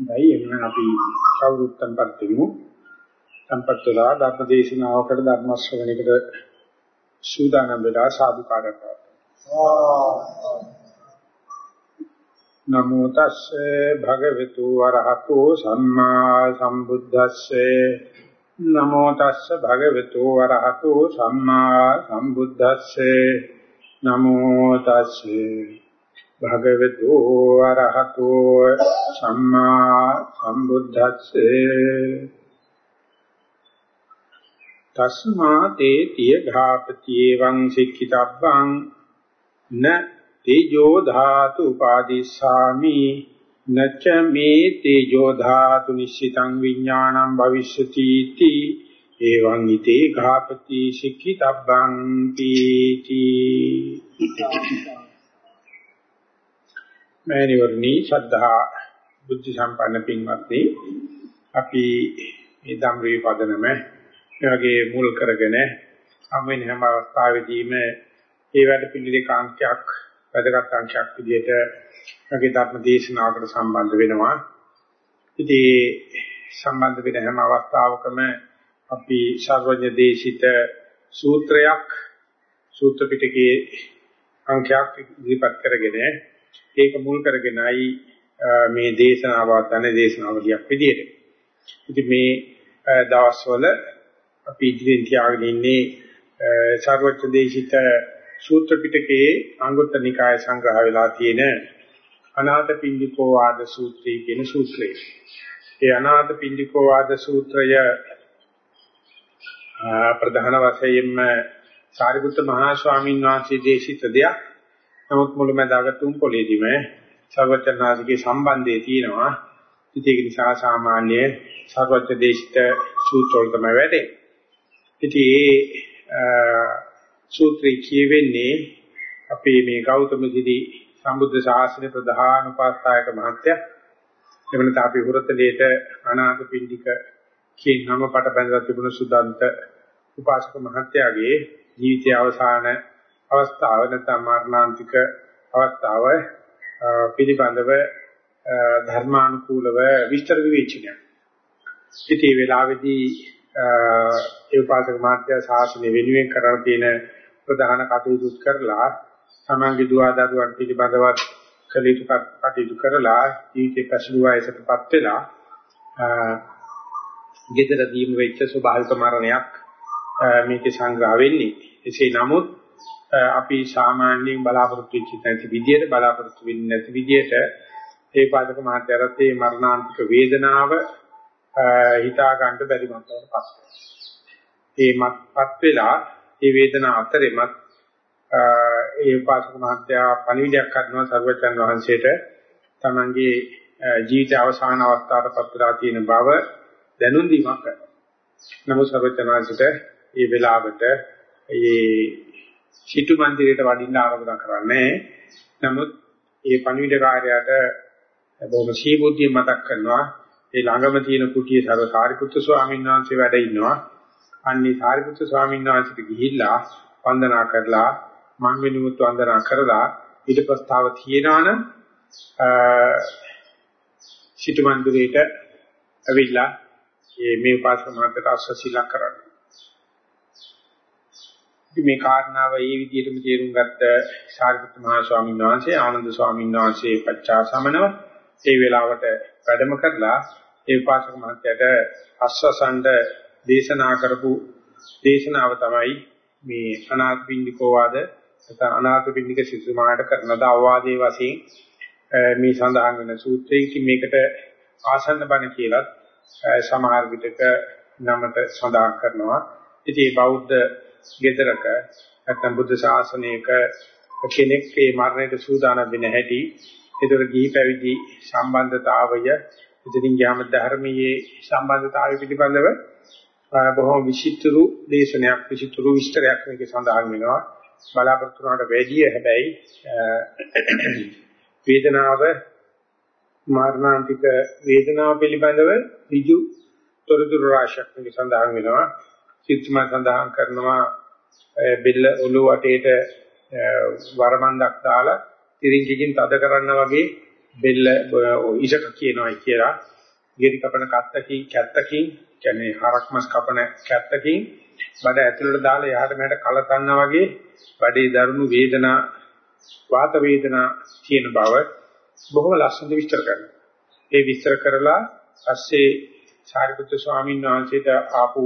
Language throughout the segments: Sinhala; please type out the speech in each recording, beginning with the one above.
දැයි එන්න අපි කවුරුත් tempත් වෙමු. tempත් වෙලා ධර්ම දේශනාවකට ධර්ම ශ්‍රවණයකට සූදානම් වෙලා සාදුකාරයක් නමෝ තස්සේ භගවතු වරහතෝ සම්මා සම්බුද්දස්සේ. නමෝ තස්සේ භගවතු වරහතෝ සම්මා සම්බුද්දස්සේ. නමෝ තස්සේ භගවතු අරහතෝ සම්මා සම්බුද්දස්සේ තස්මා තේ තිය ඝාපති එවං සික්ඛිතබ්බං න තේජෝ ධාතු උපාදිස්සාමි නච මේ තේජෝ ධාතු නිශ්චිතං විඥානං භවිෂ්‍යති इति එවං ිතේ ඝාපති සික්ඛිතබ්බං පීති මෑණිවරණි ශ්‍රද්ධා බුද්ධ සම්පන්න පින්වත්නි අපි මේ ධම්රේ පදනම එවගේ මුල් කරගෙන අම්වෙන හැම අවස්ථාවෙදීම ඒ වැඩ පිළිලේ කාංකයක් වැදගත් අංශයක් විදිහට වගේ ධර්ම දේශනාවකට සම්බන්ධ වෙනවා. ඉතින් සම්බන්ධ වෙන හැම අවස්ථාවකම අපි ශාස්ත්‍රඥ දේශිත සූත්‍රයක් සූත්‍ර පිටකයේ අංකයක් ඉදිරිපත් කරගෙන ඒක මුල් කරගෙනයි මේ දේශනාව ධන දේශනාවලියක් විදියට. ඉතින් මේ දවස්වල අපි ඉදිරියෙන් තියාගෙන ඉන්නේ සර්වඥ දේශිත සූත්‍ර පිටකයේ අංගුත්තර නිකාය සංග්‍රහ වෙලා තියෙන අනාථ පින්ඩිකෝ වාද සූත්‍රය කියන සූත්‍රය. ඒ අනාථ පින්ඩිකෝ වාද සූත්‍රය ප්‍රධාන වශයෙන්ම සාරිපුත්ත මහා ස්වාමීන් වහන්සේ දේශිත දෙයක්. නමුත් මුලමදාග තුන් පොළේදීම සර්වචනාසිකේ සම්බන්ධය තියෙනවා. ඉතින් ඒක නිසා සාමාන්‍ය සර්වච දේශිත සූත්‍ර වල තමයි වැඩේ. ඉතින් ඒ සූත්‍රය කියවෙන්නේ අපේ මේ ගෞතම සිරි සම්බුද්ධ ශාසන ප්‍රධාන උපාස්ථායක මහත්තයා එවනත අපි හුරතලේට අනාථ පින්ඩික කියන නම පට බැඳලා තිබුණු සුදන්ත උපාසක මහත්තයාගේ ජීවිතය අවසාන අවස්ථාව නැත්නම් මරණාන්තික අවස්ථාව පිළිබඳව ධර්මානුකූලව විස්තර විවේචනය. ඉතින් මේ වෙලාවේදී ඒ උපාසක මහත්තයා ශාසනය වෙනුවෙන් කරන තියෙන ප්‍රධාන කටයුතු කරලා තමන්ගේ දුවා දරුවන් පිළිබඳව කළ යුතු කටයුතු කරලා ජීවිතේ පැසළු වයසටපත් වෙලා ගෙදර දීම වෙච්ච ස්වභාවික මරණයක් මේකේ සංග්‍රහ වෙන්නේ. එසේ නමුත් අපි සාමාන්‍යයෙන් බලාපොරොත්තු වෙච්ච නැති විදියට බලාපොරොත්තු වෙන්නේ නැති විදියට ඒ පාදක මහත්යරත් මේ මරණාන්තික වේදනාව හිතා ගන්න බැරි මට්ටමකට පත් ඒ මත්පත් වෙලා ඒ වේදනාව අතරෙමත් ඒ පාසක මහත්තයා පණිවිඩයක් කරනවා සර්වචන් වහන්සේට තමන්ගේ ජීවිත අවසාන අවස්ථාවටපත් වෙලා තියෙන බව දැනුම් දීමක් කරනවා. නමුත් සර්වචන් වහන්සේට මේ වෙලාවට ඒ සිටු මන්දිරයට වඩින්න ආරම්භ කරන්නේ. නමුත් ඒ පණිවිඩ කාර්යයට බොහොම සීබුද්ධිය මතක් කරනවා ඒ ළඟම තියෙන කුටියේ සර්ව සාරිපුත්‍ර ස්වාමීන් වහන්සේ වැඩ ඉන්නවා. අන්නේ සාරිපුත්‍ර ස්වාමීන් වහන්සේට ගිහිල්ලා වන්දනා කරලා මං වෙනුමුත් වන්දනා කරලා ඊට ප්‍රස්තාව තියනවනම් සිටු මන්දිරයට ඇවිල්ලා මේ උපාසක මාතට අස්සසිලා කරන්නේ. ඉතින් මේ කාරණාව ඒ විදිහටම තේරුම් ගත්ත සාරිපුත්ත මහ ස්වාමීන් වහන්සේ ආනන්ද ස්වාමීන් වහන්සේ පච්චා සමනව ඒ වෙලාවට වැඩම කරලා ඒ උපාසක මහත්තයාට අස්වසන්ඩ දේශනා කරපු දේශනාව තමයි මේ අනාථපිණ්ඩිකෝ වාද නැත්නම් අනාථපිණ්ඩික සිසුමාට කරන දවවාදයේ වශයෙන් මේ සඳහන් වෙන සූත්‍රයකින් මේකට ආසන්න බණ කියලා සමහර විටක නමත සඳහන් කරනවා. ඉතින් මේ බෞද්ධ ගෙදරක නැත්නම් බුද්ධ ශාසනයක කෙනෙක් මේ මරණයට සූදානම් වෙන හැටි ඒතර ගිහි පැවිදි සම්බන්ධතාවය ඉතින් යාම ධර්මයේ සම්බන්ධතාවය පිළිබඳව බොහොම විචිත්‍රු දේශනයක් විචිත්‍රු විස්තරයක් මේකේ සඳහන් වෙනවා. බලාපොරොත්තු වුණාට වැඩිය හැබැයි වේදනාව මරණාන්තික වේදනාව පිළිබඳව ඍජු තොරතුරු රාශියක් මේකේ සඳහන් වෙනවා. සිත්ම සඳහන් කරනවා බෙල්ල ඔළුව වටේට වරමන්දක් දාලා තිරින්ගකින් තද කරන්න වගේ බෙල්ල ඉසක කියනවා කියලා ගෙඩි කපන කත්තකින් කැත්තකින් කියන්නේ හරක් මස් කපන කැත්තකින් බඩ ඇතුළට දාලා එහාට මෙහාට කලතන්නා වගේ බඩේ දරුණු වේදනා වාත වේදනා තියෙන බව බොහොම ලස්සනට විස්තර කරනවා. ඒ විස්තර කරලා පස්සේ සාරිපුත්‍ර ස්වාමීන් වහන්සේට ආපු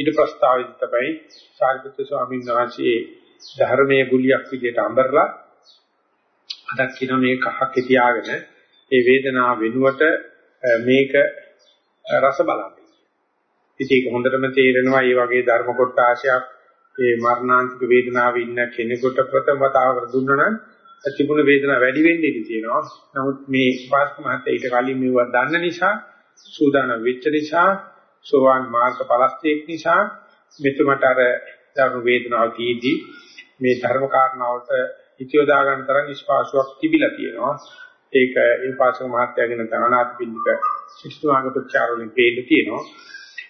ඊට ප්‍රස්තාවිත තමයි සාරිපුත්‍ර ස්වාමීන් වහන්සේ ධර්මයේ ගුලියක් විදිහට අඹරලා අදක් කියන මේ කහක් තියාගෙන ඒ වේදනාව වෙනුවට මේක රස බලන්න. ඉතින් ඒක හොඳටම තේරෙනවා මේ වගේ ධර්ම කොටාශයක් ඒ මරණාන්තික වේදනාවේ ඉන්න කෙනෙකුට ප්‍රථම වතාවකට දුන්නා නම් තිබුණ වේදනාව වැඩි වෙන්න ඉඩ තියෙනවා. නමුත් මේ වාස්තු මහත්තයා ඊට කලින් මේවා දන්න නිසා සූදානම් වෙච්ච නිසා සෝවාන් මාර්ග පලස්තියක් නිසා මෙතුමට අර දරුණු වේදනාව තීදී මේ ධර්ම කාරණාවට හිතියොදා ගන්න තරම් ස්පාසුවක් තිබිලා තියෙනවා. ඒක ඒ පාසක මහත්යාගෙන තනනාත් පිළික ශිෂ්ටාංග ප්‍රචාර වලින් පේන්න තියෙනවා.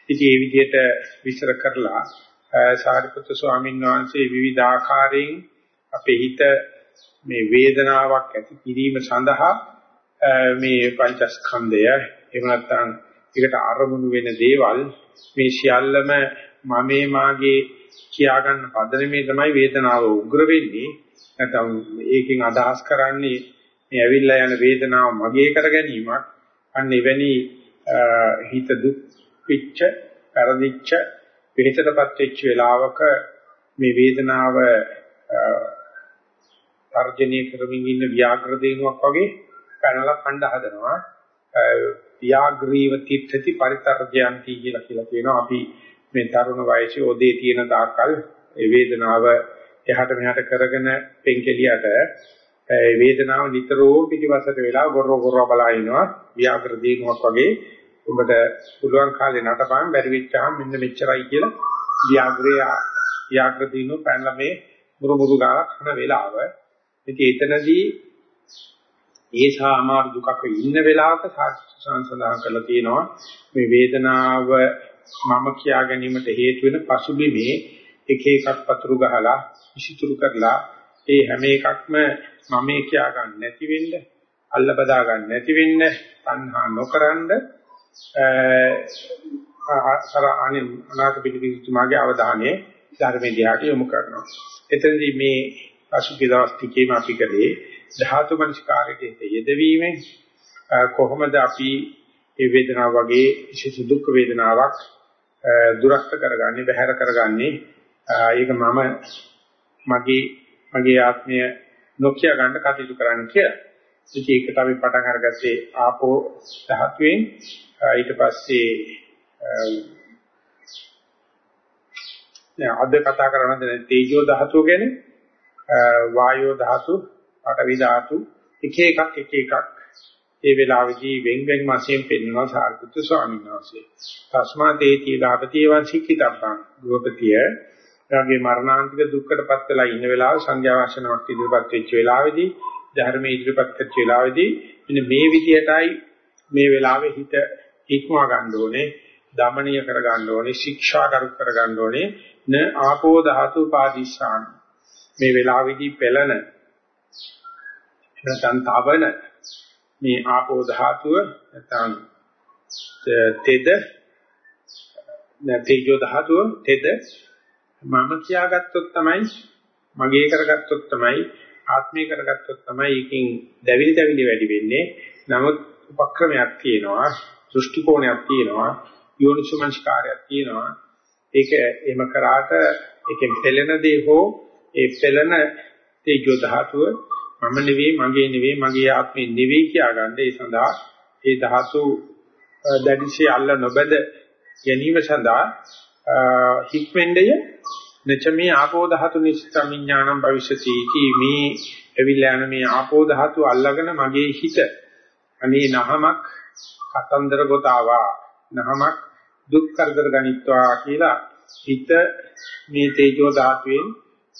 ඉතින් මේ විදිහට විස්තර කරලා සාරිපුත්‍ර ස්වාමීන් වහන්සේ විවිධ ආකාරයෙන් අපේ හිත මේ වේදනාවක් ඇති කිරීම සඳහා මේ පංචස්කන්ධය එහෙම නැත්නම් ඒකට අරමුණු වෙන දේවල් මේ සියල්ලම මමේ මාගේ කියා ගන්න පදනමේ තමයි වේදනාව උග්‍ර වෙන්නේ. නැත්නම් ඒකෙන් අදහස් කරන්නේ මේ ඇවිල්ලා යන වේදනාව මගේ කර ගැනීමක්. අන්න එවැනි හිත දුක් පිච්ච පරදිච්ච පිළිතටපත් වෙච්ච වෙලාවක මේ වේදනාව තර්ජනීය කරමින් ඉන්න ව්‍යාග්‍ර දේනුවක් වගේ පැනලා කණ්ඩ හදනවා. ව්‍යාග්‍රීව තිත්තති පරිතරජයන්ති කියලා කියලා කියනවා. අපි මේ තරුණ වයසේ ඔදේ තියෙන තාක්කල් ඒ වේදනාව එහාට මෙහාට කරගෙන පෙන්කෙලියට ඒ වේදනාව නිතරම පිටිවසට වෙලා ගොරව ගොරව බලා ඉනවා. ව්‍යාග්‍ර දේනුවක් වගේ උඹට පුළුවන් කාලේ නටපන් බැරි වෙච්චාම මෙන්න මෙච්චරයි කියලා ව්‍යාග්‍රය ව්‍යාග්‍ර දිනු පැනලා මේ මුරු මුරු ගාලා කරන වෙලාව. ඉතින් එතනදී ඒ සාමාර දුකක ඉන්න වෙලාවක සංසඳා කරලා තියෙනවා මේ වේදනාව මම කියා ගැනීමට හේතු වෙන පසුබිමේ එක එකක් පතුරු ගහලා විසිතුරු කරලා ඒ හැම එකක්ම මම කියා ගන්න නැති වෙන්න අල්ල බදා ගන්න නැති වෙන්න තණ්හා නොකරනද අර අනේ අනාථ පිටිකිතුමාගේ අවධානය ධර්මයේ දිහාට යොමු කරනවා. එතනදී මේ පසුගිය දවස් ටිකේම අපි කළේ ධාතු මනස්කාරයේ යෙදවීමෙන් කොහොමද අපි මේ වේදනාව වගේ විශේෂ දුක් වේදනාවක් දුරස්ත කරගන්නේ බහැර කරගන්නේ ඒක මම මගේ මගේ ආත්මය නොකිය ගන්න කටයුතු කරන්න කියලා. ඉතින් ඒකට අපි පටන් අරගත්තේ ආපෝ ධාතුවෙන් ඊට පස්සේ දැන් අද කතා කරන්නේ තේජෝ ධාතුව ගැන වායෝ ධාතු, පඨවි ධාතු එක එකක් එක එකක්. ඒ වෙලාවේදී වෙන් වෙන් වශයෙන් පෙන්වනවා සාරිපුත්‍ර ස්වාමීන් වහන්සේ. තස්මා තේති දාපතිය වංශිකිතබ්බං ගෘහපතිය එයාගේ මරණාන්තික දුක්කටපත් වෙලා ඉන්න වෙලාව සංඥා වාසනාවක් ඉදිරිපත් වෙච්ච වෙලාවේදී ධර්මයේ ඉදිරිපත් කරච්ච වෙලාවේදී මෙන්න මේ විදියටයි මේ වෙලාවේ හිත ඉක්මවා ගන්න ඕනේ දමනීය කර ගන්න ඕනේ ශික්ෂා කර කර ගන්න ඕනේ. න ආපෝ ධාතු පාදිශාන මේ වෙලාවේදී පෙළන නැත්නම් තවන මේ ආපෝ ධාතුව නැත්නම් තෙද තේජෝ ධාතුව තෙද මම කියාගත්තොත් තමයි මගේ කරගත්තොත් තමයි ආත්මය කරගත්තොත් තමයි එකකින් දැවිලි දැවිලි වැඩි වෙන්නේ. නමුත් උපක්‍රමයක් තියෙනවා දෘෂ්ටි කෝණයක් තියෙනවා යෝනිසමංස්කාරයක් තියෙනවා. ඒක එහෙම කරාට ඒකෙන් පෙළෙන දේ හෝ ඒ පෙළෙන තේජෝ ධාතුව මම නෙවෙයි මගේ නෙවෙයි මගේ ආත්මේ නෙවෙයි කියාගන්න. ඒ සඳහා ඒ ධාතු දැඩිශය අල්ල නොබැද ගැනීම සඳහා හික්මෙන්ඩය නචමේ ආපෝ ධාතු නිස්සමිඥානම් භවිෂති इति මේ එවිලා යන මේ ආපෝ ධාතු අල්ලගෙන මගේ හිත අනේ නහමක් කතන්දර ගොතාවා නහමක් දුක් කරදර ගනිත්වා කියලා හිත මේ තේජෝ ධාතුවෙන්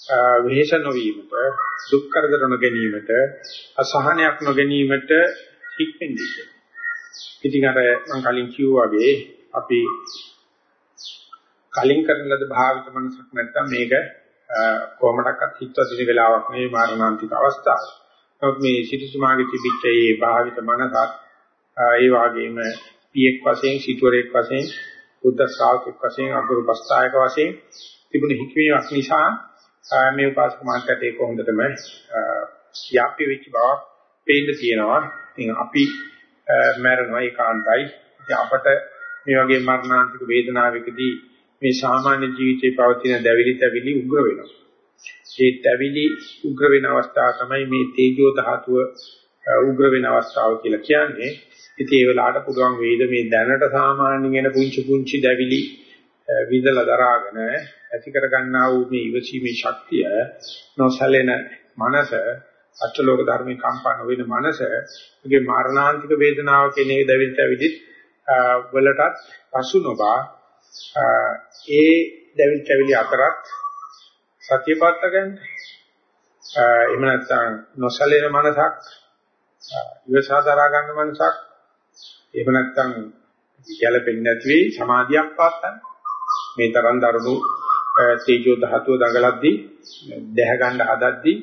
වෙහෙස නොවීමට දුක් කරදර නොගැනීමට අසහනයක් නොගැනීමට හික්මෙන්නේ. ඉතින් අර මම කලින් කිව්වා වගේ අපි කලින් කරන ලද භාවිත මනසක් නැත්තම් මේක කොහොමඩක්වත් හිතව දින වෙලාවක් නෙවෙයි මාරණාන්තික අවස්ථාව. නමුත් මේ සිටුතුමාගේ තිබිච්ච ඒ භාවිත මනසත් ඒ වගේම පියෙක් වශයෙන් සිටුවරයෙක් වශයෙන් බුද්ධ ශ්‍රාවකෙක් වශයෙන් අගුරුපස්ථායක වශයෙන් තිබුණ හික්මීමක් නිසා මේ උපාසක මාත්‍යට ඒක හොඳටම යාප්‍ය වෙච්ච බව පේන්න තියෙනවා. ඉතින් අපි මරණයි කාන්තයි. ඉතින් අපට මේ වගේ මරණාන්තික වේදනාවකදී මේ සාමාන්‍ය ජීවිතේ පවතින දැවිලි තැවිලි උග්‍ර වෙනවා. ඒ තැවිලි උග්‍ර වෙන අවස්ථාව තමයි මේ තේජෝ ධාතුව උග්‍ර වෙන අවස්ථාව කියලා කියන්නේ. ඉතින් ඒ වෙලාවට පුළුවන් වේද මේ දැනට සාමාන්‍යයෙන් පුංචි පුංචි දැවිලි විදලා දරාගෙන ඇති කර ගන්නා වූ මේ ඉවසීමේ ශක්තිය නොසලෙන මනස අෂ්ටලෝක ධර්මේ කම්පා නොවන මනස ඒගේ මරණාන්තික වේදනාව කෙනේ දැවිල්ට විදිත් වලටත් පසු නොබා ඒ දැවිල්ට විලි අතරත් සත්‍යපත්ත ගන්න. එහෙම නැත්නම් නොසලෙන මනසක් ඉවසා දරා ගන්න මනසක් එහෙම නැත්නම් ගැළපෙන්නේ නැති වෙයි සමාධියක් පාත්තන්න මේ තරම් දරුණු තේජෝ ධාතුව දඟලද්දී දැහ ගන්න හදද්දී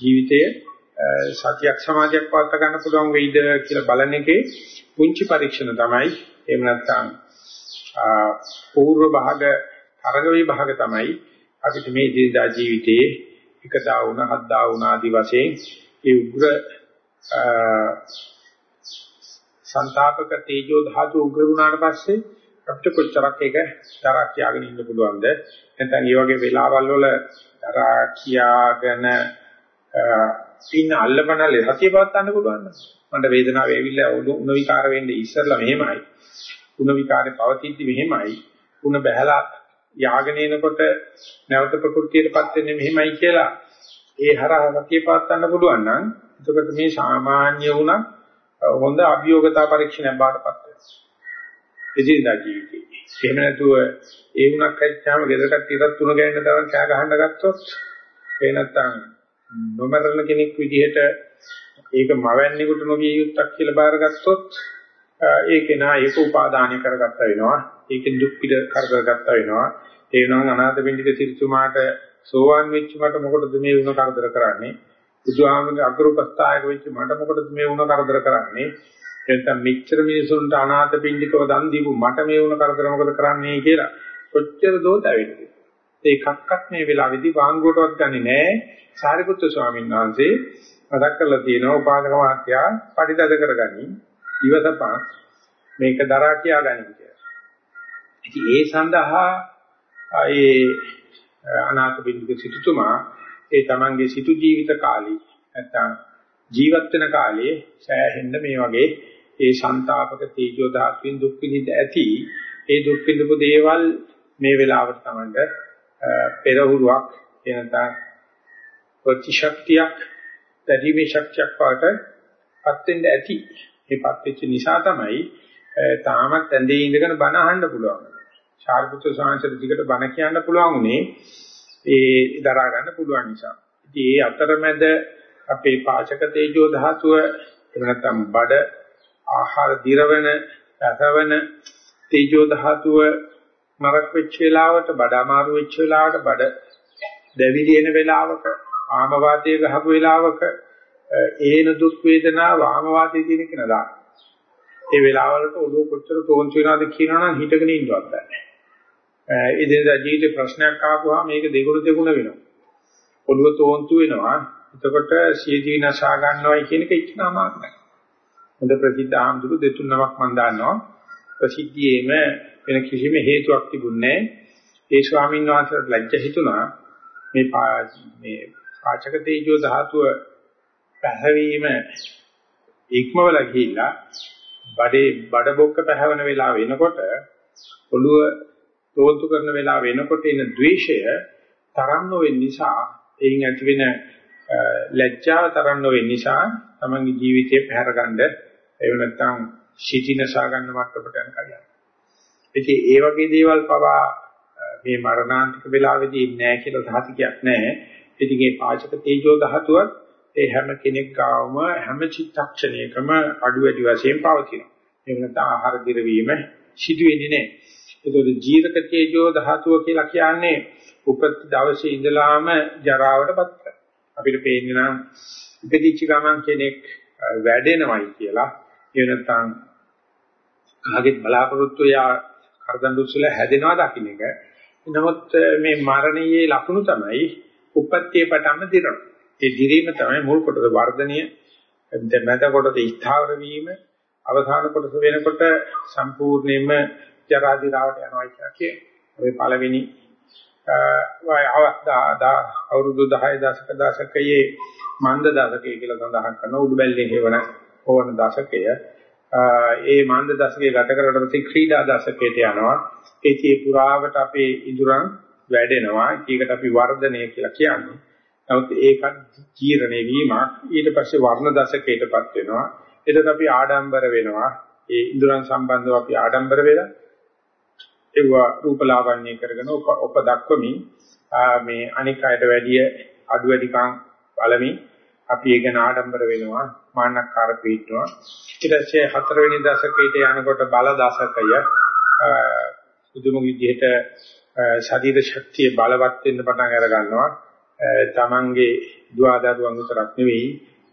ජීවිතයේ සතියක් සමාධියක් පාත්ත ගන්න පුළුවන් වෙයිද කියලා බලන එකේ පුංචි පරීක්ෂණ තමයි. එහෙම නැත්නම් පූර්ව භාග තරග විභාග තමයි අපිට මේ දිනදා ජීවිතයේ එක දා වුණ හත් දා වුණ ආදි වශයෙන් ඒ උග්‍ර සංතාපක තේජෝ ධාතු උග්‍ර වුණාට පස්සේ අපිට කොච්චරක් ඒක තරහ කියාගෙන ඉන්න පුළුවන්ද? නැත්නම් මේ වගේ වෙලාවල් වල තරහ කියාගෙන ඉන්න අල්ලපනල්ලේ සතිය පවත්වන්න පුළුවන්ද? මන්ට වේදනාව ඇවිල්ලා උණ විකාර වෙන්නේ ඉස්සරලා මෙහෙමයි. උණ විකාරේ පවතිද්දි මෙහෙමයි. උණ බහැලා යාගෙන එනකොට නැවත ප්‍රകൃතියටපත් වෙන්නේ මෙහෙමයි කියලා. ඒ හරහා සතිය පවත්වන්න පුළුවන් නම් එතකොට මේ සාමාන්‍ය වුණත් හොඳ අභියෝගතා පරීක්ෂණයක් බාටපත් වෙනවා. එදිනදා ජීවිතේ. එහෙම නැතුව ඒ වුණක් ඇච්චාම ගෙදරට තිරත් තුන ගෑන්න තරම් කෑ ගහන්න ගත්තොත් ඒ නැත්තම් නොමරන කෙනෙක් විදිහට ඒක මවන්නේකට නොවිය යුත්තක් කියලා බාරගත්තොත් ඒක නා ඒක උපාදානය කරගත්ත වෙනවා. ඒකෙන් දුක් පිට කරගත්ත වෙනවා. ඒ වෙනවා අනාථ බින්දික සිරිතුමාට සෝවාන් වෙච්ච මට මොකටද මේ වුණ කරදර කරන්නේ? බුදුහාමුදුරේ අග්‍රපස්ථායක වෙච්ච මට මොකටද මේ වුණ කරදර කරන්නේ? එතන මෙච්චර මිනිසුන්ට අනාථ පින්ඩිකව දන් දීපු මට මේ වුණ කරදර මොකද කරන්නේ කියලා කොච්චර දෝත ඇවිල්ලා. ඒකක්වත් මේ වෙලාවේදී වාංගුවටවත් ගන්නේ නැහැ. සාරිපුත්‍ර ස්වාමීන් වහන්සේ මතක් කරලා තියෙනවා උපාසක මහත්තයා පරිදද කරගනි. ඉවසපන්. මේක දරා කියා ගනිමු කියලා. ඉතින් ඒ සඳහා ඒ අනාථ බින්දුක සිටුතුමා ඒ තමන්ගේ සිටු ජීවිත කාලේ නැත්තම් ජීවත් වෙන කාලේ සෑහෙන්න මේ වගේ ඒ ਸੰతాපක තීජෝ ධාතුන් දුක් විඳ ඇති ඒ දුක් විඳපු දේවල් මේ වෙලාවට තමන්ට පෙරහුරුවක් එනතා ප්‍රතිශක්තියක් දැඩිමේ ශක්තියක් වාටපත් වෙන්න ඇති. මේපත් වෙච්ච නිසා තමයි තාමත් ඇඳේ ඉඳගෙන බණ අහන්න පුළුවන්. ශාරිපුත්‍ර සාංශර දිගට බණ කියන්න පුළුවන් උනේ ඒ දරා ගන්න පුළුවන් නිසා. ඉතින් ඒ අතරමැද අපේ පාචක තේජෝ ධාතුව එහෙම නැත්නම් බඩ ආහාර දිරවන, රසවන තේජෝ ධාතුව නරක වෙච්ච වෙලාවට, බඩ අමාරු වෙච්ච වෙලාවට, බඩ දැවිලි එන වෙලාවක, ආම වාතයේ ගහපු වෙලාවක ඒන දුක් වේදනා වාම වාතයේ තියෙන කෙනා ඒ වෙලාවලට ඔළුව කොච්චර තෝන්ච වෙනවද කියනවනම් හිතගෙන ඉන්නවත් බෑ. ඒ දෙන ජීවිත ප්‍රශ්නයක් ආපුවා මේක දෙගුණ දෙගුණ වෙනවා. ඔළුව තෝන්තු වෙනවා. එතකොට සියදී නසා ගන්නවයි කියන එක ඉච්චන අමාරුයි. හොඳ ප්‍රසිද්ධ ආම්දුරු දෙතුන් නමක් මම දන්නවා. ප්‍රසිද්ධියේම වෙන කිසිම හේතුවක් තිබුණේ ඒ ස්වාමීන් වහන්සේට ලැජ්ජ හිතුණා මේ මේ පාචක තේජෝ ධාතුව පැහැවීම ඉක්මවල ගිහිල්ලා බඩේ බඩ බොක්ක පැහැවෙන වෙලාව වෙනකොට ඔළුව තෝල්තු කරන වෙලාව වෙනකොට එන ද්වේෂය තරම් නොවෙන නිසා එයින් ඇතිවෙන ලැජ්ජාව තරම් නොවෙන නිසා තමන්ගේ ජීවිතය පැහැරගන්න එහෙම නැත්නම් සිටිනසා ගන්න මට්ටමට යන කලිය. ඉතින් ඒ වගේ දේවල් පවා මේ මරණාන්තික වෙලාවේදී නැහැ කියලා සාහිතියක් නැහැ. ඉතින් මේ පාචක තේජෝ ධාතුවත් ඒ හැම කෙනෙක් ගාවම හැම චිත්තක්ෂණයකම අඩු වැඩි වශයෙන් පවතිනවා. එහෙම නැත්නම් ආහාර දිරවීම සිදු වෙන්නේ නැහැ. ඒතකොට ජීරක තේජෝ ධාතුව කියලා කියන්නේ උපත් දවසේ ඉඳලාම ජරාවටපත් කරනවා. අපිට පේන්නේ නම් ඉපදිච්ච ගමන් කෙනෙක් වැඩෙනවයි කියලා ඒ නැත්නම් කාගෙත් බලාපොරොත්තු යා කරදඬුස්සල හැදෙනවා දකින්න එක. නමුත් මේ මරණයේ ලකුණු තමයි උපත්යේ පටන්ම දිරන. ඒ දිරීම තමයි මුල් කොටස වර්ධනීය මැද කොටස ස්ථාවර වීම අවසාන කොටස වෙනකොට සම්පූර්ණයෙන්ම ජරා දිරාවට යනවා කියලා කියන්නේ. ඔය පළවෙනි අවුරුදු 10 දශක දශකයේ මන්ද දශකයේ කියලා සඳහන් කරන උඩුබැල්ලේ හේවන ඕවන දශකය. ඒ මන්ද දශකයේ ගත කරලා පස්සේ ක්‍රීඩා දශකයට යනවා. ඒකේ පුරාවට අපේ ඉඳුරන් වැඩෙනවා. ඒකට අපි වර්ධනය කියලා කියන්නේ. නමුත් ඒකත් ජීර්ණේ වීමක්. ඊට පස්සේ වර්ණ දශකයටපත් වෙනවා. එතකොට අපි ආඩම්බර වෙනවා. ඒ ඉඳුරන් සම්බන්ධව අපි ආඩම්බර වෙලා ඒවා රූපලාවන්‍ය කරගෙන ඔප දක්වමින් මේ අනික් අයට වැඩිය අඩු වැඩිකම් බලමින් අපි ඒක නාඩම්බර වෙනවා. මාන්නක්කාර පීඩනවා ඊට පස්සේ හතරවෙනි දශකයට යනකොට බල දශකය පුදුම විදිහට ශරීර ශක්තිය බලවත් වෙන්න පටන් අර ගන්නවා. තමන්ගේ දුවදරුවන් විතරක් නෙවෙයි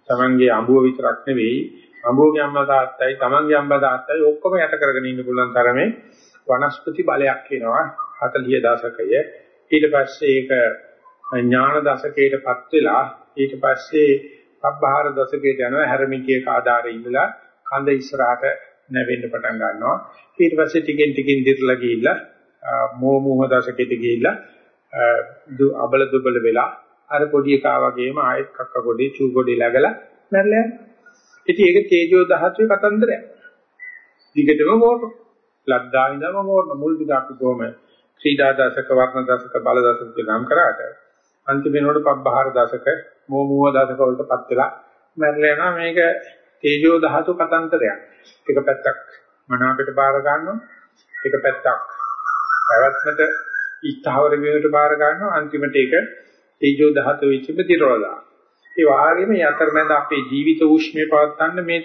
තමන්ගේ අඹුව විතරක් නෙවෙයි අඹුවගේ අම්මා තාත්තයි තමන්ගේ අම්මා තාත්තයි ඔක්කොම යට කරගෙන ඉන්න පුළුවන් තරමේ වනස්පති බලයක් එනවා 40 දශකය. ඊට පස්සේ ඒක ඥාන දශකයටපත් වෙලා ඊට පස්සේ පබ්බහාර දශකයට යනවා. හැරමිටියක ආධාරය ඉඳලා කඳ ඉස්සරහට නැවෙන්න පටන් ගන්නවා. ඊට පස්සේ ටිකෙන් ටිකෙන් දිර්ලා ගිහිල්ලා මෝ මෝහ දශකයට ගිහිල්ලා අබල දුබල වෙලා අර පොඩි එකා වගේම ආයෙත් කක්ක ගොඩේ චූ ගොඩේ läගලා මැරලා යනවා. ඉතින් ඒක තේජෝ ධාතුවේ කතන්දරයක්. දිගටම මොකටද ලද්දා ඉඳම මොන මුල් ටික අපි කොහොම ක්‍රීඩා දශක වර්ණ දශක බල දශක නම් කරාට අන්තිම වෙනකොට පබ්බහාර දශක මෝමුව දශක වලටපත් වෙලා මැරලා යනවා මේක තේජෝ ධාතු කතන්තරයක් එක පැත්තක් මනාපයට බාර ගන්නවා එක පැත්තක් පැවැත්මට ඉස්තාවර වීමට බාර ගන්නවා අන්තිමට ඒක තේජෝ ධාතු වෙච්ච ප්‍රතිරෝධා ඒ වාගේම යතරමැද අපේ ජීවිත උෂ්ණය පවත්වන්න මේ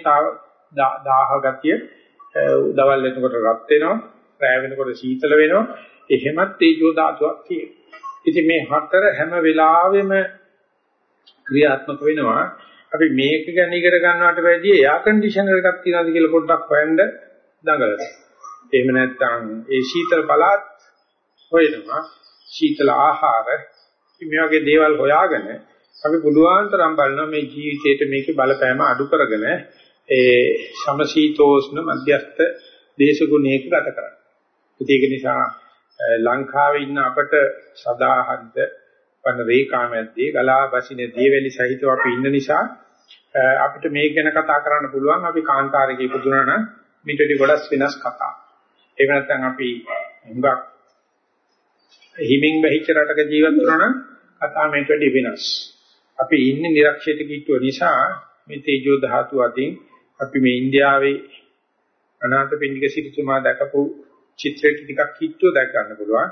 දාහ ගතිය දවල් වෙනකොට රත් වෙනවා, රැය වෙනකොට සීතල වෙනවා. එහෙමත් තේජෝ ධාතුවක් තියෙනවා. ඉතින් මේ හතර හැම වෙලාවෙම ක්‍රියාත්මක වෙනවා. අපි මේක ගැන ඉගෙන ගන්නවට වැඩිය එයා කන්ඩිෂනර් එකක් තියනවාද කියලා පොඩ්ඩක් හොයන්න දඟලනවා. එහෙම නැත්නම් ඒ සීතල පළාත් හොයනවා. සීතල ආහාර මේ වගේ දේවල් හොයාගෙන අපි පුළුවන් තරම් බලනවා මේ ජීවිතේට මේකේ බලපෑම අඩු කරගෙන ඒ සමශීතෝෂ්ණ මධ්‍යස්ථ දේශගුණයක ගත කරන්නේ. ඒක නිසා ලංකාවේ ඉන්න අපට සදාහන්ත වන රේඛාමැද්දේ ගලා බසින දේවැලි සහිතව අපි ඉන්න නිසා අපිට මේක ගැන කතා කරන්න පුළුවන් අපි කාන්තාරයේ ඉපදුනා නම් මිටටි ගොඩක් වෙනස් කතා. ඒක නැත්නම් අපි හුඟක් හිමින් වෙහිච්ච රටක ජීවත් වුණා නම් කතා මේට වැඩි වෙනස්. අපි ඉන්නේ නිරක්ෂිත කිට්ටුව නිසා මේ තේජෝ ධාතු අතින් අපි මේ ඉන්දියාවේ අනාථපිණ්ඩික සිටුතුමා දැකපු චිත්‍රෙට ටිකක් හිට්ටුව දැක් ගන්න පුළුවන්.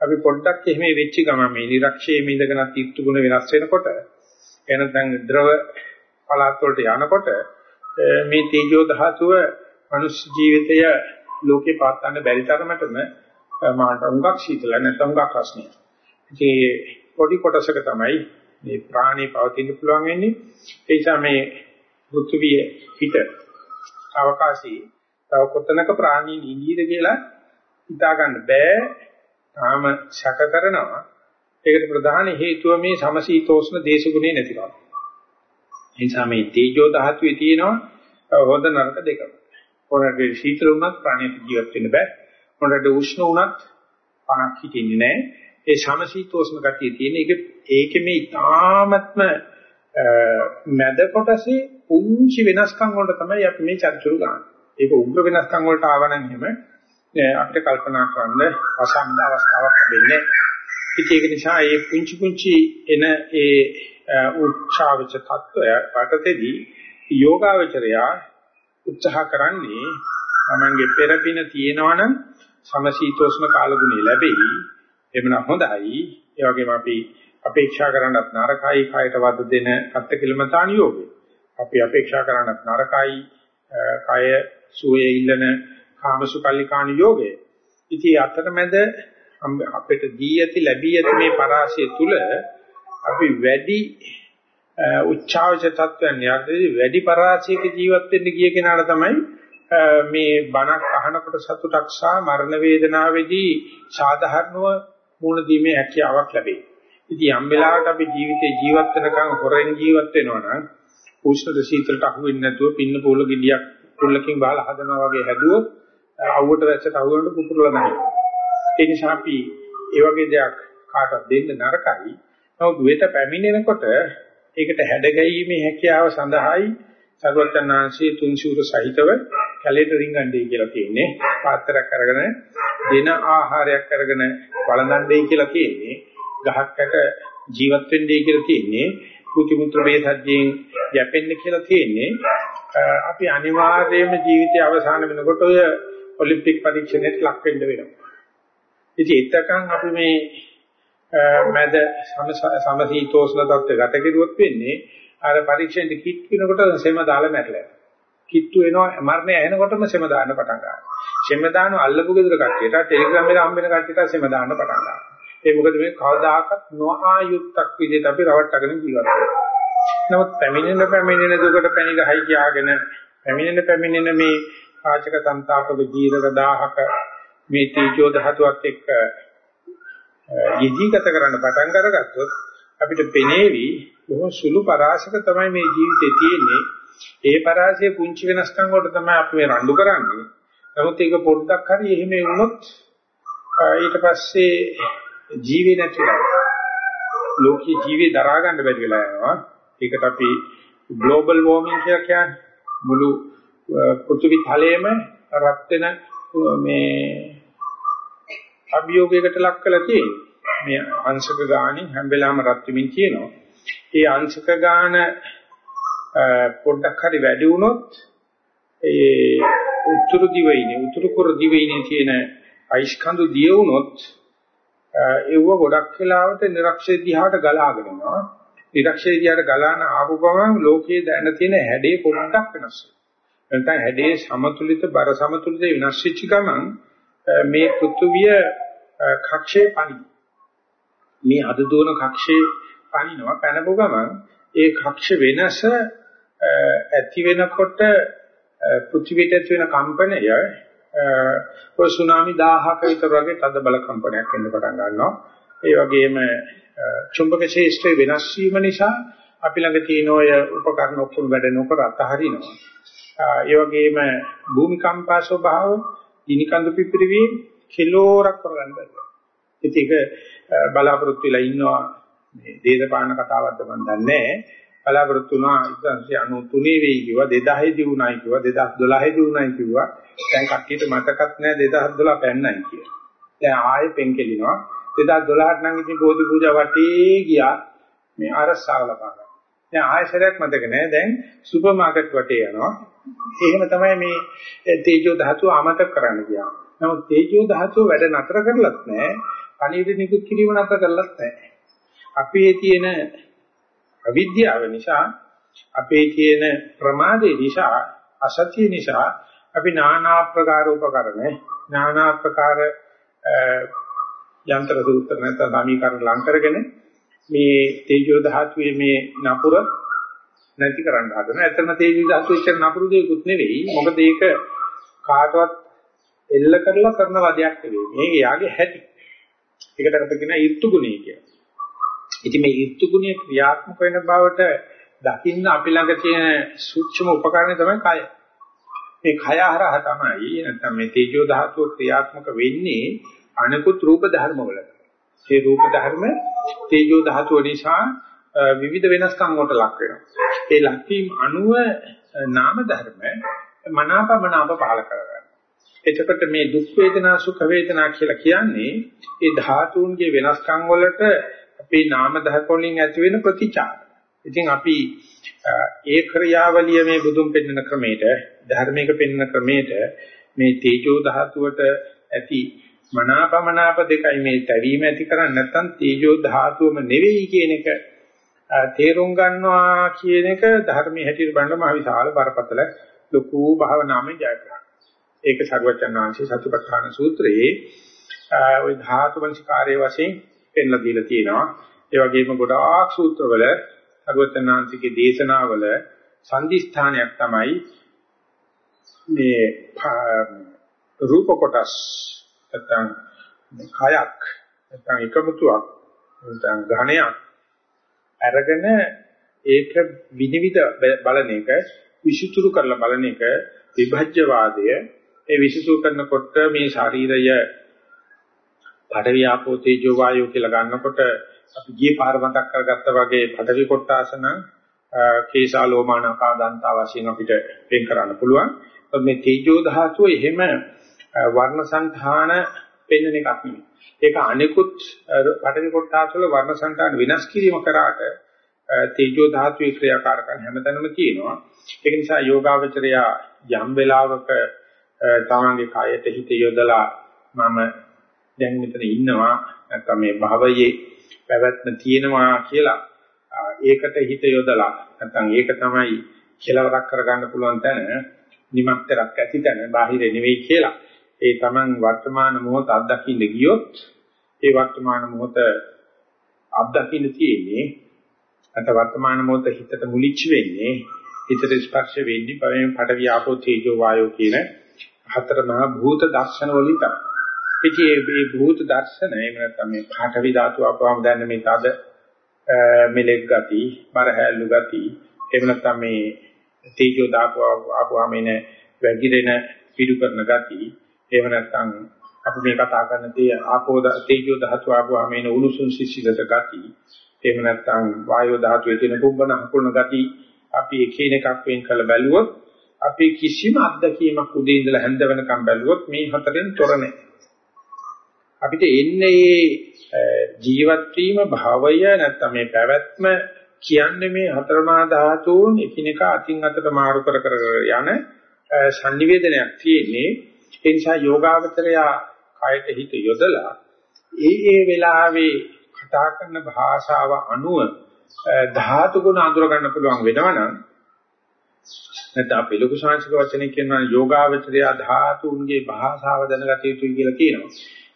අපි පොඩ්ඩක් එහෙම වෙච්ච ගමන් මේ නිරක්ෂයේ මිඳගෙන තීත්තු ගුණ වෙනස් වෙනකොට එනනම් ද්‍රව පළාත් වලට යනකොට මේ තේජෝ ධාතුව මනුෂ්‍ය ජීවිතය ලෝකේ පාත්තන්න බැරි තරමටම මාට උඟක් සීතල නැත්නම් උඟක් රස්නේ. ඉතින් පොඩි කොටසක තමයි මේ ප්‍රාණී පවතින්න පුළුවන් වෙන්නේ. ඒ නිසා මේ පෘථිවිය පිට අවකාශී තව කොතනක ප්‍රාණීන් ඉඳීද කියලා හිතා ගන්න බෑ. තාම ශක කරනවා. ඒකට ප්‍රධාන හේතුව මේ සමශීතෝෂ්ණ දේශගුණේ නැතිකම. ඒ නිසා මේ තේජෝ ධාතුවේ තියෙනවා හොඳ නරක දෙකම. හොරට සීතල වුණත් ප්‍රාණියට ජීවත් වෙන්න බෑ. හොරට උෂ්ණ වුණත් පණක් හිටින්නේ නැහැ. ඒ සමශීතෝෂ්ණ ගතිය තියෙන එක ඒකේ මේ ඊ타ත්ම මැද කොටසේ පුංචි වෙනස්කම් වලට තමයි අපි මේ චර්චුරු ගන්න. ඒක උග්‍ර වෙනස්කම් වලට ආවනම් එහෙම අපිට කල්පනා කරන්න අසන්න අවස්ථාවක් ලැබෙන්නේ. ඉතින් ඒක නිසා මේ පුංචි පුංචි එන ඒ උච්චාවච තත්වය වටතේදී යෝගාවචරය උත්සාහ කරන්නේ තමන්ගේ පෙරපින තියෙනවනම් සමශීතෝෂ්ණ කාලගුණය ලැබෙයි. එhmenan හොඳයි. ඒ වගේම අපි අපේක්ෂා කරන්නත් නරකයි කායට වද දෙන අත්කලමතාන යෝගය. අපි අපේක්ෂා කරන්නත් නරකයි කය සුවේ ඉල්ලන කාමසුකල්ලිකාන යෝගය. ඉතින් අතරමැද අපිට දී ඇති ලැබී ඇති මේ පරාසය තුල අපි වැඩි උච්චාවච තත්වයන් යද්දී වැඩි පරාසයක ජීවත් වෙන්න ගිය කෙනාට තමයි මේ බණක් අහනකොට සතුටක් සහ මරණ වේදනාවේදී සාධාරණව මුණ දීමේ හැකියාවක් ලැබේ. ඉතින් යම් වෙලාවකට අපි ජීවිතේ ජීවත් වෙනකන් හොරෙන් ජීවත් වෙනවා නම් උෂ්ණ සීතලට අහු වෙන්නේ නැතුව පින්න පොළ ගෙඩියක් පුල්ලකින් බහලා හදනවා වගේ හැදුවොත් අවුවට වැස්සට අහු වෙනකොට පුපුරලා නැහැ. ඒ නිසා අපි ඒ වගේ දෙයක් කාටවත් දෙන්න නරකයි. නමුත් වෙත පැමිණෙනකොට ඒකට හැඩගැයීමේ හැකියාව සඳහායි සර්වඥාන්සේ තුන්සූර සහිතව කැලේට රින්ගන්නේ කියලා තියෙන්නේ. පාත්‍රයක් අරගෙන දෙන ආහාරයක් අරගෙන වළඳන්නේ කියලා තියෙන්නේ. ගහක්කට ජීවත් වෙන්නේ කියලා තියෙන්නේ. කුටි මුත්‍ර වේසජ්ජයෙන් යැපෙන්න කියලා තියෙන්නේ. අපි අනිවාර්යයෙන්ම ජීවිතයේ අවසාන වෙනකොට ඔය ඔලිම්පික් පරීක්ෂණයට ලක් වෙන්න වෙනවා. ඉතින් එතකන් අපි මේ මැද සමසීතෝෂ්ණ තත්ත්ව ගත කෙරුවොත් වෙන්නේ අර පරීක්ෂණයට කිට් වෙනකොට සෙම දාලා මැරලා. කිට්ටු වෙනවා මරණය එනකොටම සෙම දාන්න පටන් ගන්නවා. සෙම දාන අල්ලපු ගෙදර කට්ටියට ටෙලිග්‍රෑම් එක හම්බෙන කට්ටියට සෙම දාන්න පටන් ගන්නවා. ඒ මොකද මේ කවදාකවත් නොආයුක්තක් විදිහට අපි රවට්ටගෙන ජීවත් වෙනවා. නමුත් පැමිණෙන පැමිණෙන දුකට පැණි ගහයි කියාගෙන පැමිණෙන පැමිණෙන මේ ආචක සංతాපක දීර්ඝ දාහක මේ තීජෝ ධාතුවත් එක්ක යෙදීගත කරන්න පටන් අරගත්තොත් අපිට පෙනේවි බොහෝ සුළු පරාසක තමයි මේ ජීවිතේ තියෙන්නේ. ඒ පරාසයේ පුංචි වෙනස්කම් වලට තමයි අපි මේ රණ්ඩු කරන්නේ. නමුත් ඒක පොඩ්ඩක් හරි එහෙම වුණොත් ඊට පස්සේ ජීවේ නැතිලා ලෝකයේ ජීවේ දරා ගන්න බැරි වෙලා යනවා. ඒකට අපි ග්ලෝබල් වෝමින් කියලා කියන්නේ මුළු පෘථිවි තලයේම රත් වෙන මේ අභියෝගයකට ලක් කළා තියෙන්නේ. මේ අංශක ගාණින් හැම වෙලාවෙම රත් වෙමින් තියෙනවා. ඒ අංශක ගාණ පොඩ්ඩක් හරි වැඩි වුණොත් ඒ උතුරු දිවයිනේ උතුරු කුර දිවයිනේ තියෙන අයිස්කන්ධ දිය වුණොත් ඒව ගොඩක් වෙලාවට නිරක්ෂය දිහාට ගලාගෙන යනවා. නිරක්ෂය දිහාට ගලාන ආපු ගමන් ලෝකයේ දැන තියෙන හැඩේ පොඩ්ඩක් වෙනස් වෙනවා. නැත්නම් හැඩේ සමතුලිත බර සමතුලිත වෙනස් වෙච්ච ගමන් මේ පෘථුවිය කක්ෂයේ පණි. මේ අද දුවන කක්ෂයේ පණිනවා පැනපු ගමන් ඒ කක්ෂ වෙනස ඇති වෙනකොට පෘථිවියට ඇති වෙන කම්පනය ඔය සුනාමි 1000ක විතර වගේ තද බල කම්පනයක් එන්න පටන් ගන්නවා. ඒ වගේම චුම්බක ශේෂ්ත්‍රයේ වෙනස් වීම නිසා අපි ළඟ තියෙන ඔය උපකරණ ඔක්කොම වැඩ නොකර අතහරිනවා. ඒ වගේම භූමිකම්පා ස්වභාව, දිනිකඳු පිපිරීම කිලෝරක් කරගන්න බැහැ. ඉතින් ඒක බලාපොරොත්තු වෙලා ඉන්නවා මේ දේශපාලන කතාවක්ද මම දන්නේ බලාපොරොත්තු වුණා 1993 වෙයි කිව්වා 2000 දී වුණායි කිව්වා 2012 දී වුණායි කිව්වා දැන් කට්ටියට මතකත් නැහැ 2012 පැන්නයි කියලා. දැන් ආයෙ පෙන්කෙලිනවා 2012ට නම් ඉතින් බෝධි පූජා වටේ ගියා මේ අරස්සාව ලබා ගන්න. දැන් ආයෙසරයක් මතක නැහැ දැන් සුපර් මාකට් වටේ යනවා. එහෙම තමයි මේ තේජෝ ධාතුව අමතක කරන්න කියන්නේ. නමුත් තේජෝ ධාතුව වැඩ නතර කරලත් නැහැ. පණීඩ නිකුත් කිරීම නතර කරලත් නැහැ. අපේ තියෙන අවිද්‍යාව නිසා අපේ තියෙන ප්‍රමාදේ නිසා අසත්‍ය නිසා අපි নানা ආකාර උපකරණ নানা ආකාර යන්ත්‍ර සූත්‍ර නැත්නම් සමීකරණ ලං කරගෙන මේ තේජෝ ධාතුවේ මේ නපුර නැති කරන්න හදනවා. ඇත්තම තේජෝ ධාතුවේ ඉච්ච නපුරු දෙයක්ුත් නෙවෙයි. මොකද ඒක කාටවත් එල්ල කරලා කරන වදයක් නෙවෙයි. මේක යාගේ හැටි. ඒකට අපිට කියන ඍතු ගුණය කියලා. ඉතින් මේ ඍතු ගුණය ක්‍රියාත්මක වෙන බවට දකින්න අපි ළඟ තියෙන සූක්ෂම උපකරණය තමයි කය. මේ කය හරහා තමයි නැත්නම් මේ තේජෝ ධාතුව ක්‍රියාත්මක වෙන්නේ අනිකුත් රූප ධර්ම වල. මේ රූප ධර්ම තේජෝ ධාතුව නිසා විවිධ වෙනස්කම් වලට ලක් වෙනවා. ඒ ලක්වීම අනුව නාම ධර්ම මනාපමනාප පාල කරගන්නවා. එතකොට මේ දුක් වේදනා සුඛ වේදනා කියලා කියන්නේ ඒ ධාතුන්ගේ වෙනස්කම් වලට අපේ නාම ධර්ම වලින් ඇති වෙන ප්‍රතිචාර. ඉතින් අපි ඒ ක්‍රියාවලිය මේ බුදුන් පෙන්වන ක්‍රමයට ධර්මයක පෙන්වන ක්‍රමයට මේ තේජෝ ධාතුවට ඇති මනාපමනාප දෙකයි මේ තැවීම ඇති කරන්නේ නැත්නම් තේජෝ ධාතුවම නෙවෙයි කියන එක තේරුම් ගන්නවා කියන එක ධර්මයේ හැටියට බලන මහ විශාල බරපතල ලොකු භාවනාමය ජයග්‍රහණ. ඒක සර්වචන් වහන්සේ සතිපට්ඨාන සූත්‍රයේ ওই ධාතු වංශකාරයේ වශයෙන් පෙන්ලා දීලා තියෙනවා. ඒ වගේම ගොඩාක් සූත්‍රවල සර්වචනාංශිකේ දේශනාවල සංදිස්ථානයක් තමයි මේ රූප කොටස් නැත්නම් කයක් නැත්නම් එකමුතුවක් නැත්නම් ඝණයක් අරගෙන ඒක විනිවිද බලන එක විසුතුරු කරලා බලන එක විභජ්‍යවාදය ඒ විසුතුරු කරනකොට මේ ශරීරය පඩවි ආපෝ තේජෝ වායෝ කියලා ගන්නකොට අපි ගියේ පාර මතක් කරගත්තා වගේ පඩවි කොටාසන කේශා ලෝමානකා දන්තා වශයෙන් අපිට වෙන් කරන්න පුළුවන්. මේ තේජෝ ධාතුව එහෙම වර්ණ සංධාන පෙන්වන එකක් නෙවෙයි. ඒක අනිකුත් පඩවි කොටාස වල වර්ණ සංධාන විනාශ කිරීම කරාට තේජෝ ධාතුවේ ක්‍රියාකාරකම් හැමතැනම තියෙනවා. ඒක නිසා යෝගාවචරය යම් වෙලාවක තමන්ගේ කයට හිත යොදලා මම දැන් මෙතන ඉන්නවා නැත්නම් මේ භවයේ පැවැත්ම තියෙනවා කියලා ඒකට හිත යොදලා නැත්නම් ඒක තමයි කෙලවරක් කරගන්න පුළුවන් තැන නිමක්තරක් ඇති තැන බාහිර නෙවෙයි කියලා ඒ තමන් වර්තමාන මොහොත අත්දකින්න ගියොත් ඒ වර්තමාන මොහොත අත්දකින්න තියෙන්නේ අත වර්තමාන මොහොත හිතට මුලිච්ච වෙන්නේ හිතට ස්පර්ශ වෙන්නේ පරම පඩවිය ආපෝ තේජෝ වායෝ කියන හතර මහා භූත දර්ශන වලින් තමයි. ඉතින් මේ භූත දර්ශන එහෙම නැත්නම් මේ පඩවි ධාතු අපවම දැන්න මේ තද මෙලෙක් ගති, බරහැල්ලු ගති, එහෙම නැත්නම් මේ තේජෝ ධාතු ආපුවාම එන වැగిරෙන පිටු කරන ගති, එහෙම නැත්නම් අපි මේ කතා කරන තේ ආපෝ තේජෝ ධාතු ආපුවාම එන උණුසුම් සිසිලත ගති, එහෙම නැත්නම් වායෝ ධාතුවේ තියෙන පුම්බන හකුලන ගති අපි එකින් එකක් වෙන් කළ බැලුවොත් අපි කිසිම අත්දැකීමක් උදේ ඉඳලා හැන්ද වෙනකම් බැලුවොත් මේ හතරෙන් තොර නැහැ. අපිට එන්නේ ජීවත් වීම භාවය නැත්නම් මේ පැවැත්ම කියන්නේ මේ හතරමා ධාතුන් එකිනෙක අතින් අතට මාරු කර කර යන sannivedanayak තියෙන්නේ ඒ නිසා යෝගාවචරය කයට හිත යොදලා ඒ ඒ වෙලාවේ කතා කරන භාෂාව අනුව ධාතු ගුණ අඳුර ගන්න පුළුවන් වෙනවනම් නැත්නම් අපි ලොකු සංස්කෘතික වචනේ කියනවා යෝගාවචරය ධාතුන්ගේ භාෂාව දැනගත යුතුයි කියලා කියනවා.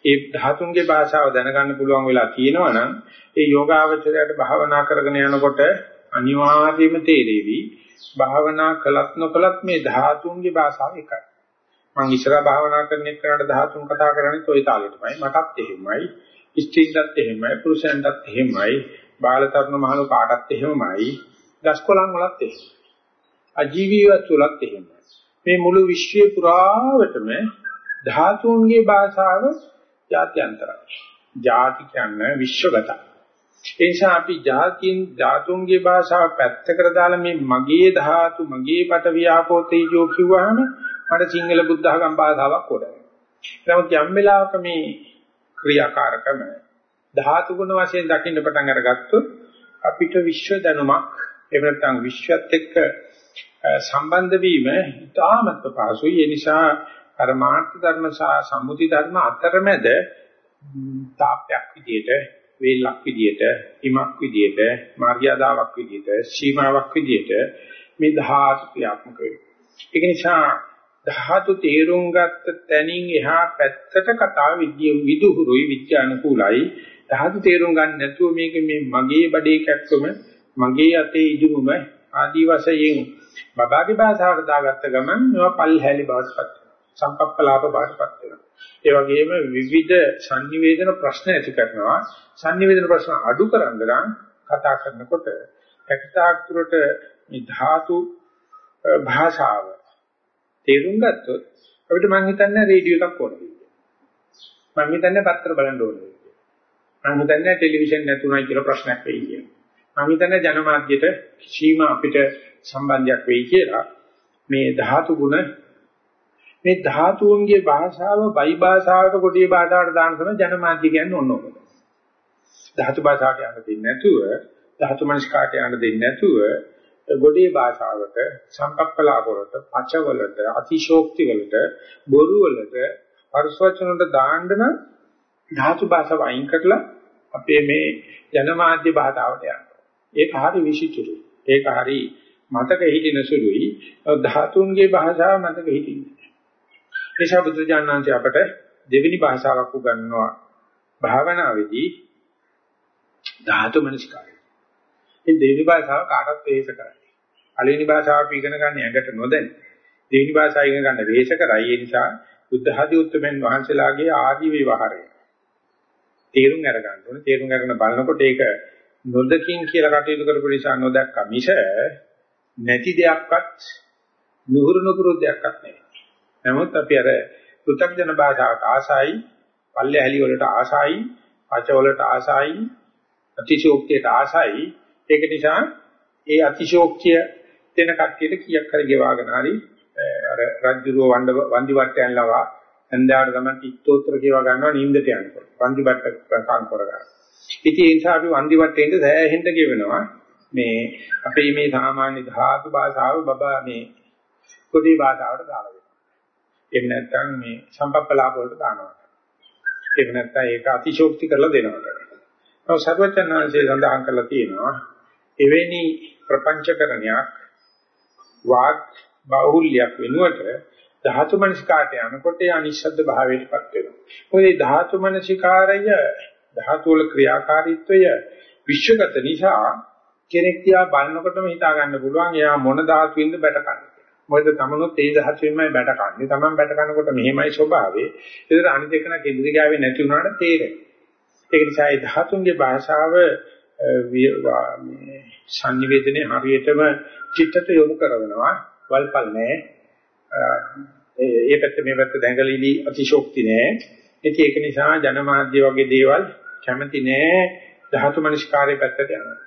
ඒ ධාතුන්ගේ භාෂාව දැනගන්න පුළුවන් වෙලා තියෙනවනම් ඒ යෝගාවචරයට භාවනා කරගෙන යනකොට අනිවාර්යයෙන්ම තේරෙවි භාවනා කළත් නොකළත් මේ ධාතුන්ගේ භාෂාව එකයි. මම ඉස්සරහ භාවනා කරන එකට ධාතුන් කතා කරන්නේ toy තාලෙටමයි මටත් එහෙමයි. ස්ත්‍රීන්ටත් එහෙමයි පුරුෂයන්ටත් එහෙමයි. බාල තරුණ මහලු කාටත් එහෙමයි. දස්කොලන් වලත් එහෙමයි. අජීවීවත් වලත් එහෙමයි. මේ මුළු විශ්වය පුරාවටම ධාතුන්ගේ භාෂාව ජාත්‍යන්තරයි. ජාති කියන්නේ විශ්වගත. ඒ නිසා අපි ජාතින් ධාතුන්ගේ භාෂාව පැත්තකට දාලා මේ මගේ ධාතු මගේ පට වියාපෝ තේජෝ කිව්වහම මට සිංහල බුද්ධ ආගම් භාෂාවක් ඕනේ. නමුත් යම් වෙලාවක මේ ක්‍රියාකාරකම ධාතු ගුණ වශයෙන් දකින්න පටන් අරගත්තොත් අපිට විශ්ව දැනුමක් එහෙම නැත්නම් විශ්වත් එක්ක සම්බන්ධ වීම ඉතාමත් පහසුයි. ඒ නිසා පරමාර්ථ ධර්ම සහ සම්මුති ධර්ම අතරමැද තාප්පයක් විදියට, වේලක් විදියට, හිමක් විදියට, මාර්යාදාවක් විදියට, සීමාවක් විදියට මේ ධාතු ක්‍රියාත්මක වෙනවා. ඒක නිසා ධාතු තේරුම් ගත්ත තැනින් එහා පැත්තට කතාව විද්‍ය විදුහුරුයි විද්‍යානුකූලයි. ධාතු තේරුම් ගන්න නැතුව මේක මේ මගේ බඩේ කැක්කම මගේ අතේ ඉදුමම ආදි වශයෙන් බබාගේ භාෂාවට දාගත්ත ගමන් මේවා පල්හැලි බවටපත් සම්පප්පලාප බවටපත් වෙනවා. ඒ වගේම විවිධ sannivedana ප්‍රශ්න ඇති කරනවා. sannivedana ප්‍රශ්න අඩු කරන්න නම් කතා කරනකොට පැකිතාක්තුරට මේ ධාතු භාෂාව තේරුම් ගත්තොත් අපිට මං හිතන්නේ රේඩියෝ එකක් ඕන කියලා. මං හිතන්නේ පත්‍ර බලන්න ඕන කියලා. මං හිතන්නේ ටෙලිවිෂන් නැතුණයි කියලා ප්‍රශ්නයක් වෙයි කියලා. මං හිතන්නේ ජනමාධ්‍යට කිසිම අපිට සම්බන්ධයක් වෙයි කියලා. මේ ධාතු ගුණ මේ ධාතුන්ගේ භාෂාව බයි භාෂාවට කොටිය භාෂාවට දාන තමයි ජනමාධ්‍ය කියන්නේ ඔන්න ඔක. ධාතු භාෂාවට යන්න දෙන්නේ නැතුව ධාතු මනස්කාට යන්න දෙන්නේ නැතුව ගොඩේ භාෂාවට සම්පක්කලාපවලට පචවලට අතිශෝක්ති වලට බොරු වලට පරිසවචන වලට දාන්න නම් ධාතු භාෂාව අයින් කරලා අපේ මේ ජනමාධ්‍ය භාෂාවට යන්න. ඒක හරි විශිෂ්ටුයි. ඒක හරි මතක හිටින සුළුයි. ධාතුන්ගේ භාෂාව මතක හිටින්නේ. නිසා බුදුජානනාංශය අපට දෙවෙනි භාෂාවක් උගන්වනවා භාවනාවේදී ධාතු මනස්කාරය. ඒ දෙවෙනි භාෂාව කාටවත් වෙහෙස කරන්නේ. පළවෙනි භාෂාව අපි ඉගෙන ගන්න ඇඟට නොදැන. දෙවෙනි භාෂාව ඉගෙන ගන්න වෙහෙස කරයි. ඒ නිසා බුද්ධ ආදී උත්තරමෙන් වහන්සේලාගේ ආදී විවහාරය. තේරුම් අරගන්න ඕනේ. තේරුම් අරගෙන බලනකොට ඒක නොදකින් කියලා කටයුතු කරපු නිසා නොදැක්ක මිස නැති දෙයක්වත් නුහුරු නුපුරු දෙයක්වත් නෙවෙයි. නමුත් අපි අර පෘථග්ජන භාෂාවට ආසයි, පල්ලේ ඇලි වලට ආසයි, පච වලට ආසයි, අතිශෝක්තියට ආසයි. ඒක නිසා ඒ අතිශෝක්තිය දෙන කට්ටියට කීයක් හරි ගෙවාගෙන හරි අර රජ්ජුරුව වණ්ඩ වන්දි වට්ටයන් ලවා හන්දාට ගමන් කිත්තෝත්තර කියවා ගන්නවා නිින්දට යනකොට. වන්දි වට්ට කම් කරගන්න. ඉතින් ඒ නිසා අපි වන්දි වට්ටෙන්ද සෑහෙන්න කියවෙනවා. මේ අපේ මේ සාමාන්‍ය ධාතු භාෂාව බබා මේ පොඩි භාෂාවට දාලා දෙනවා. එහෙම නැත්නම් මේ සම්පප්පලාප වලට දානවා. එහෙම නැත්නම් ඒක අතිශෝක්ති කරලා දෙනවා. ඔව් සර්වචන්නාංශය සඳහන් කරලා තියෙනවා එවැනි ප්‍රපංචකරණයක් වාග් බාහුල්‍යයක් වෙනුවට ධාතු මනසිකාට යනකොට ඒ අනිශ්ශබ්ද භාවයටපත් වෙනවා. මොකද ධාතු මනසිකාරය ධාතු වල ක්‍රියාකාරීත්වය විශ්වගත නිසා කෙනෙක් තියා බලනකොටම හිතා ගන්න පුළුවන් එයා මොන ධාතුවෙන්ද බැට කන්නේ. මොකද තමනුත් ඒ ධාතුවෙන්මයි බැට කන්නේ. Taman බැට කනකොට මෙහෙමයි ස්වභාවය. ඒතර අනිත් එකන කෙඳිරි ගාවේ නැති වුණාට තේරෙන්නේ. ඒක නිසා ඒ ධාතුන්ගේ භාෂාව මේ sannivedanaye හරියටම චිත්තට යොමු කරනවා. වල්පල් නැහැ. ඒ පැත්ත මේ පැත්ත දැඟලිලි අතිශෝක්ති නැහැ. ඉතින් ඒක නිසා ජනමාධ්‍ය වගේ දේවල් කැමති නැහැ ධාතු මනස්කාරයේ පැත්තට යනවා.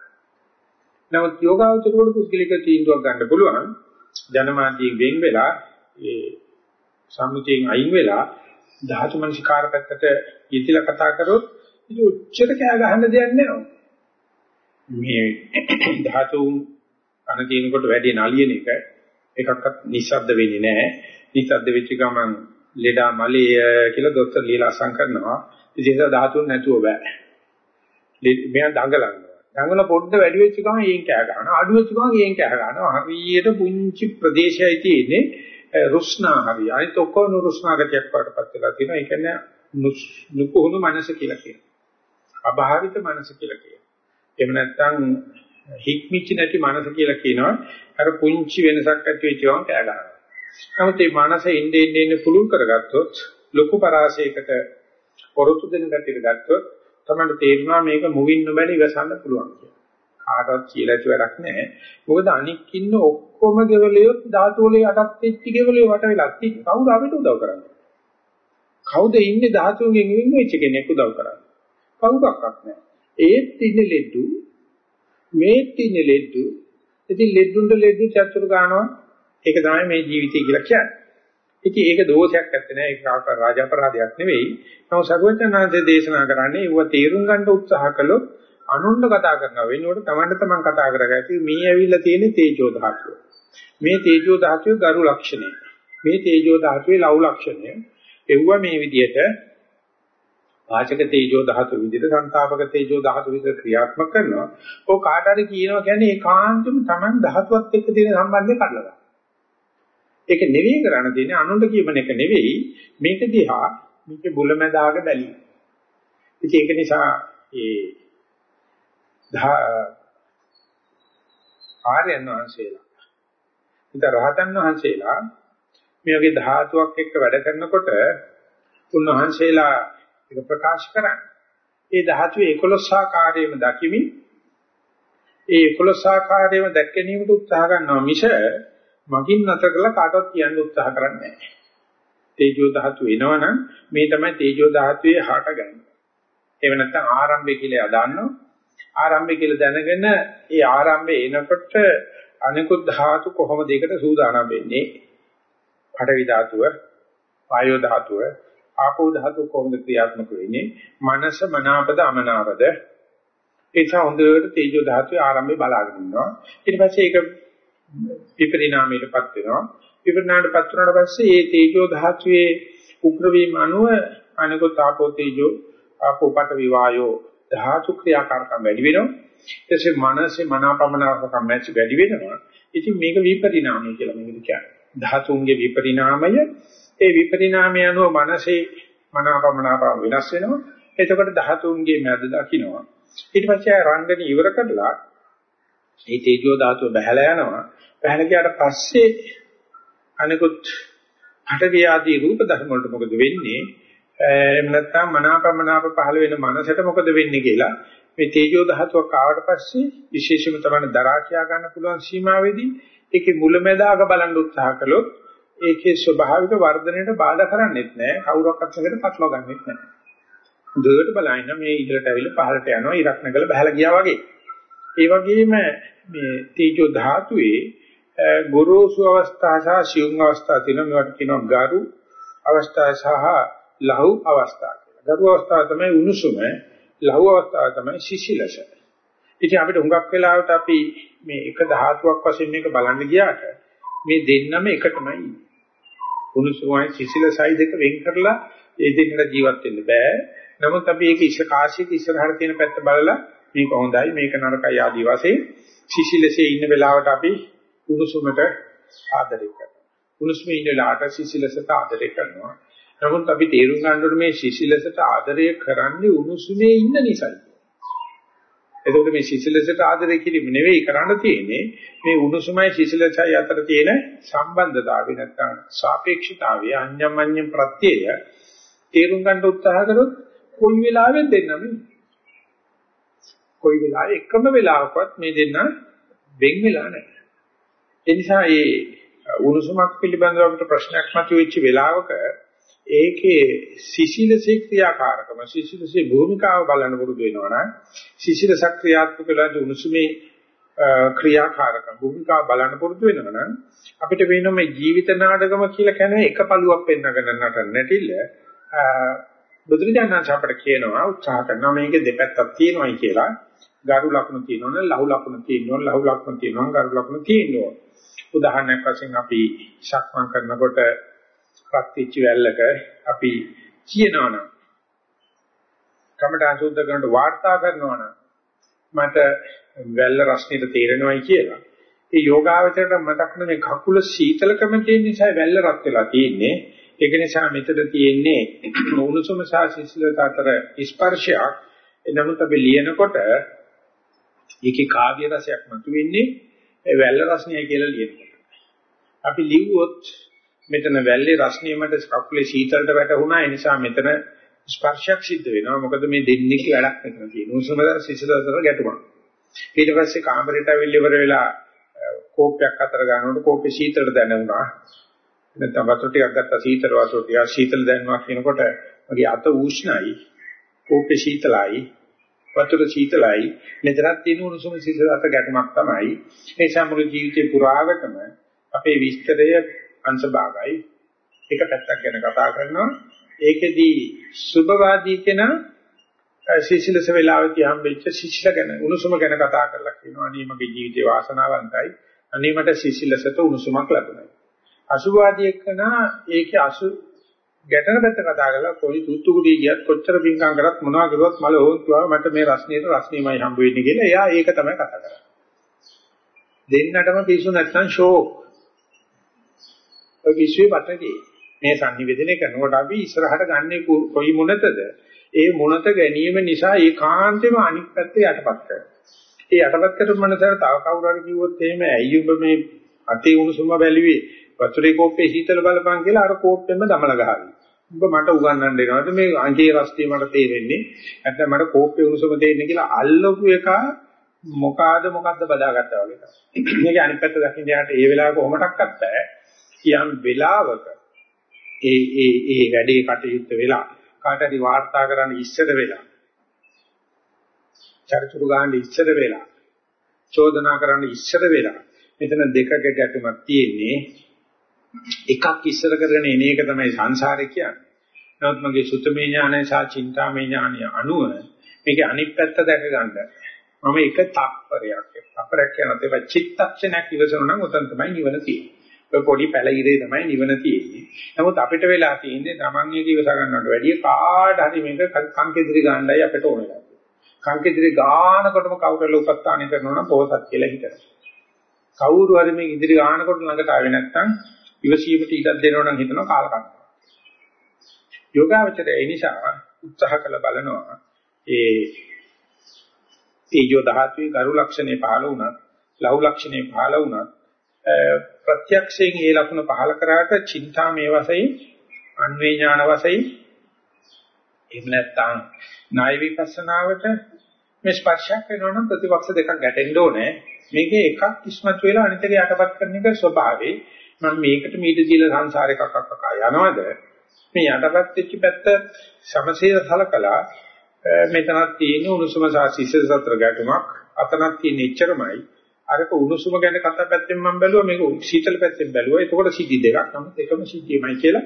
නමුත් යෝගාවචරවල පුද්ගලික තීන්දුවක් ගන්න පුළුවන් ජනමාධ්‍යයෙන් වෙන් වෙලා ඒ සම්මුතියෙන් අයින් වෙලා ධාතු මනස්කාර පැත්තට යෙතිලා කතා කරොත් ඉතින් උච්චර කෑ ගහන්න දෙයක් නෑ. මේ ධාතු කන තියෙනකොට වැඩි නලියන එක එකක්වත් නිස්සද්ද වෙන්නේ නැහැ. නිස්සද්ද වෙච්ච ගමන් ලෙඩා මලේ කියලා දොස්තර লীලා අසං කරනවා. ඉතින් ඒක ධාතුන් නැතුව බෑ. මෙයා දඟලනවා. දඟල පොඩ්ඩ වැඩි වෙච්ච ගමන් ඊයෙන් කෑ ගන්නවා. අඩු වෙච්ච ගමන් ඊයෙන් කෑ ගන්නවා. හරියට පුංචි ප්‍රදේශයයි තියෙන්නේ රුස්නා හරි. අනිත ඔක්කොම නුරුස්නා ගතියක් වඩපත් වෙලා තියෙනවා. ඒ කියන්නේ නුකුහුණු මනස කියලා කියනවා. අභාවිත මනස කියලා කියනවා. එහෙම නැත්නම් හික්මිච්ච නැති මනස කියලා කියනවා. අර පුංචි වෙනසක් ඇති වෙච්ච ගමන් කෑ ගන්නවා. නමුත් මේ මනස ඉන්නේ ඉන්නේ පුළුල් කරගත්තොත් ලොකු පරාසයකට පොරොත්තු දෙන ගැටියට ගත්තොත් තමයි තේරෙනවා මේක මුවින් නොබැලි ඉවසන්න පුළුවන් කියලා. කාටවත් කියලා ඇති වැඩක් නැහැ. මොකද අනික් ඉන්න ඔක්කොම ගෙවලියොත් ධාතු වල යටත් වෙච්ච ගෙවලිය වට වෙලා තියෙන්නේ. කවුද අපිට උදව් කරන්නේ? කවුද ඉන්නේ ධාතුන්ගෙන් වෙන් වෙච්ච කෙනෙක් උදව් කරන්නේ? කවුරක්වත් නැහැ. ඒත් ඉන්නේ ලෙඩු මේත් ඉන්නේ ලෙඩු. ඉතින් ලෙඩුන්ට ලෙඩු චතුරු ගන්නවා. ඒක තමයි මේ ජීවිතය කියලා කියන්නේ. ඉතින් ඒක දෝෂයක් නැත්තේ නෑ ඒක රාජ අපරාධයක් නෙවෙයි. නමුත් සර්වඥාන්සේ දේශනා කරන්නේ ඌව තේරුම් ගන්න උත්සාහ කළොත් අනුන්ව කතා කරනවා වෙනකොට තමන්ට තමන් කතා කරගatti මේ ඇවිල්ලා තියෙන තේජෝ ධාතුව. මේ තේජෝ ධාතුවේ ගරු ලක්ෂණය. මේ තේජෝ ධාතුවේ ලව් ලක්ෂණය. එවුව මේ විදිහට වාචක තේජෝ ධාතු විදිහට සංතාපක තේජෝ ධාතු විදිහට ක්‍රියාත්මක කරනවා. ඔය කාට හරි කියනවා කියන්නේ ඒකාන්තම තමන් ධාතුවත් එක්ක තියෙන සම්බන්ධය කඩලා දානවා. ඒක නෙවෙයි කරන්න තියෙන්නේ අනුන්ට කියමන එක නෙවෙයි මේක දිහා මේක බුලමදාග බැලීම. ඉතින් ඒක නිසා ඒ ආර්යයන් වහන්සේලා ඉතින් රහතන් වහන්සේලා මේ වගේ ධාතුවක් එක්ක වැඩ කරනකොට උන්වහන්සේලා ඒක ප්‍රකාශ කරන්නේ. ඒ ධාතුවේ 11 ආකාරයෙන්ම දකිමින් ඒ 11 ආකාරයෙන්ම දැක ගැනීමට උත්සාහ කරනවා මිස මගින් නැතර කරලා කාටවත් කියන්න උත්සාහ කරන්නේ නැහැ. තේජෝ ධාතු එනවනම් මේ තමයි තේජෝ ධාතුවේ හටගන්නේ. එහෙම නැත්නම් ආරම්භය කියලා දාන්නවා. ආරම්භය කියලා දැනගෙන ඒ ආරම්භය එනකොට අනිකුත් ධාතු කොහොමද ඒකට සූදානම් වෙන්නේ? පඨවි ධාතුව, වායෝ ධාතුව, ආපෝ ධාතුව කොහොමද ක්‍රියාත්මක වෙන්නේ? මනස මනාපද අමනාපද? ඒ නිසා හොඳට තේජෝ ධාතුවේ ආරම්භය බලාගෙන ඉන්නවා. ඊට පස්සේ ඒක විපරිණාමයටපත් වෙනවා. විපරිණාමයටපත් වුණාට පස්සේ මේ තේජෝ ධාතුවේ උග්‍ර වීම අනුව අනිකුත් ආපෝ තේජෝ ආපෝ පට විවායෝ ධාතු ක්‍රියාකාරකම් වැඩි වෙනවා. ඊටසේ මනසේ මනාපමනාපකම් මැච් වැඩි වෙනවා. ඉතින් මේක විපරිණාමය කියලා මේකට කියන්නේ. ධාතුන්ගේ විපරිණාමය ඒ විපරිණාමය අනුව මනසේ මනාපමනාපම් වෙනස් වෙනවා. එතකොට ධාතුන්ගේ මැද දකින්නවා. ඊට පස්සේ රංගන ඉවර කරලා මේ තේජෝ ධාතුව බහැලා යනවා. බහැලා ගියාට පස්සේ අනිකුත් අටවිය ආදී රූප ධර්ම වලට මොකද වෙන්නේ? එහෙම නැත්නම් මනාපමනාප පහළ වෙන මනසට මොකද වෙන්නේ කියලා මේ තේජෝ ධාතුවක් ආවට පස්සේ විශේෂම තමයි දරා කියා ගන්න පුළුවන් සීමාවේදී ඒකේ මුලැමැදාක බලන් උත්සාහ කළොත් ඒකේ ස්වභාවික වර්ධනයට බාධා කරන්නේත් නැහැ කවුරක්වත් එකට පටලවා ගන්නෙත් නැහැ දුරට බලන්න මේ ඉදිරියට ඇවිල්ලා පහළට යනවා ඉරක් නැගලා බහලා ගියා වගේ ඒ වගේම මේ තේජෝ ධාතුවේ ගොරෝසු අවස්ථා සහ සියුම් අවස්ථා තියෙනවා මේවට කියනවා ගරු අවස්ථා සහ ලහු අවස්ථා කියලා. ගරු අවස්ථාව තමයි උණුසුම, ලහු අවස්ථාව තමයි සිසිලස. ඉතින් අපිට හුඟක් වෙලාවට අපි මේ එක ධාතුවක් වශයෙන් මේක බලන්න ගියාට මේ දෙන්නම එකටමයි ඉන්නේ. උණුසුමයි සිසිලසයි දෙක වෙන් කරලා ඒ දෙන්නට ජීවත් වෙන්න බෑ. නමුත් අපි ඒක ඉස්ස කාශියක ඉස්සරහට තියෙන පැත්ත බලලා මේක හොඳයි මේක නරකයි ආදී වශයෙන් සිසිලසේ ඉන්න වෙලාවට අපි උණුසුමට ආදරය කරනවා. උණුසුමේ ඉන්න වෙලාවට සිසිලසට ආදරය කරනවා. නමුත් අපි තේරුම් ගන්න ඕනේ මේ සිසිලසට ආදරය කරන්නේ උණුසුමේ ඉන්න නිසායි. එතකොට මේ සිසිලසට ආදරය කිරීම නෙවෙයි කරන්න තියෙන්නේ මේ උණුසුමයි සිසිලසයි අතර තියෙන සම්බන්ධතාවය නැත්නම් සාපේක්ෂතාවය අඤ්ඤමඤ්ඤ ප්‍රත්‍යය තේරුම් ගන්න උත්සාහ කරොත් කොයි වෙලාවෙත් දෙන්නම කොයි වෙලාවෙ එකම වෙලාවකවත් මේ දෙන්න වෙන් වෙලා නැහැ. ඒ නිසා මේ උණුසුමක් පිළිබඳව අපිට ප්‍රශ්නයක් මතුවෙච්ච වෙලාවක ඒකේ සිසිලසේ ක්‍රියාකාරකම සිසිලසේ භූමිකාව බලන්න පුරුදු වෙනවා නම් සිසිලස ක්‍රියාත්මක වෙලා උණුසුමේ ක්‍රියාකාරකම් භූමිකාව බලන්න පුරුදු වෙනවා නම් අපිට වෙන මේ ජීවිත නාටකම කියලා කියන්නේ එක පළුවක් පෙන්නගෙන නටන්න නැටිල්ල බුදුරජාණන් අපට කියනවා උත්සාහ කරනවා මේකේ දෙපැත්තක් තියෙනවායි කියලා. ගරු ලක්ෂණ තියෙනවනේ ලහු ලක්ෂණ තියෙනවනේ ලහු ලක්ෂණ තියෙනවා ගරු ලක්ෂණ තියෙනවා. උදාහරණයක් වශයෙන් අපි සක්මන් කරනකොට පත්විච්ච වැල්ලක අපි කියනවනම් කමඨාන් සුද්ධ කරනකොට වාර්තා කරනවනම් මට වැල්ල රස්නෙට තේරෙනවයි කියලා. ඒ යෝගාවචරයට මතක් මේ කකුල සීතලකම තියෙන නිසා වැල්ල රත් වෙලා තියෙන්නේ. ඒක නිසා මෙතන තියෙන්නේ උණුසුම සහ සිසිලත අතර ස්පර්ශයක්. එනමුත් අපි ලියනකොට ඒකේ කාව්‍ය රසයක් මතුවෙන්නේ වැල්ල රසණය කියලා ලියනකොට. අපි ලිව්වොත් මෙතන වැල්ලේ රස්නිය මට කකුලේ සීතලට වැටුණා. ඒ නිසා මෙතන ස්පර්ශයක් සිද්ධ වෙනවා. මොකද මේ දෙන්නේක වැඩක් මෙතන තියෙනවා. උණුසුමද සිසිලතර ගැටුමක්. ඊට පස්සේ කාමරේට අවිල්ල ඉවර වෙලා කෝප්පයක් අතර ගන්නකොට කෝපේ සීතලට දැනුණා. නැත්නම් වතුර ටිකක් ගත්තා සීතල වතුර ටික සීතල දැනෙනවා කියනකොට මගේ අත උෂ්ණයි කෝපේ සීතලයි වතුර සීතලයි. මෙතනත් තියෙන උණුසුම සිසිලත ගැටුමක් තමයි. ඒ නිසා මුළු ජීවිතේ පුරාවටම අපේ විස්තරය අංශ භාගයි. එක පැත්තක් ගැන කතා කරනවා. ඒකෙදී සුභවාදී කෙනා සිසිලස වෙලාවෙදී හම්බෙච්ච සිසිල ගැන උණුසුම ගැන කතා කරලා කියනවා. අනේ මගේ ජීවිතේ වාසනාවන්තයි. අනේ මට සිසිලසට උණුසුමක් ලැබුණා අසුභවාදී එක්කනා ඒකේ අසු ගැටන පැත්ත කතා කරලා කොයි තුත්තු කුඩිය ගියත් කොච්චර පිංකම් කරත් මොනවා කරුවත් මල හොන්තුවා මට මේ රස්නියට රස්නියමයි හම්බ වෙන්නේ කියලා එයා ඒක තමයි කතා කරන්නේ. දෙන්නටම පිස්සු නැත්නම් ෂෝක්. ඔය විශ්වේ වටේ මේ sannivedana කරනකොට අපි ඉස්සරහට ගන්න කොයි මොනතද ඒ මොනත ගැනීම නිසා ඒකාන්තෙම අනිත් පැත්තේ යටපත් කරනවා. ඒ යටපත් කරපු මනසට තව කවුරු හරි කිව්වොත් එහෙම ඇයි ඔබ මේ අතේ උණුසුම බැලුවේ වතුරේ කෝප්පේ සීතල බලපං කියලා අර කෝප්පෙම දමල ගහවි. ඔබ මට උගන්වන්න දෙනවද මේ අංජේ රස්තිය මට තේරෙන්නේ නැත්නම් මට කෝප්පේ උණුසුම තේරෙන්නේ කියලා අල්ලපු එක මොකාද මොකද්ද බදාගත්තා වගේ තමයි. මේක අනිත් පැත්ත දකින්න යාට ඒ වෙලාවක කොහොමඩක්වත් බෑ. යම් වෙලාවක ඒ ඒ ඒ වැඩේ කටයුත්ත වෙලා කාට හරි වාර්තා කරන්න ඉස්සර වෙලා චරිචුරු ගන්න ඉස්සර වෙලා චෝදනා කරන්න ඉස්සර වෙලා මෙතන දෙකක ගැටුමක් තියෙන්නේ එකක් ඉස්සර කරගෙන එන එක තමයි සංසාරේ කියන්නේ. නමුත් මගේ සුතමේ ඥානය සහ චින්තාමේ ඥානය අනුව මේකේ අනිත් පැත්ත දැක ගන්න. මම එක තප්පරයක් තප්පරයක් කියනත් ඒ චිත්තක්ෂණයක් ඉවසන නම් උතන් තමයි නිවන තියෙන්නේ. ඔය පොඩි පැලිරේ තමයි නිවන තියෙන්නේ. නමුත් අපිට වෙලා තියෙන්නේ Taman එක ඉවස ගන්නවට වැඩිය කාට හරි මේක කංකෙදිරි ගන්නයි අපිට ඕන වෙලා. කංකෙදිරි ගානකොටම කවුරුල උපස්ථානය කරනවා නම් පොහසත් කියලා හිතනවා. කවුරු හරි මේ ඉදිරි ගානකොට ළඟට ආවේ නැත්නම් ඉවසීමට ඉඩක් දෙනවා නම් හිතනවා කාලකන්නවා. යෝගාවචරය ඒ නිසා උත්සාහ කළ බලනවා ඒ තේජෝ දහතුවේ ගරු ලක්ෂණේ පහළ වුණත් ලහු ලක්ෂණේ පහළ වුණත් ප්‍රත්‍යක්ෂයෙන් ඒ ලක්ෂණ පහළ කරාට චින්තා මේ වශයෙන් අන්වේ ඥාන වශයෙන් එහෙම නැත්නම් ණය විපස්සනාවට මේ ස්පර්ශයක් වෙනවා නම් ප්‍රතිපක්ෂ දෙකක් ගැටෙන්න ඕනේ. මේකේ එකක් ඉස්මතු වෙලා අනිත් එක යටපත් කරන එක ස්වභාවේ මම මේකට මීට දීලා සංසාරේ එකක් අක්කක් යනවද? මේ යටපත් වෙච්ච පැත්ත සමසේ සලකලා මෙතනක් තියෙන උණුසුම සහ සිසිල් සතර ගැටුමක් අතනක් තියෙන එච්චරමයි. අරක උණුසුම ගැන කතා පැත්තෙන් මම බැලුවා මේක සීතල පැත්තෙන් බැලුවා. එතකොට සිද්ධි දෙකක්. නමුත් එකම සිද්ධියමයි කියලා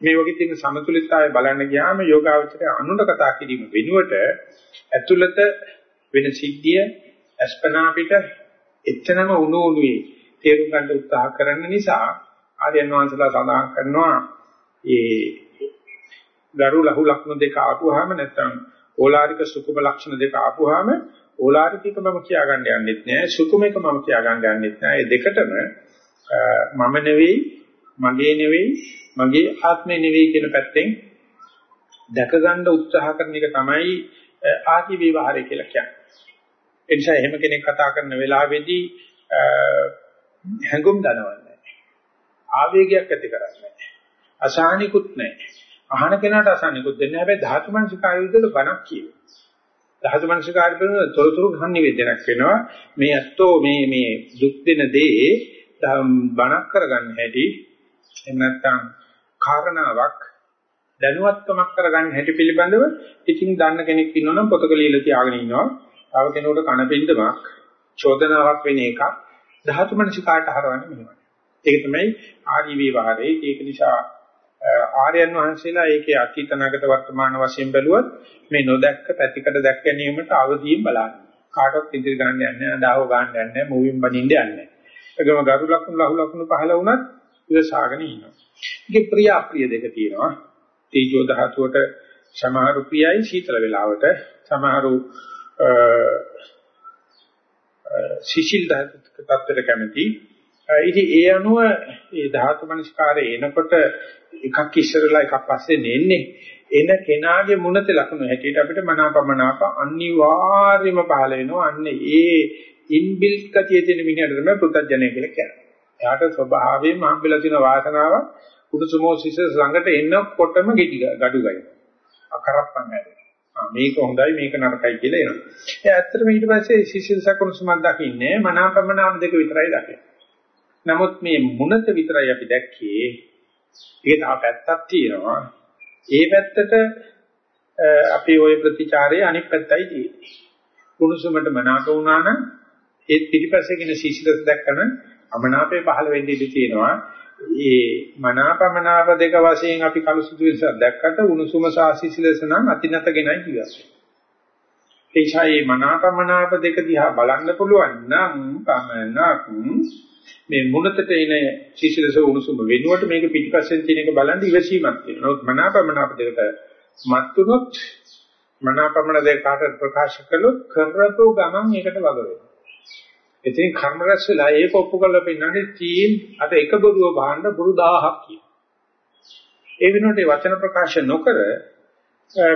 මේ වගේ තියෙන සමතුලිතතාවය බලන්න ගියාම යෝගාවචරය අනුන්ට කතා කිරීම වෙනුවට ඇතුළත වෙන සිද්ධිය අස්පනා පිට එතනම උණු උණුවේ තේරුම් ගන්න උත්සාහ කරන නිසා ආර්යයන් වහන්සේලා සඳහන් කරනවා ඒ ගරු ලහු ලක්ෂණ දෙක ආපුවාම නැත්නම් ඕලාරික සුකුම ලක්ෂණ දෙක ආපුවාම ඕලාරිකක මම කියා ගන්න යන්නෙත් නෑ සුකුමක මම කියා ගන්න යන්නෙත් නෑ ඒ දෙකටම මම නෙවෙයි මගේ නෙවෙයි මගේ ආත්මය නෙවෙයි කියන පැත්තෙන් දැක ගන්න උත්සාහ කරන එක තමයි ආදි විවහාරය කියලා කියන්නේ. ඒ නිසා එහෙම කෙනෙක් කතා කරන වෙලාවේදී හැඟුම් දනවන්නේ ආවේගයක් ඇති කරන්නේ අසහනිකුත් නැහැ. අහන කෙනාට අසහනිකුත් දෙන්නේ හැබැයි ධාතු මනසිකාරය විදිහට බණක් කියනවා. ධාතු මනසිකාරය පිළිබඳ තොරතුරු ගන්න නිවේදනයක් වෙනවා. මේ ඇත්තෝ මේ මේ දුක් දෙන දේ බණක් කරගන්න හැටි එහෙම නැත්නම් කාරණාවක් දැනුවත්කමක් කරගන්න හැටි පිළිබඳව ඉතින් දන්න කෙනෙක් ඉන්නවනම් පොතක ලියලා තියාගෙන ඉන්නවා. තව කෙනෙකුට කන පිළිදමක් චෝදනාවක් වෙන එකක් ධාතු මනසිකාට හරවන්නේ මෙහෙමයි. ඒක තමයි ආදි විවහාරේ. ඒක නිසා ආර්යයන් වහන්සේලා ඒකේ අතීත නැගත වර්තමාන වශයෙන් බැලුවත් මේ නොදැක්ක පැතිකඩ දැක් ගැනීමට අවදීන් බලන්න. කාටවත් ඉදිරි ගන්න යන්නේ නැහැ, දාව ගන්න යන්නේ නැහැ, මුවින් බනින්න යන්නේ නැහැ. ඒකම ගරු ලකුණු ලහු ලකුණු පහළ වුණත් ඉවසාගෙන ඉන්නවා. ඒකේ ප්‍රිය අප්‍රිය දෙක තියෙනවා. තේජෝ ධාතුවට සමහරු ප්‍රියයි සීතල වෙලාවට, සමහරු සිසිල් තත්ත්වයට කැමති. ඉතින් ඒ අනුව ඒ ධාතු මනස්කාරය එනකොට එකක් ඉස්සරලා එකක් පස්සේ නෙන්නේ. එන කෙනාගේ මුණත ලකුණු හැටියට අපිට මනාපමනාප අනිවාර්යයෙන්ම පහළ වෙනවා. අන්න ඒ ඉන්බිල්ට් කතිය තියෙන මිනිහට තමයි පුතඥය කියලා කියන්නේ. එයාට ස්වභාවයෙන්ම හම්බෙලා තියෙන වාසනාව කුඩුසුමෝසිස ළඟට එන්නකොටම gedi gadu ගයි. අකරප්පන් හැදෙනවා. මේක හොඳයි මේක නරකයි කියලා එනවා. ඒ ඇත්තටම ඊට පස්සේ සිසිල් සකුණු සුමක් දකින්නේ මනාපමනාම දෙක විතරයි දකින්නේ. නමුත් මේ මුණත විතරයි අපි දැක්කේ. ඒක තව පැත්තක් තියෙනවා. ඒ පැත්තට අපි ওই ප්‍රතිචාරයේ අනිත් පැත්තයි තියෙන්නේ. කුණුසුමට මනාප වුණා නම් ඒ පිටිපස්සේ කියන සිසිලස දැක්කම අමනාපේ පහළ වෙන්න ඉඩ තියෙනවා. ඒ මනාපමනාප දෙක වශයෙන් අපි කලුසුදු විස දැක්කට උණුසුම සාසිසිලස නම් අතිනතගෙනයි ජීවත් ඒ නිසා මේ මනාපමනාප දෙක දිහා බලන්න පුළුවන් නම් පමනක් මේ මුලතට එන සිසිලස උණුසුම වෙනුවට මේක පිටිපස්සෙන් තියෙන එක බලන් ඉවසීමක් තියෙනවා. නමුත් මනාපමනාප දෙකට මත්තුනොත් මනාපමන දෙක කාට ප්‍රකාශ කළොත් කරපු ගමන් ඒකට වග වෙනවා. ඉතින් කර්ම රැස් වෙලා ඒක ඔප්පු කරලා පෙන්නන්නේ තීන් අත එක බොරුව බහන්න බොරු 1000ක් කියන. ඒ වෙනුවට වචන ප්‍රකාශ නොකර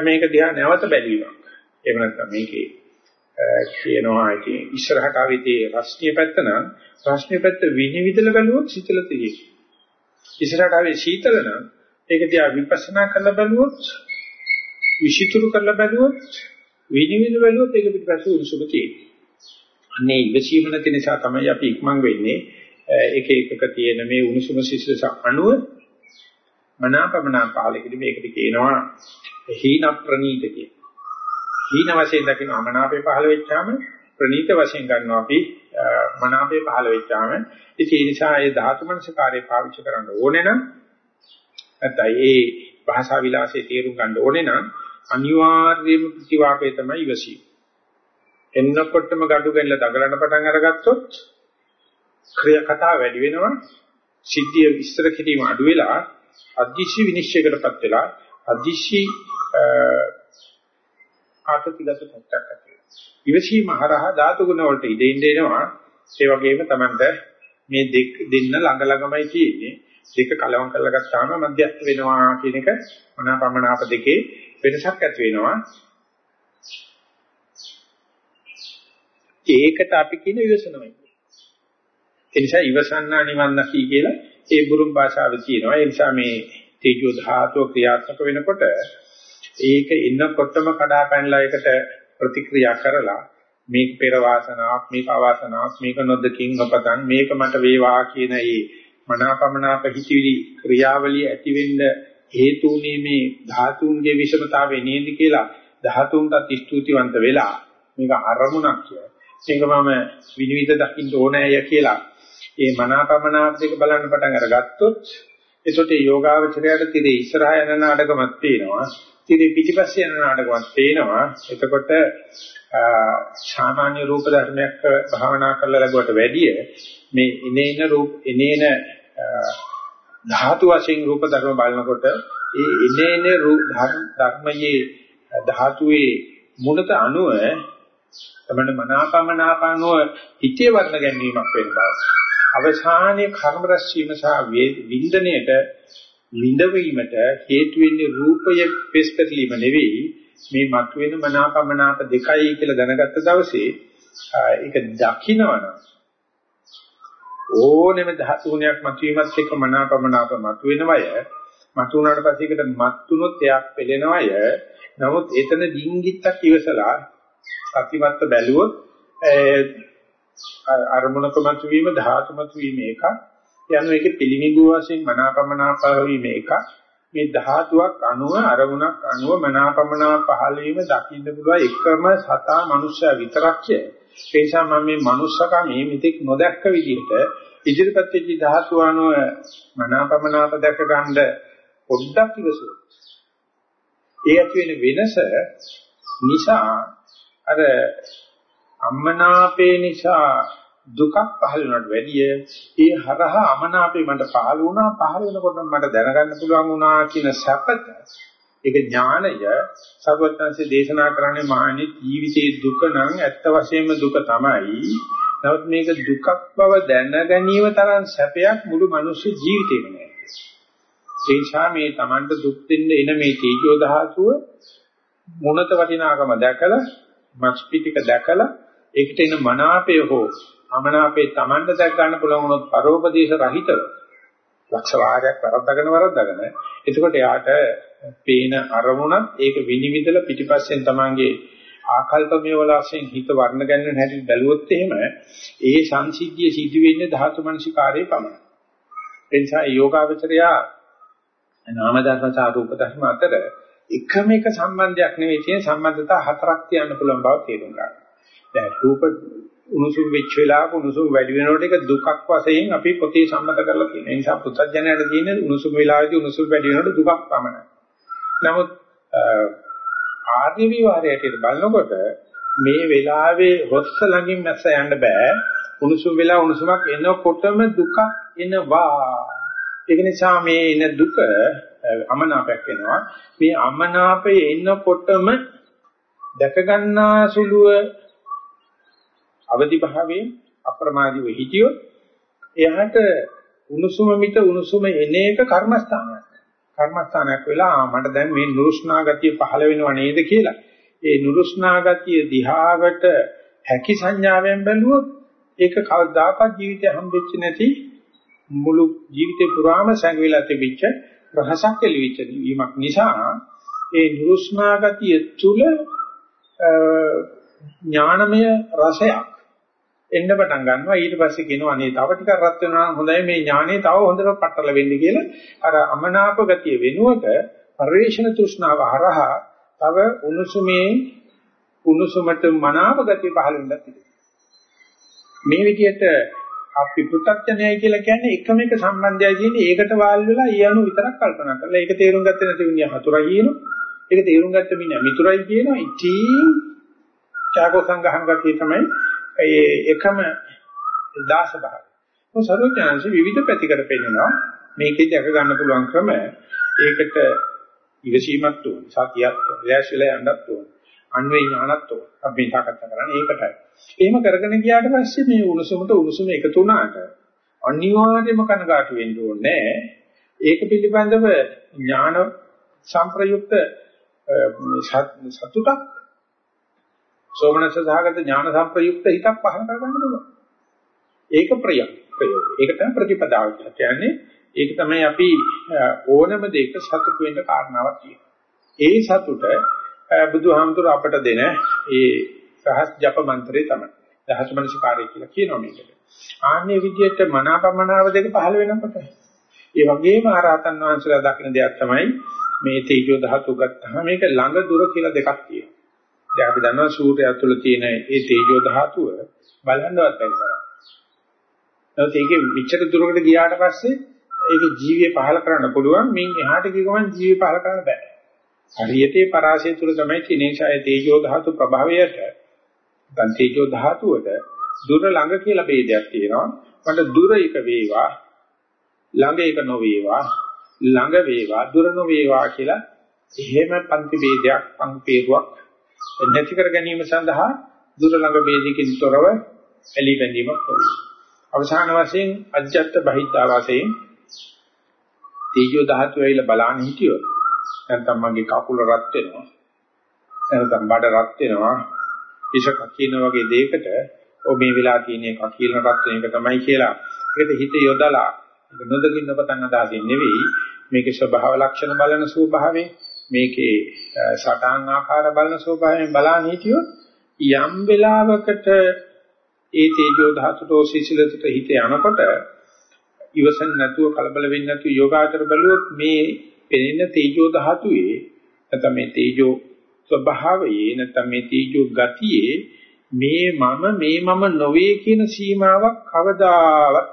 මේක දිහා නැවත බැලීමක්. එහෙම නැත්නම් මේකේ කියනවා ඉතින් ඉස්සරහට ආවිතේ රශ්මිය පැත්ත නම් රශ්මිය පැත්ත විනිවිදලා බැලුවොත් සීතල තියෙයි. ඉස්සරහට ආවේ සීතල නම් ඒක දිහා විපස්සනා කරලා බැලුවොත් විෂිතුරු කරලා බැලුවොත් විනිවිද බැලුවොත් ඒක පිටපස්සේ උණුසුම තියෙයි. අනේ ඉවසීම නැති නිසා තමයි අපි ඉක්මන් වෙන්නේ එක එකක තියෙන මේ උණුසුම සිසිලස අණුව මනාපමනා පාලකෙදි මේකට කියනවා හීන ප්‍රනීත කිය. හීන වශයෙන් දකින්න අමනාපේ පහළ වෙච්චාම ප්‍රනීත වශයෙන් ගන්නවා අපි මනාපේ පහළ වෙච්චාම ඉතින් ඒ නිසා ඒ ධාතු මනසකාරයේ පාවිච්චි කරන්න ඕනේ නම් නැත්නම් ඒ භාෂා විලාසයේ තේරුම් ගන්න ඕනේ නම් අනිවාර්යයෙන්ම ප්‍රතිවාපේ තමයි ඉවසීම. එන්නකොටම gadu ගෙනලා දඟලන පටන් අරගත්තොත් ක්‍රියා කතා වැඩි වෙනවා සිද්ධිය විස්තර කිරීම අඩු වෙලා අදිශි විනිශ්චයකටපත් වෙලා අදිශි ආතතිගත තත්ත්වයක් ඇති වෙනවා ඉවසීම හරහා ධාතු ගුණ වලට ඉදෙන්න එනවා ඒ වගේම Tamanta මේ දෙක දෙන්න ළඟ ළඟමයි තියෙන්නේ දෙක කලවම් කරලා ගත්තාම මධ්‍යස්ථ වෙනවා කියන එක මනාපමනාප දෙකේ වෙනසක් ඇති වෙනවා ඒකට අපි කියන ඉවසනවා කියන්නේ. ඒ නිසා ඉවසන්නා නිවන් නැති කියලා ඒ බුරුම් භාෂාවේ තියෙනවා. ඒ නිසා මේ තේජෝ ධාතුව ක්‍රියාත්මක වෙනකොට ඒක ඉන්නකොටම කඩා පැනලා ඒකට ප්‍රතික්‍රියා කරලා මේක පෙර වාසනාවක් මේක අවාසනාවක් මේක නොදකින් අපතන් මේක මට වේවා කියන ඒ මනාපමනාප හිතවිලි ක්‍රියාවලිය ඇති වෙන්න හේතුුනේ මේ ධාතුන්ගේ විෂමතාවය නේද කියලා ධාතුන්ට ස්තුතිවන්ත වෙලා මේක අරමුණක් කියලා. ඒක මම විනිවිද දකින්න ඕනෑය කියලා ඒ මනාපමනාප දෙක බලන්න පටන් අරගත්තොත් එතකොට මේ යෝගාවචරයට තිරේ ඉස්සරහා යන නාටකමක් පේනවා. තිරේ පිටිපස්සේ යන නාටකමක් පේනවා. එතකොට සාමාන්‍ය රූප ධර්මයක් භාවනා කරලා ලැබුවට වැඩිය මේ ඉනේන රූප ඉනේන ධාතු වශයෙන් රූප ධර්ම බලනකොට ඒ ඉනේන රූප ධර්මයේ ධාතුවේ මුලත අණුව තමයි මනාපමනාපනුව හිතේ වර්ණ ගැනීමක් වෙන බව. අවසානයේ කර්ම රැස්වීම සහ වින්දනයේට විඳවීමට හේතු වෙන්නේ රූපය පෙස්පැතිලීම නෙවෙයි. මේ මතුවෙන මනාපමනාප දෙකයි කියලා දැනගත්ත දවසේ ඒක දකින්නවනම් ඕනෙම ධාතුණයක් මතුවීමත් එක්ක මනාපමනාප මතුවෙනවය. මතුවුණාට පස්සේ ඒකට මත්තුනොත් එයක් පෙළෙනවය. නමුත් එතන ඩිංගිත්තක් ඉවසලා සතිමත්ත බැලුවොත් අරමුණක මතුවීම ධාතු මතුවීම එකක් යන එකේ පිළිමිබු වශයෙන් මනාපමනාප වීම එකක් මේ ධාතුවක් අණුව අරමුණක් අණුව මනාපමනා පහළ වීම දකින්න පුළුවන් එකම සතා මනුෂ්‍යයා විතරක්ය. ඒ නිසා මම මේ මනුෂ්‍යකමේ මිත්‍යක් නොදැක්ක විදිහට ඉදිරිපත් වෙච්ච ධාතු අණුව මනාපමනාප දැක ගන්න පොඩ්ඩක් ඉවසුවා. ඒ ඇති වෙන වෙනස නිසා අර අම්මනාපේ නිසා දුකක් පහළ වෙනවට වැඩිය ඒ හරහා අමනාපේ මට පහළ වුණා පහළ වෙනකොට මට දැනගන්න පුළුවන් වුණා කියන සැපත ඒක ඥානය සර්වඥාන්සේ දේශනා කරන්නේ මහණනි ජීවිතයේ දුක නම් ඇත්ත වශයෙන්ම දුක තමයි. නමුත් මේක දුකක් බව දැන ගැනීම තරම් සැපයක් මුළු මනුස්ස ජීවිතේම නෑ. ඒ නිසා මේ Tamanට දුක් දෙන්න එන මේ තීජෝ ධාතුව මොනත වටිනාකම දැකලා මස් පිටික දැකලා ඒකට එන මනාපය හෝ අමනාපේ Tamanට දැක් ගන්න පුළුවන් වුණොත් පරෝපදේශ රහිතව ලක්ෂ වාරයක් වරද්දාගෙන වරද්දාගෙන එතකොට යාට පේන අරමුණත් ඒක විනිවිදලා පිටිපස්සෙන් Tamanගේ ආකල්පමය වල වශයෙන් හිත වර්ණ ගන්න හැටි බැලුවොත් එහෙම ඒ සංසිද්ධිය සිදු වෙන්නේ ධාතු මනසිකාරයේ පමණයි. ඒ නිසා යෝගාවචරයා නාම ධර්ම සහ රූප ධර්ම අතර එකම එක සම්බන්ධයක් නෙවෙයි තියෙන සම්බන්ධතා හතරක් තියන්න පුළුවන් බව තේරුම් ගන්න. දැන් රූප උණුසුම් වෙච්ච වෙලාවක උණුසුම් වැඩි වෙනකොට ඒක දුකක් වශයෙන් අපි පොතේ සම්මත කරලා තියෙනවා. ඒ නිසා පුත්තජනයට තියෙන උණුසුම් වෙලාවේදී උණුසුම් වැඩි වෙනකොට දුකක් පමණයි. නමුත් ආර්ය විවරයට බලනකොට මේ වෙලාවේ හොස්ස ළඟින් නැස යන්න බෑ. උණුසුම් වෙලා උණුසුමක් එනකොටම දුකක් එනවා. ඒක නිසා මේ එන දුක අමනාපයක් වෙනවා. මේ අමනාපය එනකොටම දැක ගන්නා සුළුව අවදි භාවයෙන් අප්‍රමාදීව හිටියොත් එයාට උණුසුම මිත උණුසුම එන එක කර්මස්ථානයක්. කර්මස්ථානයක් වෙලා මට දැන් මේ නුරුස්නා ගතිය පහළ වෙනව නේද කියලා. ඒ නුරුස්නා ගතිය දිහාවට හැකි සංඥාවෙන් බැලුවොත් ඒක කවදාකවත් ජීවිතේ හම්බෙච්ච නැති මුළු ජීවිතේ පුරාම සංගවිලා තිබිච්ච රහසක් එළිවිච්ච වීමක් නිසා ඒ නුරුස්නා ගතිය තුල ඥානමය රසයක් එන්න පටන් ගන්නවා. ඊට පස්සේ කියනවා අනේ තව ටිකක් රත් වෙනවා. නම් හොඳයි මේ ඥානෙ තව හොඳට පట్టල වෙන්න කියලා. අර අමනාප ගතිය වෙනුවට පරිේශන තෘෂ්ණාව හරහා තව උණුසුමේ උණුසුමට මනාප ගතිය පහළ වෙන්නත් මේ විදිහට අපි පෘථග්ජනයයි කියලා කියන්නේ එකම එක සම්බන්ධයයි තියෙන්නේ. ඒකට වාල් වෙලා ඒ අනු විතරක් කල්පනා කරලා. ඒක තේරුම් ගත්තේ නැති මිනිහා හතුරයි කියනවා. ඒක තේරුම් ගත්ත මිනිහා මිතුරයි කියනවා. ඉතින් චාකෝ සංගහං ගතිය තමයි ඒ එකම දාස භාවය. මොකද සර්වඥාන්සේ විවිධ පැතිකඩ පෙන්නනවා මේකේ දැක ගන්න පුළුවන් ක්‍රම ඒකට ඉවසීමක් ඕන සතියක් ඕන රැස්විලා යන්නත් ඕන අන්වේ ඥානත් ඕන අපි සාකච්ඡා කරන්නේ ඒකටයි. එහෙම කරගෙන ගියාට පස්සේ මේ උණුසුමට උණුසුම එකතු වුණාට අනිවාර්යයෙන්ම කනගාටු වෙන්න ඕනේ. ඒක පිළිබඳව ඥාන සංප්‍රයුක්ත සතුටක් සෝමනස්ස සහගත ඥාන සම්ප්‍රයුක්ත හිතක් පහළ කරගන්න පුළුවන්. ඒක ප්‍රිය ප්‍රයෝග. ඒක තමයි ප්‍රතිපදාව කියලා කියන්නේ. ඒක තමයි අපි ඕනම දෙයක සතුට වෙන්න කාරණාවක් කියන්නේ. ඒ සතුට බුදුහාමුදුර අපට දෙන ඒ රහස් ජප මන්ත්‍රය තමයි. දහස් මනසිකාරය කියලා කියනවා මේකට. ආන්නේ විදිහට මනාපමනාව දෙක පහළ වෙනකොට ඒ වගේම ආරහතන් වහන්සේලා දකින්න දෙයක් තමයි මේ තේජෝ ධාතු ගත්තාම මේක ළඟ දුර කියලා දෙකක් තියෙනවා. දැන් අපි දන්නවා සූර්යය තුළ තියෙන ඒ තේජෝ ධාතුව බලන්නවත් බැරි තරම්. නමුත් ඒකේ විචතර දුරකට ගියාට පස්සේ ඒක ජීවිය පහල කරන්න පුළුවන්. මින් එහාට ගිය ගමන් ජීවිය පහල කරන්න බෑ. හරියටේ පරාසය තුල තමයි තිනේශය තේජෝ ධාතු ප්‍රභාවයට දැන් තේජෝ ධාතුවට දුර ළඟ කියලා ભેදයක් තියෙනවා. මට දුර එක වේවා ළඟ එක නොවේවා ළඟ වේවා දුර නොවේවා කියලා එහෙම පන්ති ભેදයක් පන්තිරුවක් නැති කර ගැනීම සඳහා දුර ළඟ ભેදකින් තොරව එලි බැඳීමක් කරනවා. අවසාන වශයෙන් අජ්ජත් බහිද්ධා වශයෙන් තේජෝ ධාතු වේල බලන්න හිටියොත් නැත්නම් මගේ කකුල රත් වෙනවා. නැත්නම් බඩ රත් වෙනවා. ඉෂක කියන වගේ දෙයකට ඔබ මේ වෙලා තියෙන එක කීලන රත් වෙන එක තමයි කියලා. ඒකට හිත යොදලා නොදකින් නොපතන්න දාසින් නෙවෙයි. මේකේ ස්වභාව ලක්ෂණ බලන ස්වභාවයෙන් මේකේ සටහන් ආකාර බලන ස්වභාවයෙන් බලන්න හිටියොත් යම් වෙලාවකට ඒ තේජෝ ධාතුතෝ සිසිලතට හිත යනකොට ඉවසන් නැතුව කලබල වෙන්නේ නැතුව යෝගාචර බලුවොත් මේ පෙනෙන තේජෝ ධාතුවේ නැත්නම් මේ තේජෝ ස්වභාවයේ නැත්නම් මේ තේජෝ ගතියේ මේ මම මේ මම නොවේ කියන සීමාවක් කවදාවත්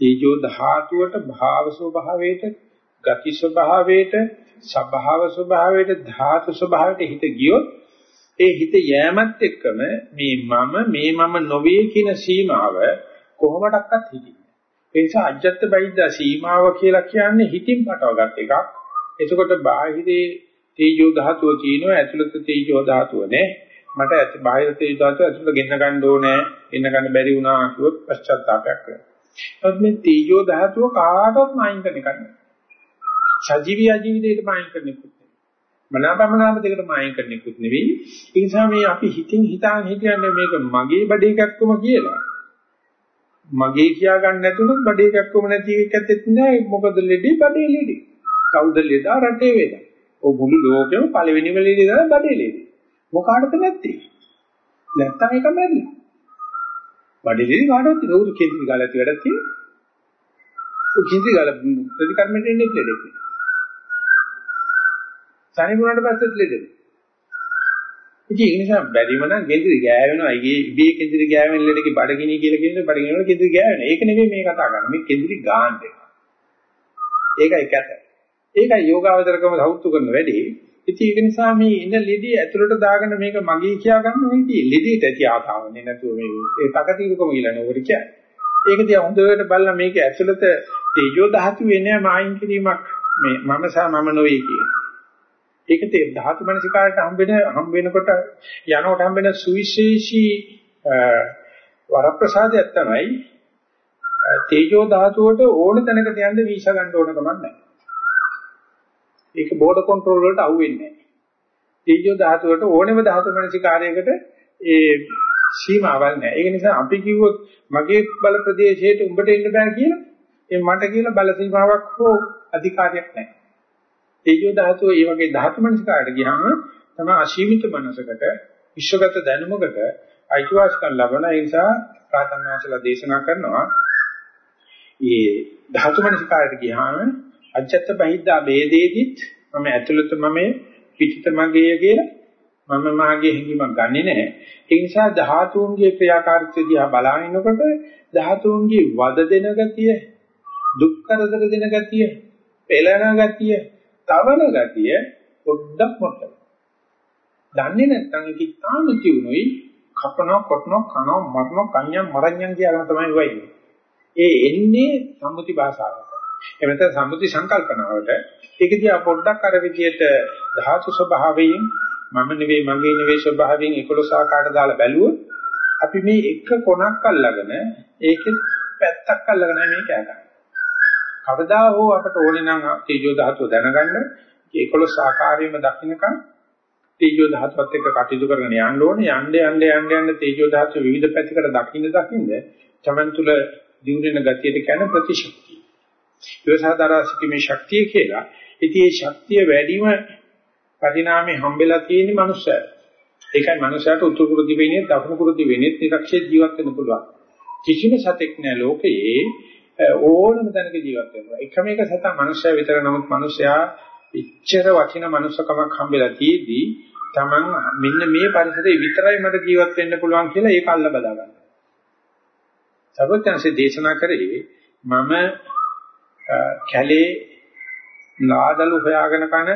තේජෝ ධාතුවට භාව ස්වභාවයට ගති ස්වභාවයට සබභාව ස්වභාවයට ධාතු ස්වභාවයට හිත ගියොත් ඒ හිත යෑමත් එක්කම මේ මම මේ මම නොවේ කියන සීමාව කොහොමඩක්වත් හිතින්නේ. ඒ නිසා අජත්ත බයිද්දා සීමාව කියලා කියන්නේ හිතින් පටවගත් එකක්. එතකොට බාහිරේ තේජෝ ධාතුව තියෙනවා ඇතුළත තේජෝ ධාතුව නෑ. මට බාහිර තේජෝ ධාතුව ඇතුළත ගෙන්න ගන්න ඕනේ. ගෙන්න ගන්න බැරි වුණා කිව්වොත් පශ්චාත්තාවයක් වෙනවා. මේ තේජෝ ධාතුව කාටවත් මායින් කරන එකක් නෑ. සජීවී අජීවිතයට මායින් කරන එකක් මනාපමනාප දෙකට මායම් කරන්නෙකුත් නෙවෙයි. ඒ නිසා මේ අපි හිතින් හිතාන හිතන්නේ මේක මගේ බඩේ කැක්කම කියලා. මගේ කියා ගන්න නැතුණොත් බඩේ කැක්කම නැති එකක් ඇත්තෙත් නෑ. මොකද ලෙඩේ බඩේ ලෙඩේ. කවුද ලෙඩා රටේ වේදා. ඔය මුළු ලෝකෙම පළවෙනිම ලෙඩේ තමයි බඩේ ලෙඩේ. මොකාටද නැත්තේ? නැත්තම් ඒක මැරිලා. බඩේ ලෙඩේ කාටවත් නෑ. උරු කෙන්දි ගාලා ඇති වැඩක් තියෙනවා. ඔය කෙන්දි ගාලා ප්‍රතිකර්මෙට එන්නේ ලෙඩේ. තනි වුණාට පස්සෙත් ලෙඩෙනවා. ඉතින් ඒ නිසා බැරිම නම් කෙන්දිරි ගෑවෙනවා. ඊගේ ඉබේ කෙන්දිරි ගෑවෙන ලෙඩකේ බඩගිනි කියලා කියන්නේ බඩගිනි වල කෙන්දිරි ගෑවෙන. ඒක නෙමෙයි මේ කතා කරන්නේ. මේ කෙන්දිරි ගාන්න එක. ඒකයි කැත. ඒකයි යෝගාවචරකම සෞතු කරන වැඩි. ඉතින් ඒක නිසා මේ ඉන්න ලෙඩි ඇතුළට දාගෙන මේක මගේ කියා ගන්න වෙයි. ලෙඩිට ඇති ආතාවන්නේ නැතුව මේ ඒ තකතිරුකම කියලා නෝවර කියන්නේ. ඒක දිහා හොඳට බලලා මේක ඇතුළත තේජෝ ධාතු වෙන්නේ මායින් කිරීමක් මේ මම සහ මම නොවේ කියන්නේ. ඒක තේ ධාතු මනසිකාරයට හම්බෙන හම්බ වෙනකොට යනකොට හම්බෙන සුවිශේෂී වරප්‍රසාදයක් තමයි තේජෝ ධාතුවට ඕන තැනකට යන්න වීසා ගන්න ඕන කමක් නැහැ. ඒක බෝඩර් කන්ට්‍රෝල් වලට අහු වෙන්නේ නැහැ. තේජෝ ධාතුවට ඕනෙම ධාතු මනසිකාරයකට ඒ සීමාවල් නැහැ. ඒක නිසා අපි කිව්වොත් මගේ බල ප්‍රදේශයට උඹට එන්න බෑ කියලා ඒ මට කියලා බල සීමාවක් හෝ අධිකාරියක් නැහැ. තේජෝ ධාතුව මේ වගේ ධාතු මනසකට ගියාම තමයි අශීමිත මනසකට විශ්වගත දැනුමකට අයිතිවාසිකම් ලබන ඒ නිසා ප්‍රාතන්වාසලා දේශනා කරනවා. මේ ධාතු මනසකට ගියාම අජත්ත බහිද්දා ભેදේදිත් මම ඇතුළත මම පිටිත මගේ කියලා මම මාගේ හැඟීමක් ගන්නෙ නැහැ ඒ නිසා ධාතුන්ගේ ක්‍රියාකාරීත්වය දිහා බලනකොට ධාතුන්ගේ වද දෙන ගතිය දුක් කරදර දෙන ගතිය පෙළෙන ගතිය තවන ගතිය පොඩ්ඩක් මොකද? දන්නේ නැත්නම් ඒක ඉතාම තියුණුයි කපනවා කොටනවා කනවා මරනවා කන්‍යම් මරණ්‍යම් කියලා තමයි වෙන්නේ. ඒ එන්නේ සම්මුති භාෂාවට. එහෙම නැත්නම් සම්මුති සංකල්පනාවට. ඒක දිහා පොඩ්ඩක් අර විදියට ධාතු ස්වභාවයෙන් මම නෙවෙයි මගේ නෙවෙයි ස්වභාවයෙන් 11 ආකාරයට දාලා බැලුවොත් අපි මේ එක කොනක් අල්ලගෙන ඒකෙත් පැත්තක් අල්ලගෙන මේ කෑ ගන්නවා. කවදා හෝ අපට ඕනේ නම් තේජෝ ධාතුව දැනගන්න 11 ආකාරයෙන්ම දකින්නකම් තේජෝ ධාතුවත් එක්ක කටයුතු කරගෙන යන්න ඕනේ යන්න යන්න යන්න යන්න තේජෝ ධාතු විවිධ පැතිකඩ දකින්න දකින්න තමන් තුළ දියුණුවෙන ගතියට කියන ප්‍රතිශක්තිය. විවසාදාරා සිටීමේ ශක්තිය කියලා. ඉතින් මේ ශක්තිය වැඩිම පරිණාමයේ හම්බෙලා තියෙන මනුස්සය. ඒකයි මනුස්සයාට උතුරු කුරු දිවෙන්නේ දකුණු කුරු දිවෙන්නේ නිරක්ෂේ ජීවත් වෙන්න පුළුවන්. කිසිම සතෙක් නෑ ලෝකයේ ඕනම තැනක ජීවත් වෙනවා. එකම එක සතා මනුස්සයා විතර නමුත් මනුස්සයා ඉච්ඡර වටින මනුස්සකමක් හම්බෙලා තියෙද්දි Taman මෙන්න මේ පරිසරයේ විතරයි මට ජීවත් වෙන්න පුළුවන් කියලා ඒක අල්ල බදා ගන්නවා. සර්වඥාන්සේ දේශනා කරේ මම කැලේ ලාදලු හොයාගෙන කන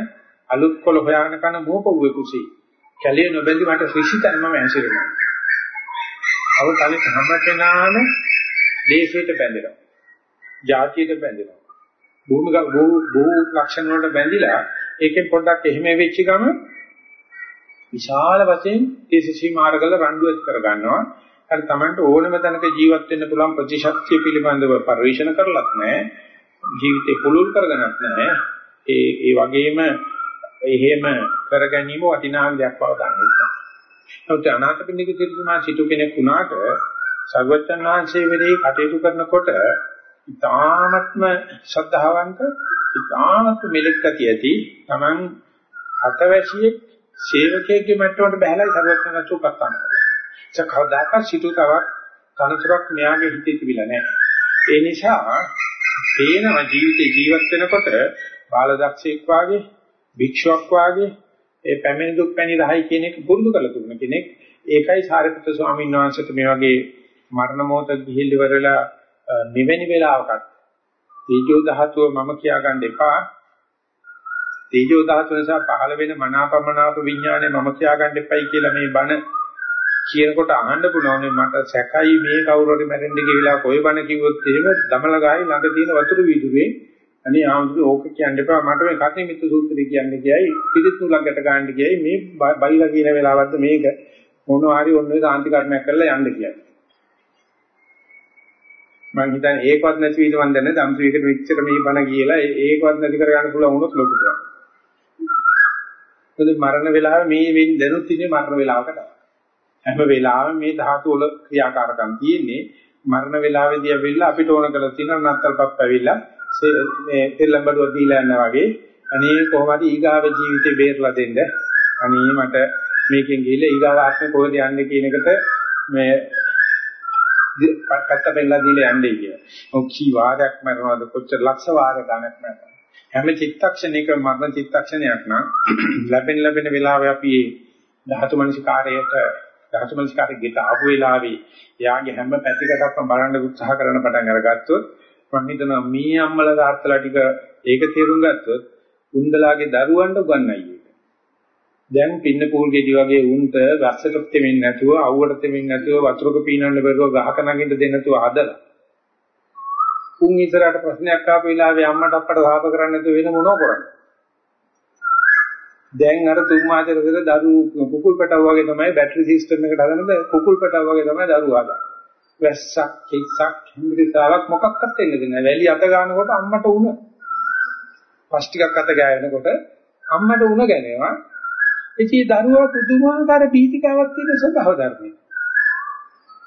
අලුත් කොළ හොයාගෙන කන මෝපොව්වේ කුසී. කැලේ නොබැඳි මට ශ්‍රීසිතන් මම ඇසිරෙනවා. අව කලින් හැම කෙනාම දේශයට බැඳෙනවා. ජාතියට බැඳෙනවා. භූමික භූ භූ ලක්ෂණ වලට බැඳිලා ඒකෙන් පොඩ්ඩක් එහෙම වෙච්ච ගම විශාල වශයෙන් දේශ සීමාරගල රණ්ඩු ඇති කර ගන්නවා. අර Tamanට ඕනම තැනක ජීවත් වෙන්න පුළුවන් ප්‍රතිශක්තිය පිළිබඳව පරිශන කරලත් නැහැ. ජීවිතේ පුළුල් කරගන්නත් නැහැ. ඒ ඒ වගේම එහෙම කර ගැනීම වටිනා දෙයක් බව දන්නේ. නමුත් අනාථපිණ්ඩික සිටුමා සිටු කෙනෙක් වුණාට සර්වචන් වහන්සේ වෙලේ කටයුතු කරනකොට ඉතාමත්ම ශ්‍රද්ධාවන්ත ඉතාමත් මෙලෙක් ගතිය ඇති Taman අතවැසියෙක් සේවකයෙක්ගේ මට්ටමට බහැලා සර්වචන් සුපත්තන කරනවා. ඒක කවදාකවත් සිටුතාවක් කනතුරක් මෙයාගේ හිතේ තිබිලා නැහැ. ඒ නිසා තේනවා ජීවිතේ ජීවත් වෙනකොට බාලදක්ෂයෙක් වාගේ භික්ෂුවක් වාගේ ඒ පැමිණි දුක් පැණි රහයි කියන එක පුරුදු කරලා තිබුණ කෙනෙක් ඒකයි සාරිපුත්‍ර ස්වාමීන් වහන්සේට මේ වගේ මරණ මොහොත ගිහිල්ලි වරලා මෙවැනි වෙලාවකට තීජෝ ධාතුව මම කියා ගන්න එපා. තීජෝ ධාතුව නිසා පහළ වෙන මනාපමනාප විඥානය මම කියා ගන්න එපයි කියලා මේ බණ කියනකොට අහන්න පුළුවන් මට සැකයි මේ කවුරු හරි මැරෙන්න කියලා කොයි බණ කිව්වොත් එහෙම දමල ගායි ළඟ තියෙන වතුරු වීදුවේ. අනේ ආමුදු ඕක කියන්න එපා. මට මේ කටේ මිත්‍ර සූත්‍රය කියන්නේ කියයි පිළිතුරු ළඟට ගන්න කියයි මේ බයිලා කියන වෙලාවද්ද මේක? මොනවා හරි ඔන්නේ සාන්ති කර්මයක් කරලා යන්න කියයි මම හිතන්නේ ඒකවත් නැති වීද මන් දන්නේ දම්සුවේකට මෙච්චර මේ බණ කියලා ඒකවත් නැති කර ගන්න පුළුවන් වුණොත් ලොකු දෙයක්. මොකද මරණ වෙලාවේ මේ වෙන්නේ දැනුත් ඉන්නේ මරණ වෙලාවක තමයි. හැම වෙලාවෙම මේ ධාතු වල ක්‍රියාකාරකම් තියෙන්නේ මරණ වෙලාවේදී ඇවිල්ලා අපිට ඕන කරලා තියෙන නත්තල්පත් ඇවිල්ලා මේ තෙල්ලඹඩුව දීලා යනවා වගේ අනේ කොහොමද ඊගාව ජීවිතේ බේරලා දෙන්න අනේ මට මේකෙන් ගිහිල්ලා ඊගාව ආත්මේ කොහෙද යන්නේ කියන එකට මේ පැත්ත බෙල්ලා දීලා යන්නේ කියලා. ඔව් කී වාරයක් මරනවාද කොච්චර ලක්ෂ වාර ගණක් මරනවා. හැම චිත්තක්ෂණයක මරණ චිත්තක්ෂණයක් නම් ලැබෙන ලැබෙන වෙලාවේ අපි ධාතු මනසිකාරයට ධාතු මනසිකාරයට ගෙට ආපු වෙලාවේ එයාගේ හැම පැතිකඩක්ම බලන්න උත්සාහ කරන පටන් අරගත්තොත් මම හිතනවා මේ අම්මලා තාත්තලා ටික ඒක තේරුම් ගත්තොත් උන්දලාගේ දරුවන්ට උගන්වයි. දැන් පින්න පූල් ගෙඩි වගේ උන්ට ගස්සට තෙමින් නැතුව අවුවට තෙමින් නැතුව වතුරක පීනන්න බැරුව ගහක නගින්න දෙන්න නැතුව හදලා. උන් ඉස්සරහට ප්‍රශ්නයක් ආපු වෙලාවේ අම්මට අප්පට සාප කරන්න නැතුව වෙන මොනව කරන්නේ? දැන් අර තුන් මාසෙක දරු කුකුල් පැටව වගේ තමයි බැටරි සිස්ටම් එකට හදනද කුකුල් පැටව වගේ තමයි දරුවා හදන්නේ. වැස්සක්, කිස්සක්, හිමිරිතාවක් මොකක්වත් වෙන්නේ නැහැ. වැලි අත ගන්නකොට අම්මට උණ. පස් ටිකක් අත ගෑවෙනකොට අම්මට උණ ගැනේවා ඉතින් දරුවා පුදුමාකාර බීතිකාවක් තියෙන ස්වභාව ධර්මයක්.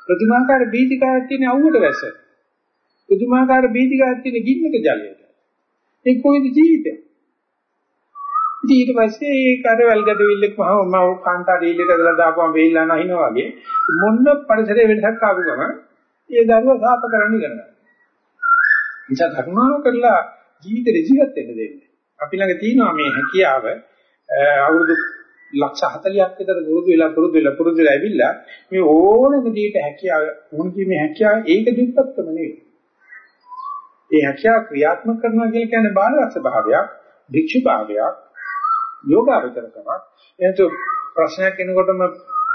පුදුමාකාර බීතිකාවක් තියෙන අවුවට වැස. පුදුමාකාර බීතිකාවක් තියෙන ගින්නක ජලයට. ඒ කොයිද ජීවිතය? ඊට පස්සේ ඒ කරවල් ගැටවිල්ලක් මම මම කාන්තා ඩීල් එක දාලා දාපුවම වෙයිලා නැහිනා වගේ මොන පරිසරයේ වෙනසක් ආපු ගමන් ඒ දරුවා සාප කරන්න ඉගෙන ගන්නවා. නිසා කරුණාව කරලා ජීවිත රෙජිගත් වෙන්න දෙන්න. අපි ළඟ තියෙනවා මේ හැකියාව අවුරුදු ලක්ෂ 40ක් විතර පුරුදු වෙලා පුරුදු වෙලා පුරුදු වෙලා ඇවිල්ලා මේ ඕනෙම දෙයක හැකියාව වුණුකීමේ හැකියාව ඒක දුක්පත්කම නෙවෙයි. ඒ හැකියාව ක්‍රියාත්මක කරනවා කියන්නේ බාලවස්ස භාවයක්, භික්ෂු භාවයක්, යෝගාවචරකමක්. එතකොට ප්‍රශ්නයක් එනකොටම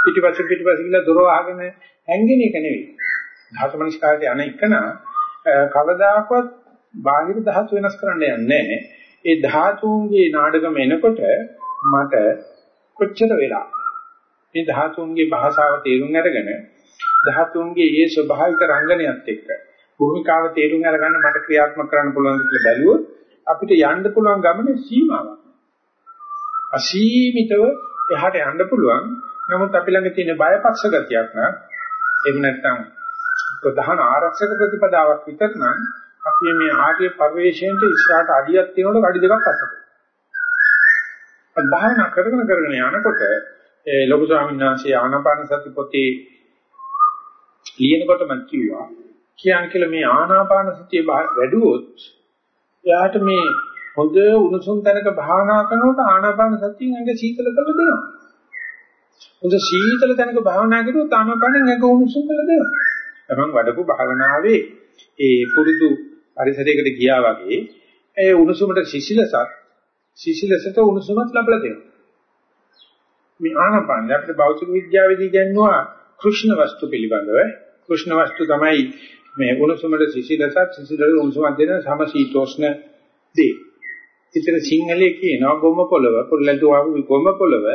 පිටිපස්ස පිටිපස්ස ගිහලා දොර වහගෙන හැංගෙන එක නෙවෙයි. ධාතු මනස්කාරයට යන එකන කවදාකවත් බාහිර ධාතු වෙනස් කරන්න යන්නේ නැහැ. ඒ ධාතුන්ගේ නාඩගම එනකොට මට කොච්චර වෙලා මේ ධාතුන්ගේ භාෂාව තේරුම් අරගෙන ධාතුන්ගේ ඒ ස්වභාවික රංගනයත් එක්ක භූමිකාව තේරුම් අරගන්න මට ක්‍රියාත්මක කරන්න පුළුවන් කියලා බැලුවොත් අපිට යන්න පුළුවන් ගමනේ සීමාවක් අසීමිතව එහාට යන්න පුළුවන්. නමුත් අපි ළඟ තියෙන බයපක්ෂ ගතියක් නම් එහෙම නැත්නම් ප්‍රධාන ආරක්ෂක ප්‍රතිපදාවක් විතර නම් අපි මේ ආර්ය පරිවේශයෙන්ට ඉස්සරහට අඩියක් තියෙනකොට අඩි දෙකක් අසපො. අත් භාවනා කරගෙන කරගෙන යනකොට ඒ ලොකු ස්වාමීන් වහන්සේ ආනාපාන සති පොතේ ලියනකොට මම කිව්වා කියන් කියලා මේ ආනාපාන සතිය වැඩුවොත් එයාට මේ හොඳ උණුසුම් තැනක භාවනා කරනකොට ආනාපාන සතියෙන් ඇඟ සීතල කරලා දෙනවා. හොඳ සීතල තැනක භාවනා කරුවොත් ආනාපානෙන් ඇඟ උණුසුම් කරලා දෙනවා. තමන් වඩපු භාවනාවේ ඒ පුරුදු පරිසරයකට ගියා වගේ ඒ උණුසුමට සිසිලසක් සිසිලසට උණුසුමක් ලැබලා දෙනවා. මේ ආනාපාන අපිට භෞතික විද්‍යාවේදී කියනවා කෘෂ්ණ වස්තු පිළිබඳව කෘෂ්ණ වස්තු තමයි මේ උණුසුමට සිසිලසක් සිසිලට උණුසුමක් දෙන සමශීතෝෂ්ණ දේ. ඉතින් සිංහලයේ කියනවා ගොම පොළව පොළලට වහු ගොම පොළව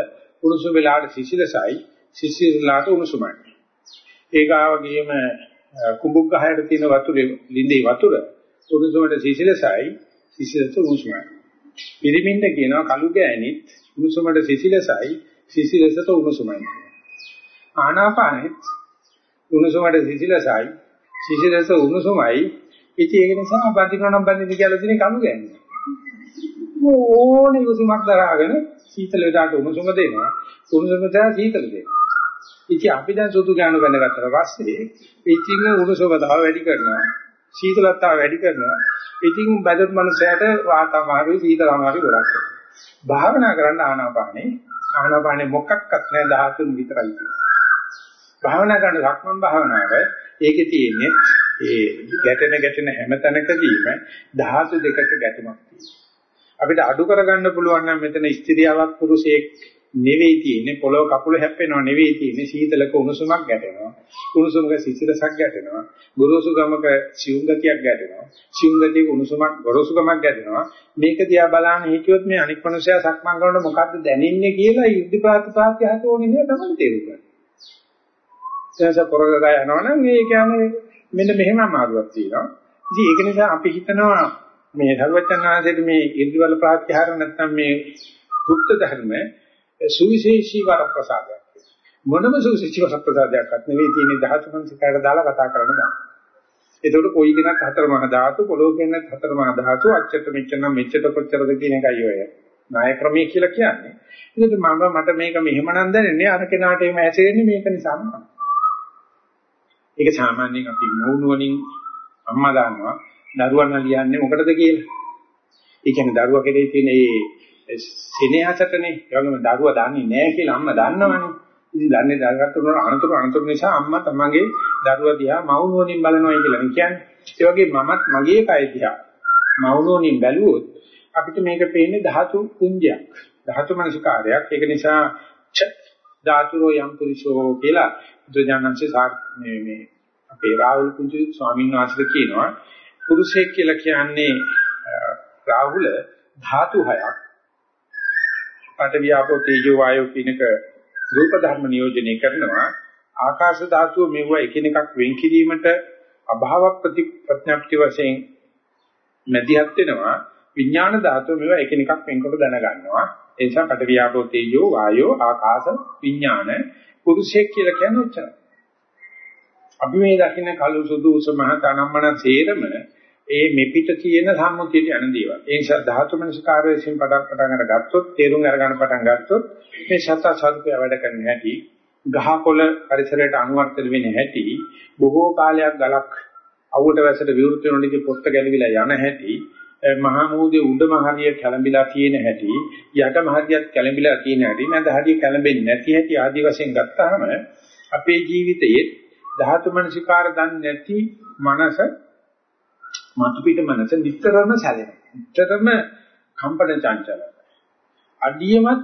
උණුසුම වෙලාවට සිසිලසයි සිසිලලාට උණුසුමයි. ඒක ආවගේම කුඹුක් ගහයට තියෙන වතුරේ ලිඳේ වතුර උණුසුමට සිසිලසයි සිසිලට උණුසුමයි. පිරිමින්ද කියනවා කළු ගෑනිත් උණුසුමට සිසිලසයි සිසිලසට උණුසුමයි. ආනාපානෙත් උණුසුමට සිසිලසයි සිසිලස උණුසුමයි. ඉතින් ඒක නිසා බඳිනවා නම් බඳින්න කියලා තියෙන කළු ගෑනිත්. ඕනේ උණුසුමක් දරාගෙන සීතල වෙලාවට උණුසුම දෙනවා. උණුසුම දා සීතල දෙනවා. ඉතින් අපි දැන් සුදු ගානු ගන්න ගත්තට පස්සේ ඉතින් උණුසුම තව වැඩි කරනවා. සීතලතාව වැඩි කරනවා. ඉතින් බඩත් මනුස්සයට වාතමාරුයි සීතලමාරුයි ගොඩක් කරනවා. භාවනා කරන්න ආනාපානේ ආනාපානේ මොකක්වත් නැහැ ධාතුන් විතරයි තියෙන්නේ. භාවනා කරන ලක්මන් භාවනාව ඒකේ තියෙන්නේ ඒ ගැටෙන ගැටෙන හැම තැනකදීම ධාතු දෙකක ගැටුමක් තියෙනවා. අපිට අඩු කරගන්න පුළුවන් නම් මෙතන ස්ත්‍රියාවක් පුරුෂයෙක් නෙවෙයි තියෙන්නේ පොළොව කකුල හැප්පෙනව නෙවෙයි තියෙන්නේ සීතලක උණුසුමක් ගැටෙනවා උණුසුමක සිසිලසක් ගැටෙනවා ගොරෝසු ගමක සියුම් ගතියක් ගැටෙනවා සියුම් ගතියක උණුසුමක් ගොරෝසු ගමක් ගැටෙනවා මේක දිහා බලන්න හිටියොත් මේ අනික් මනුස්සයා සක්මන් කරනකොට මොකද්ද දැනෙන්නේ කියලා යුද්ධ ප්‍රාතිපාත්‍ය හත ඕනේ නේද තමයි තේරුම් ගන්න. එතනස පොරගගා යනවනම් මේ කියන්නේ මෙන්න මෙහෙම අමාරුවක් තියෙනවා. ඉතින් ඒක නිසා අපි හිතනවා මේ ධර්මචන්නාංශයේ මේ ඉන්ද්‍රවල ප්‍රාත්‍යහාර නැත්නම් මේ ගුප්ත ධර්ම සුවිශේෂී වරප්‍රසාදයක්. මොනම සුවිශේෂී වරප්‍රසාදයක්වත් නෙවෙයි තියෙන්නේ ධාතු මනසිකාරය දාලා කතා කරන්න දාන්න. එතකොට කොයි කෙනක් හතර මහා ධාතු පොළොව කෙනෙක් හතර මහා ධාතු අච්චත මෙච්චර නම් මෙච්චර කොච්චරද කියන එකයි ඔය ණය ක්‍රමයේ කියලා කියන්නේ. ඒකට මම මට මේක මෙහෙමනම් දැනෙන්නේ අර කෙනාට එහෙම ඇසෙන්නේ මේක නිසාම. ඒක සාමාන්‍යයෙන් අපි මවුනුවණින් අම්මා දානවා දරුවන් ලියන්නේ මොකටද කියලා. ඒ කියන්නේ දරුවා කෙරේ තියෙන ඒ සෙනෙහසටනේ ඒ වගේම දරුවා දන්නේ නැහැ කියලා අම්මා දන්නවනේ. ඉතින් දන්නේ දාගත්ත උනන අනතුරු අනතුරු නිසා අම්මා තමන්ගේ දරුවා දිහා මවුනුවණින් බලනවා කියලා කියන්නේ. ඒ වගේ මමත් මගේ කය දිහා මවුනුවණින් බැලුවොත් අපිට මේක පේන්නේ ධාතු පුඤ්ජයක්. ධාතු මනසිකාරයක්. ඒක නිසා ච ධාතුරෝ යම් පුරිසෝ කියලා බුදුජානන්සේ මේ මේ අපේ රාහුල් කුංචි ස්වාමීන් වහන්සේ කියනවා පුරුෂයෙක් කියලා කියන්නේ රාහුල ධාතු හයක් පඨවි ආපෝ තේජෝ වායෝ කිනක රූප ධර්ම නියෝජනය කරනවා. ආකාශ ධාතුව මෙව එකිනෙකක් වෙන් කිරීමට අභාව ප්‍රතිප්‍රඥප්ති වශයෙන් මැදිහත් වෙනවා. විඥාන ධාතුව මෙව එකිනෙකක් වෙන්කොට දැනගන්නවා. ඒ නිසා පඨවි ආපෝ තේජෝ වායෝ ආකාශ විඥාන පුරුෂයෙක් කියලා කියන්නේ ඔච්චරයි. අපි මේ දකින්න කළු සුදු උස මහ තනම්මන සේරම ඒ මෙපිට තියෙන සම්මුතියට යන දේවල්. ඒ නිසා ධාතු මනසකාරය විසින් පටන් පටන් අරගත්තොත්, තේරුම් අරගන්න පටන් ගත්තොත් මේ සත්‍ය සත්‍ය වැඩ කරන හැටි, ගහකොළ පරිසරයට අනුවර්තන වෙන හැටි, බොහෝ කාලයක් ගලක් අවුවට වැසට විවෘත වෙනකොට පොත්ත ගැලවිලා යන හැටි, මහා මූදේ උඩම හරිය කැළඹිලා තියෙන හැටි, යටම හරියත් කැළඹිලා තියෙන හැටි, නැද හරිය කැළඹෙන්නේ නැති හැටි ආදි වශයෙන් ගත්තාම අපේ ජීවිතයේ ධාතු මනසිකාර දන්නේ නැති මනස මතු පිට මනස නිතරම සැලෙනවා. නිතරම කම්පන චංචල. අඩියමත්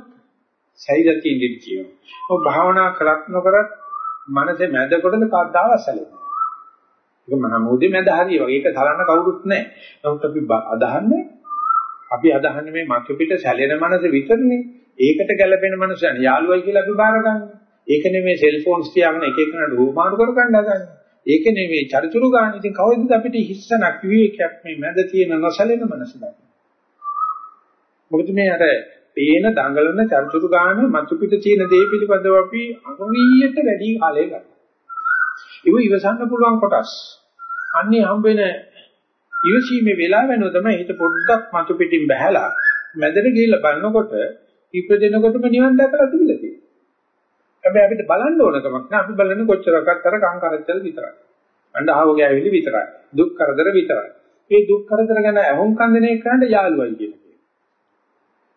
සෛරතියින් දෙවි කියනවා. ඔය භාවනා කරත් නොකරත් මනසේ මැද කොටද කද්දාව සැලෙනවා. ඒක මනමෝදේ මැද හරිය වගේ. ඒක තරන්න කවුරුත් නැහැ. නමුත් අපි අදහන්නේ අපි අදහන්නේ මේ මතු පිට සැලෙන මනස විතරනේ. ඒකට ගැළපෙන මනුස්සයන් යාළුවයි කියලා අපි බාරගන්නේ. ඒක නෙමෙයි සෙල්ෆෝන්ස් තියාගෙන එක එකනට රූපාණු කර ගන්න හදන්නේ. ඒක නෙමෙයි චරිචුරු ගන්න. ඉතින් කවදාද අපිට හිස්සනක් විවේකයක් මේ මැද තියෙන නොසලෙන මනස දකින්න. මොකද මේ අර පේන දඟලන චර්චුරු ගාන මතු පිට තියෙන දේ පිළිබඳව අපි අගවියට වැඩි කාලය ගන්නවා. ඒක ඉවසන්න පුළුවන් කොටස්. අන්නේ හම්බ වෙන ඉවසීමේ වෙලාව වෙනව තමයි හිත පොඩ්ඩක් මතු පිටින් බහැලා මැදට ගිහිල්ලා බලනකොට ඉපදෙනකොටම නිවන් දැකලා තිබිලා තියෙනවා. හැබැයි අපිට බලන්න ඕනකමක් නෑ අපි බලන්නේ කොච්චරක්වත් අර කංකරච්චල විතරයි. අඬහව ගෑවිලි විතරයි. දුක් කරදර විතරයි. මේ දුක් කරදර ගැන අහුම්කම් දෙන එකකට යාළුවයි කියලා.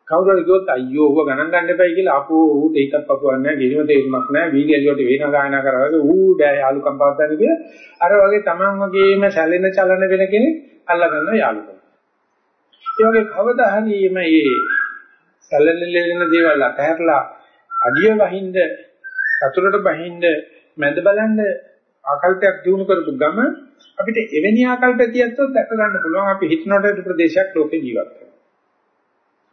කවුරු හරි කිව්වොත් අයියෝ ඌව ගණන් ගන්න එපයි කියලා අපෝ ඌට ඒකක් පපුවන්නේ නැහැ කිසිම තේරුමක් නැහැ වීඩියෝ එළියට වේනා ගායනා කරාද ඌ බෑ යාළුකම් පවත්වන්න කියලා අර වගේ Taman වගේම සැලෙන චලන වෙන කෙනෙක් අල්ලා ගන්නවා යාළුකම්. ඒ වගේ කවදා හරි මේ සැලෙන දේවල් අතහැරලා අඩිය වහින්ද සතුරට බහින්ද මැද බලන්න ආකල්පයක් දිනු කරපු ගම අපිට එවැනි ආකල්පතියත් දැක ගන්න පුළුවන් අපි හිතනට ප්‍රදේශයක් ලෝකේ ජීවත් වෙනවා.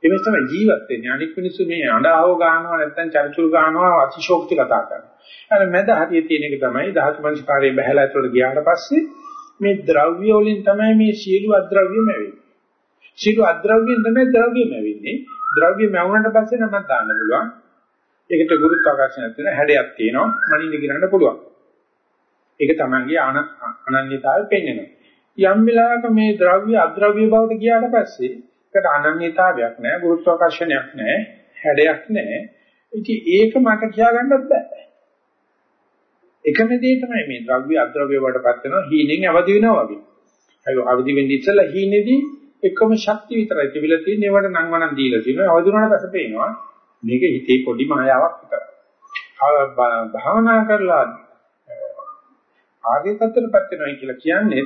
එමෙස් තමයි ජීවත් වෙන්නේ. අනික් මිනිස්සු මේ අඬාව ගන්නවා නැත්නම් චරිචුරු ගන්නවා අතිශෝක්ති කතා කරනවා. අර මැද හරිය තියෙන එක තමයි ධාතු මනස්කාරයේ බහැලා ඇතුළට ගියාට පස්සේ මේ ද්‍රව්‍ය වලින් තමයි මේ සියලු අද්‍රව්‍යම වෙන්නේ. සියලු අද්‍රව්‍යයෙන් තමයි ද්‍රව්‍යම වෙන්නේ. ද්‍රව්‍ය මැවුනට පස්සේ නමක් දාන්න පුළුවන්. ඒකට ගුරුත්වාකර්ෂණයක් තියෙන හැඩයක් තියෙනවා. මනින්න ගිරන්න පුළුවන්. ඒක තමයි අනන්‍යතාවය පෙන්වනවා. යම් වෙලාවක මේ ද්‍රව්‍ය අද්‍රව්‍ය බවට ගියාට පස්සේ ඒකට අනන්‍යතාවයක් නැහැ, ගුරුත්වාකර්ෂණයක් නැහැ, හැඩයක් නැහැ. ඉතින් ඒක මට කියා ගන්නත් බෑ. එකම දේ තමයි මේ ද්‍රව්‍ය අද්‍රව්‍ය වලටපත් වෙනවා හීනෙන් අවදි වෙනවා වගේ. ඒක අවදි වෙන්නේ ඉස්සෙල්ලා හීනේදී එකම ශක්තිය විතරයි තිබිලා තියෙන්නේ. ඒවට නම් වණන් දීලා තියෙනවා. අවදි වුණාට පස්සේ පේනවා මේක හිතේ පොඩි මායාවක් විතරයි. භාවනා කරලා ආර්ය තත්ත්වයටපත් වෙනවා කියලා කියන්නේ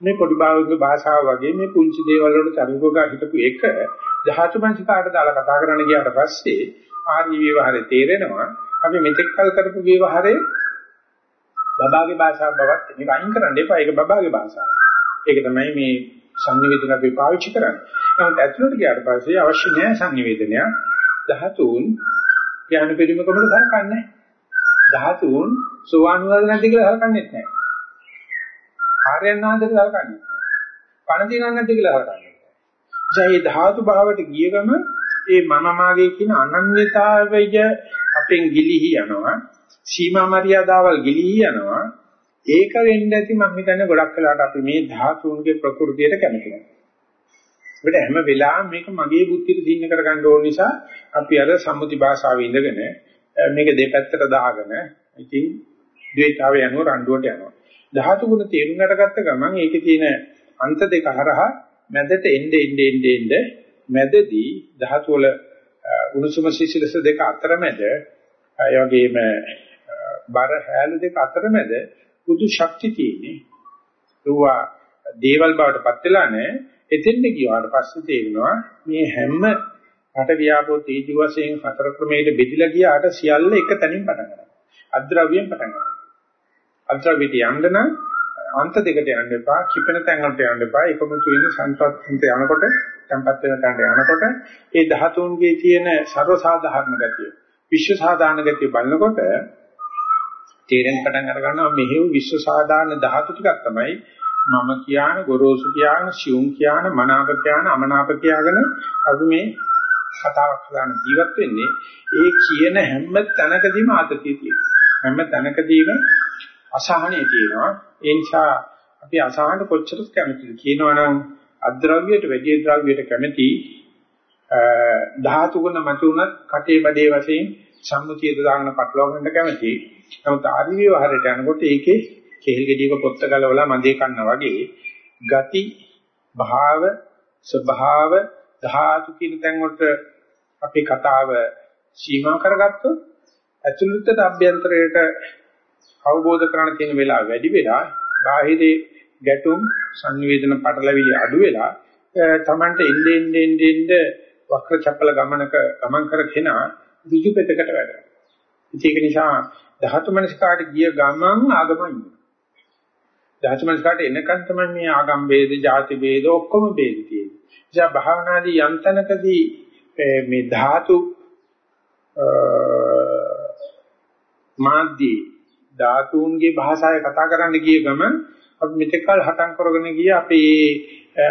මේ පොඩි භාවික භාෂාව වගේ මේ පුංචි දේවල් වලට චරිතෝගා හිටපු එක ධාතු මනසිකාට දාලා කතා කරන්න ගියාට පස්සේ ආර්ය විවහාරේ තේරෙනවා අපි මෙතෙක් කල් කරපු විවහාරේ බබාගේ භාෂාව බවත් මේක අයින් කරන්න එපා ඒක බබාගේ භාෂාව. ඒක තමයි මේ සංනිවේදන අපි පාවිච්චි කරන්නේ. නමුත් ඇතුළට ගියාට පස්සේ අවශ්‍ය නැහැ සංනිවේදනය. ධාතුන් ඥාන පරිමකමකට සලකන්නේ. ධාතුන් සෝවාන් වුණාද නැද්ද කියලා සලකන්නේ නැහැ. ආර්යයන් වහන්සේට සලකන්නේ. පණ දිනන්නේ නැද්ද කියලා සලකන්නේ. ජය ධාතු භාවයට ගිය ගම ඒ මම මාගේ කියන අනන්‍යතාවය අපෙන් ගිලිහි යනවා. සීමා මරියාදාවල් ගිලිහි යනවා. ඒක වෙන්න ඇති මම හිතන්නේ ගොඩක් වෙලාවට අපි මේ ධාතුන්ගේ ප්‍රകൃතියට කැමති නැහැ. අපිට හැම වෙලාවෙම මේක මගේ බුද්ධියට දින්න කරගන්න ඕන නිසා අපි අර සම්මුති භාෂාවේ ඉඳගෙන මේක දෙපැත්තට දාගෙන ඉතින් ද්වේතාවය යනවා රණ්ඩුවට යනවා. ධාතු ගුණ තේරුම් අරගත්ත ගමන් ඒකේ තියෙන අන්ත දෙක හරහා මැදට එnde එnde එnde එnde මැදදී ධාතු වල උණුසුම සිසිලස දෙක අතරමැද ඒ වගේම බර හැලු දෙක අතරමැද පුදු ශක්තිය තියෙන්නේ. ඒවා දේවල් බවට පත් වෙලා නැහැ. එතෙන්ද ගියාට පස්සේ තේරෙනවා මේ හැම රට ව්‍යාපෝ තේජි වශයෙන් හතර ක්‍රමයකට බෙදලා ගියාට සියල්ල එක තැනින් පටන් ගන්නවා. අද්‍රව්‍යයෙන් පටන් ගන්නවා. අද්‍රව්‍යට යන්න නම් අන්ත දෙකට යන්න එපා, කිපෙන තැන් වලට යන්න එපා. එකමුතු වෙන සංසත්ත්වයට යනකොට, tempat වෙන තැනට යනකොට ඒ ධාතුන්ගේ තියෙන ਸਰව සාධාරණ ගතිය, විශ්ව සාධාරණ ගතිය බලනකොට තේරෙන පටන් අර ගන්නවා මෙහෙව් විශ්ව සාධාරණ ධාතු ටිකක් තමයි මම කියන ගොරෝසු කියන සියුම් කියන මනාප කියන අමනාප කියලාගෙන අපි මේ කතාවක් කරන ජීවත් වෙන්නේ ඒ කියන හැම තැනකදීම ආතතිය තියෙනවා හැම තැනකදීම අසහනය තියෙනවා. ඒ නිසා අපි අසහනට කොච්චර කැමතිද කියනවනම් අද්‍රව්‍යයට වැඩි ද්‍රව්‍යයට කැමති ධාතු ගුණ මතුණත් කටේ බඩේ වශයෙන් සම්මුතියට දාගෙන පටලවා ගන්න කැමති. නමුත් ආදි විවහරයට යනකොට ඒකේ කෙහෙල් ගෙඩියක පොත්ත ගලවලා මදේ කන්නා වගේ ගති භාව ස්වභාව ධාතු කියන තැන් වලට අපේ කතාව සීමා කරගත්තොත් ඇතුළතට අභ්‍යන්තරයට අවබෝධ කරගන්න තියෙන වෙලාව වැඩි වෙලා බාහිරේ ගැටුම් සංවේදන පටලවිලි අඩු වෙලා තමන්ට එන්නේ එන්නේ එන්නේ වක්‍ර චපල ගමනක ගමන් කර කෙනා විජුපෙතකට වැඩ. ඒක නිසා ධාතු මනස්කාට ගිය ගමන් ආගමයි. දහසමස්කාරට එනකන් තමයි මේ ආගම් ભેද, ಜಾති ભેද ඔක්කොම ભેද තියෙන්නේ. එයා භාවනාදී යන්තනකදී මේ ධාතු මාධ්‍ය ධාතුන්ගේ භාෂාවේ කතා කරන්න ගිය ගමන් අපි මෙතකල් හටන් කරගෙන ගිය අපේ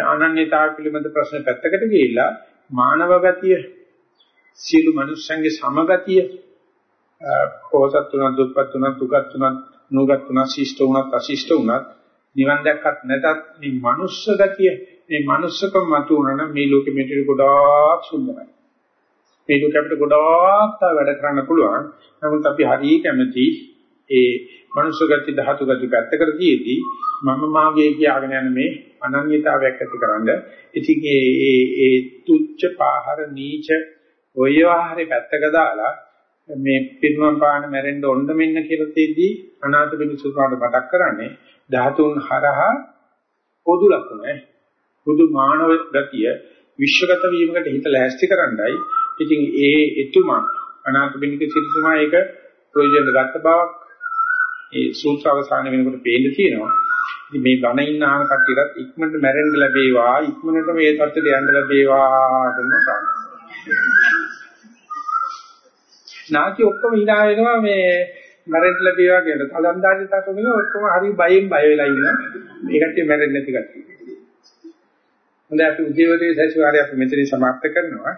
අනන්‍යතාව පිළිබඳ ප්‍රශ්න පැත්තකට ගිහිල්ලා මානව ගතිය සියලු මනුස්සයන්ගේ සමගතිය පොහසත් තුනක් දුප්පත් තුනක් දුකත් තුනක් නුගත් තුනක් ශිෂ්ට උනත් අශිෂ්ට උනත් නිවන් දැක්කත් නැතත් මේ මනුෂ්‍ය ගතිය මේ මනුස්සකම මතු වුණා මේ ලෝකෙ මෙතන ගොඩාක් සුන්දරයි. මේ ලෝකෙ අපිට ගොඩාක් තා වැඩ කරන්න පුළුවන්. නමුත් අපි හරිය කැමති ඒ මනුෂ්‍ය ගති ධාතු ගති පැත්තකට තියේදී මම මාගේ කියාගෙන යන මේ අනන්‍යතාවයක් ඇතිකරනද ඉතින් ඒ ඒ ඒ තුච්ච පාහර නීච ඔය ආහාරේ පැත්තක දාලා මේ පිරුණම් පාන මැරෙන්න ඔන්න මෙන්න කියලා තේදී අනාථ පිණිසුකාට මතක් කරන්නේ ධාතුන් හරහා පොදු ලක්ෂණ පොදු මානව ගතිය විශ්වගත වීමකට හිත ලෑස්ති කරන්නයි. ඉතින් ඒ එතුමා අනාථ පිණික සිරිතුමා ඒක ප්‍රයෝජන ගත්ත බවක් ඒ සූත්‍ර අවසාන වෙනකොට පේන්න තියෙනවා. ඉතින් මේ බණ ඉන්න ආන කට්ටියට ඉක්මනට මැරෙන්න ලැබේවා ඉක්මනට මේ තත්ත්වයට යන්න ලැබේවා කියන ප්‍රාර්ථනා. නාකි ඔක්කොම hina වෙනවා මේ මැරෙන්න ලැබේවා කියලා. තලන්දාජි තකමින ඔක්කොම හරි බයෙන් බය වෙලා ඉන්නවා. මේකට මැරෙන්නේ නැති කට්ටිය. හොඳයි අපි උදේවතේ සැසිවාරය අපි මෙතනින් සමාප්ත කරනවා.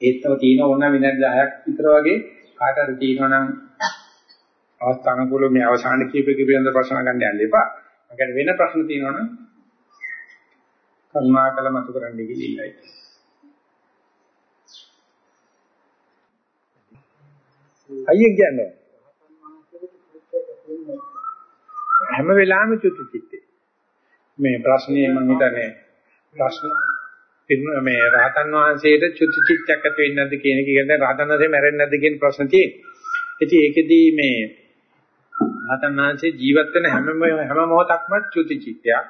ඒත් තව තියෙන ඕන විනාඩි 10ක් විතර වගේ කාට හරි තියෙනවා නම් අවස්ථානුකූලව මේ අවසාන කීප කිපියන්ද ප්‍රශ්න ගන්න යන්න එපා. මම වෙන ප්‍රශ්න තියෙනවා නම් කරුණාකර මතු කරන්න කියලා ඉල්ලයි. අයියෙන් කියන්නේ හැම වෙලාවෙම චුති චිත්තේ මේ ප්‍රශ්නේ මම හිතන්නේ ප්‍රශ්න මේ රහතන් වහන්සේට චුති චිත්තයක් ඇති වෙන්නේ නැද්ද කියන එක කියන්නේ රහතන් වහන්සේ මැරෙන්නේ නැද්ද කියන ප්‍රශ්න තියෙන්නේ. ඉතින් ඒකෙදී මේ රහතන් වහන්සේ ජීවත් වෙන හැම හැම මොහොතක්ම චුති චිත්තයක්.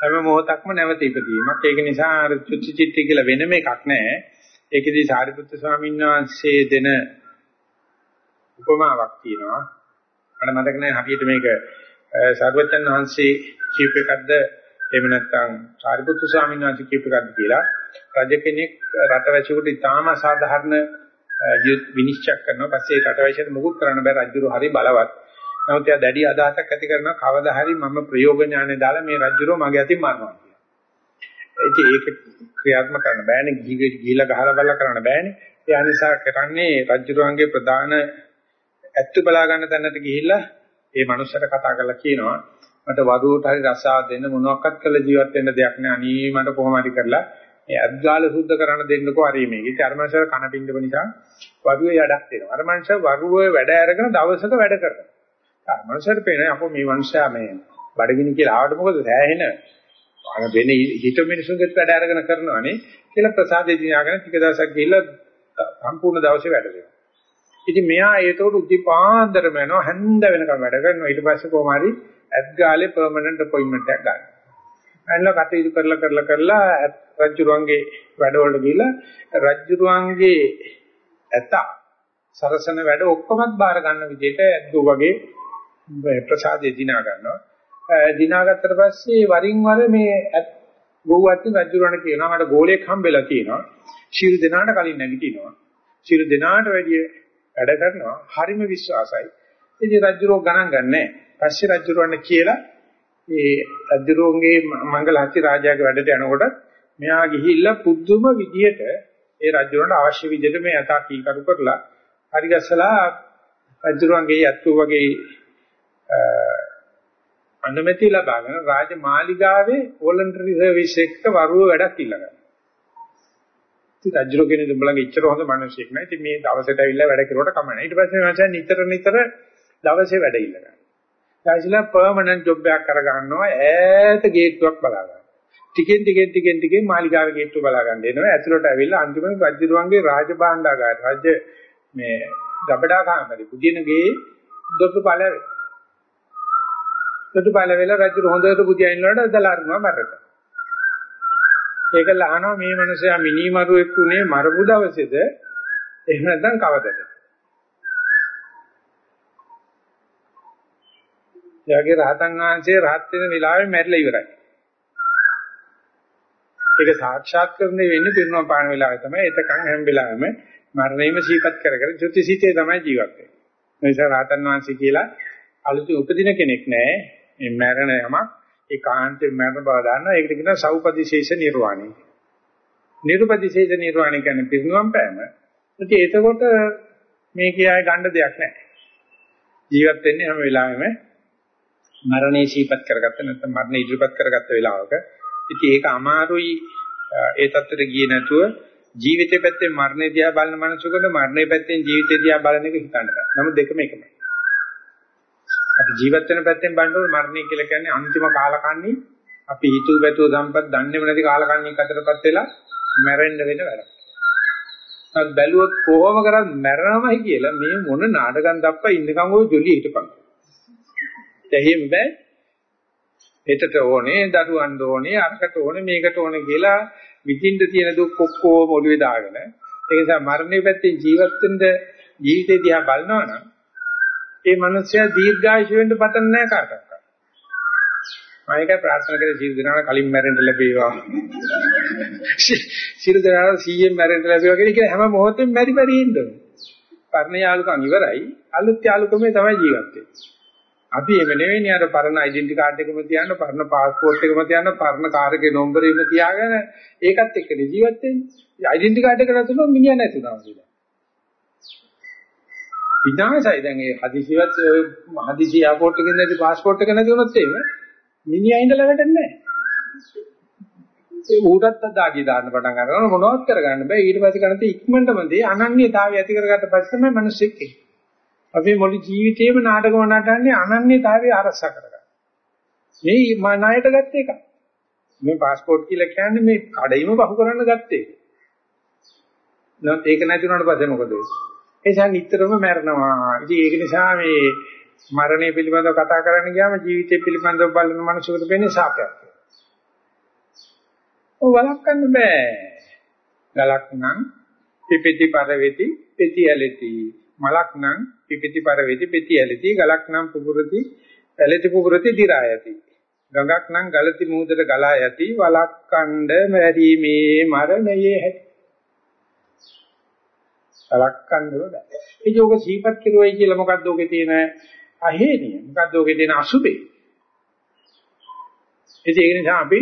හැම මොහොතක්ම නැවත ඉපදීමක්. ඒක නිසා අර චුති චිත්තය කියලා වෙනම එකක් නැහැ. ඒකෙදී සාරිපුත්‍ර ස්වාමීන් වහන්සේ දෙන උපමාවක් තියෙනවා. මට මතක නැහැ හරියට මේක සර්වචන් වහන්සේ කියප එකක්ද එහෙම නැත්නම් සාරිපුත්තු ස්වාමීන් වහන්සේ කියප එකක්ද කියලා රජ කෙනෙක් රටවැසියෙකුට ඉතාම සාධාරණ විනිශ්චය කරනවා. පස්සේ රටවැසියට මුකුත් කරන්න බෑ රජුරු හරි බලවත්. නමුත් එයා දැඩි අදහසක් ඇති කරනවා කවදා හරි මම ප්‍රයෝග ඥානය දාලා මේ රජුරු මගේ අතින් මරනවා කියලා. ඉතින් ඒක ක්‍රියාත්මක කරන්න බෑනේ ගිහිලා ගහලා බලලා කරන්න බෑනේ. ඒ නිසා කරන්නේ රජුරුවන්ගේ ප්‍රධාන ඇත්ත බලා ගන්න තැනට ගිහිල්ලා ඒ මනුස්සයට කතා කරලා කියනවා මට වරුවට හරි රසාව දෙන්න මොනවාක්වත් කළ ජීවත් වෙන්න දෙයක් නෑ අනී මට කොහොම හරි කරලා මේ අද්ගාල සුද්ධ කරන්න දෙන්නකෝ හරි මේක. ඉතින් අර මනුස්සයා කන පින්දව නිසා වරුවේ යඩක් දෙනවා. අර මනුස්සයා වරුවේ වැඩ අරගෙන දවසක වැඩ කරනවා. අර මනුස්සයාට පේනවා අපෝ මේ මනුස්සයා මේ බඩගිනි කියලා ආවට මොකද සෑහෙන අර වෙන හිත මිනිසුන්ගෙත් වැඩ අරගෙන කරනවානේ කියලා ප්‍රසාදේ දිනාගෙන ටික දවසක් ගිහිල්ලා සම්පූර්ණ දවසේ වැඩ දෙනවා. ඉතින් මෙයා ඒතකොට උද්දීපාන්දරම යනවා හැන්ද වෙනකම් වැඩ කරනවා ඊට පස්සේ කොහොම හරි ඇත් ගාලේ පර්මනන්ට් අපොයින්ට්මන්ට් එකක් ගන්නවා. අන්නල කටයුතු කරලා කරලා කරලා රජුරුවන්ගේ වැඩවලට ගිහිල්ලා රජුරුවන්ගේ ඇත සරසන වැඩ ඔක්කොමත් බාර ගන්න විදිහට ඇද්දෝ වගේ ප්‍රසාදේ දිනා ගන්නවා. දිනාගත්තට පස්සේ වරින් වර මේ ගෝවත්ති රජුරණ කියනවා මට ගෝලයක් හම්බෙලා තියෙනවා. ශිරු දෙනාට කලින් නැගිටිනවා. ශිරු දෙනාට වැඩිය වැඩ කරනවා හරිම විශ්වාසයි. ඉතින් රජුරෝ ගණන් ගන්නෑ. පස්සේ රජුරවන්න කියලා ඒ රජුරෝගේ මංගල හත්ති රාජයාගේ වැඩට යනකොට මෙයා ගිහිල්ලා පුදුම විදියට ඒ රජුරන්ට අවශ්‍ය විදිහට මේ යථා කීකරු කරලා හරි ගැස්සලා රජුරන්ගේ යත්තු වගේ අනුමැතිය ලබාගෙන රාජමාලිගාවේ වොලන්ටරි සර්විස් එක්ක වරුව වැඩක් ඉල්ලගන්නවා. ඉතින් රජුර කෙනෙක් උඹලගේ ඉච්චර හොඳ මිනිහෙක් නෑ. ඉතින් මේ දවසට ඇවිල්ලා වැඩ කරුවට කමන්නේ. ඊට පස්සේ මම නිතර නිතර දවසේ වැඩ ඉල්ල ගන්නවා. ඊටසිලා පර්මනන්ට් ජොබ් එකක් කරගන්නවා ඈත ගේට්ටුවක් බලා ගන්නවා. ටිකෙන් ටිකෙන් ටිකෙන් ටිකෙන් මාලිගාවේ ගේට්ටුව බලා ගන්න එනවා. ඇතුළට ඇවිල්ලා අන්තිමට රජුරුවන්ගේ රාජභාණ්ඩාගාර රජ මේ ගබඩා කාමරේ පුදිනගේ දොට්ටු පළවේ. දොට්ටු පළවෙලා රජු හොඳට පුදියන් වලට දලාරනවා මරට. ඒකල අහනවා මේ මනුස්සයා මිනිමරුවෙක් උනේ මරපු දවසේද එහෙම නැත්නම් කවදද? එයාගේ රහතන් වහන්සේ රහත් වෙන වෙලාවේ මැරිලා ඉවරයි. ඒක සාක්ෂාත් කරන්නේ වෙන්නේ පිරුණම් පාන වෙලාවේ තමයි. එතකන් හැම වෙලාවෙම මරණයම සීපත් කර කර ත්‍ෘතිසිතේ තමයි ජීවත් වෙන්නේ. ඒ නිසා රහතන් වහන්සේ කියලා අලුතින් උපදින කෙනෙක් නෑ. මේ මරණ යමක් ඒකාන්තයෙන් මරණ බව දන්නවා. ඒකට කියනවා සෞපදිශේෂ නිර්වාණය. නිර්පදිශේෂ නිර්වාණය කියන්නේ පිරිනුවම් පෑම. ඉතින් එතකොට මේ කියාය ගන්න දෙයක් නැහැ. ජීවත් වෙන්නේ හැම වෙලාවෙම මරණය සීපත් කරගත්ත නැත්නම් මරණය ඉදිරිපත් කරගත්ත වෙලාවක. ඉතින් ඒක අමාරුයි ඒ தත්තට ගියේ නැතුව ජීවිතේ පැත්තෙන් මරණය දිහා බලන මනසකට මරණය පැත්තෙන් ජීවිතේ දිහා බලන එක හිතන්න බෑ. නමුත් දෙකම එකමයි. අපි ජීවත් වෙන පැත්තෙන් බලනකොට මරණය කියලා කියන්නේ අන්තිම කාලකන්ණි අපි හිතුව පැතුව සම්පත් දන්නේම නැති කාලකන්ණියක් අතරපත් වෙලා මැරෙන්න වෙන වැඩක්. නමුත් බැලුවොත් කොහොම කරත් මැරෙනවයි කියලා මේ මොන නාටකම් දක්වා ඉන්නකම් ඔය ජොලිය හිටපන්. එහෙම බෑ. හෙටට ඕනේ, දරුවන්ට ඕනේ, අරකට ඕනේ, මේකට ඕනේ කියලා විඳින්න තියෙන දුක් ඔක්කොම ඔළුවේ දාගෙන ඒ නිසා මරණය පැත්තේ ජීවත් වෙන්න ජීවිතේ දිහා බලනවා නම් ඒ මනුස්සයා දීර්ඝායුෂ වෙන්න පතන්නේ නැහැ කාටවත්. මම ඒක ප්‍රාර්ථනා කරේ සියලු දෙනාට කලින් මැරෙන්න ලැබේවා. සියලු දෙනාට 100න් මැරෙන්න ලැබේවා කියන එක හැම මොහොතෙම මැරි මැරි ඉන්න ඕනේ. පරණ යාළුකම් ඉවරයි. අලුත් යාළුකමේ තමයි ජීවත් වෙන්නේ. අපි එමෙ නෙවෙයි අර පරණ ඩෙන්ටි කාඩ් එකම තියන්න, පරණ પાස්පෝර්ට් එකම තියන්න, පරණ කාර් එකේ නම්බරෙම තියාගෙන ඒකත් එක්ක ජීවත් වෙන්නේ. ඩෙන්ටි කාඩ් එක නැතුනොත් මිනිහා නැතුනවා කියලා. විනාශයි. දැන් ඒ හදිසියවත් හදිසිය එයාපෝට් එකේ නැති પાස්පෝට් එක නැති වුණොත් එහෙම මිනිහා ඉඳලා වැටෙන්නේ නැහැ. ඒ ඌටත් අදාගේ දාන්න පටන් ගන්නවා. මොනවත් කරගන්න බෑ. ඊට පස්සේ කරන්නේ ඉක්මනටම දේ අනන්‍යතාවය ඇති කරගත්ත පස්සේ තමයි මිනිස්සෙක් එන්නේ. අපි මුළු ජීවිතේම නාටකව නටන්නේ අනන්‍යතාවය ආරක්ෂා කරගන්න. මේ මනායට ගත්ත එක මේ પાස්පෝට් කියලා කියන්නේ මේ කඩේම පහු කරන්න ගත්තේ. නේද ඒක නැති වුණාට පස්සේ මොකද වෙන්නේ? ඒ නිසා නිතරම මැරෙනවා. ඉතින් ඒක නිසා මේ මරණය පිළිබඳව කතා කරන්න ගියාම ජීවිතය පිළිබඳව බලන මනුස්සයෙකුට වෙන්නේ සාපයක්. ඔය වළක්වන්න බෑ. ගලක් නම් පිපිති පරවෙති පෙති ඇලෙති. මලක් නම් පිපිති පරවෙති පෙති ඇලෙති. ගලක් නම් පුපුරති ඇලෙති පුපුරති දිරායති. ගඟක් නම් ගලති මුහුදට ගලා යති. වළක්වන්න මැරීමේ මරණයේ හැටි. වළක්වන්න බෑ. ඒ යෝග සීපත් කිරුවයි කියලා මොකද්ද ඔකේ තියෙන අහේනිය? මොකද්ද ඔකේ තියෙන අසුබේ? ඉතින් ඒ නිසා අපි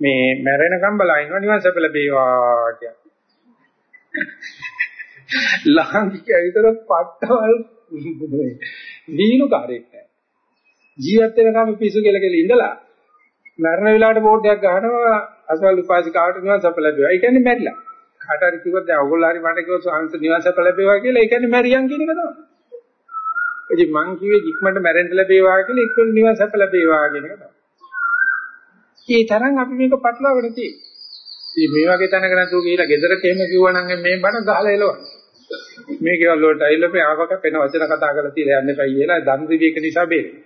මේ මැරෙනකම් බලා ඉන්නවා නිවන් සැප ලැබේවා කියන්නේ. ලාංකික විතර පට්ටවල් දීනු කාර්යයක් නැහැ. ජීවත් වෙනකම් පිසු කියලා කියලා ඉඳලා මරණ වෙලාවට බෝඩ් එකක් ගහනවා අසවල් උපාසිකාවට නිවන් සැප ලැබේවා. ඒ කියන්නේ මැරිලා. කාට හරි කිව්වොත් දැන් ඔයගොල්ලෝ හරි මට කිව්වොත් සාංශ නිවන් සැප ලැබේවා කියලා ඒ කියන්නේ මැරියන් කියන එක තමයි. ඉතින් මං කිව්වේ ඉක්මනට මැරෙන්න ලැබේවා කියලා ඉක්මනට නිවන් සැප ලැබේවා කියන එක තමයි. ඒ තරම් අපි මේක පටලවාගෙන තියෙන්නේ. ඉතින් මේ වගේ තැනක නැතුව ගිහිලා ගෙදරට එහෙම කිව්වනම් මේ බණ ගහලා එලවන්නේ. මේ ගෙවල් වලට ඇවිල්ලා ආවක පෙන වචන කතා කරලා තියලා යන්න එපයි කියලා දන් විවේක නිසා බේරෙන්නේ.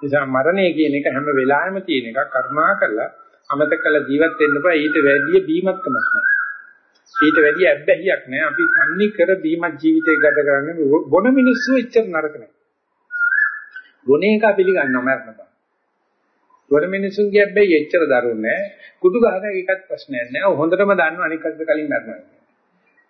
නිසා මරණය කියන එක හැම වෙලාවෙම තියෙන එකක් කර්මා කරලා අමතක කළ ජීවත් වෙන්න බෑ ඊට වැඩිය බීමත්කමක් නැහැ. ඊට වැඩිය ඇබ්බැහියක් නැහැ. අපි තන්නේ කර බීමත් ජීවිතය ගත කරන්නේ බොන මිනිස්සු එච්චර නරක නැහැ. ගුණේ එක පිළිගන්නව මරණ බා. වර මිනිසුන්ගේ හැබැයි එච්චර දරුණ නෑ. කුඩු ගහන එකත් ප්‍රශ්නයක් නෑ. හොඳටම දන්නව අනික් අතට කලින් මරනවා.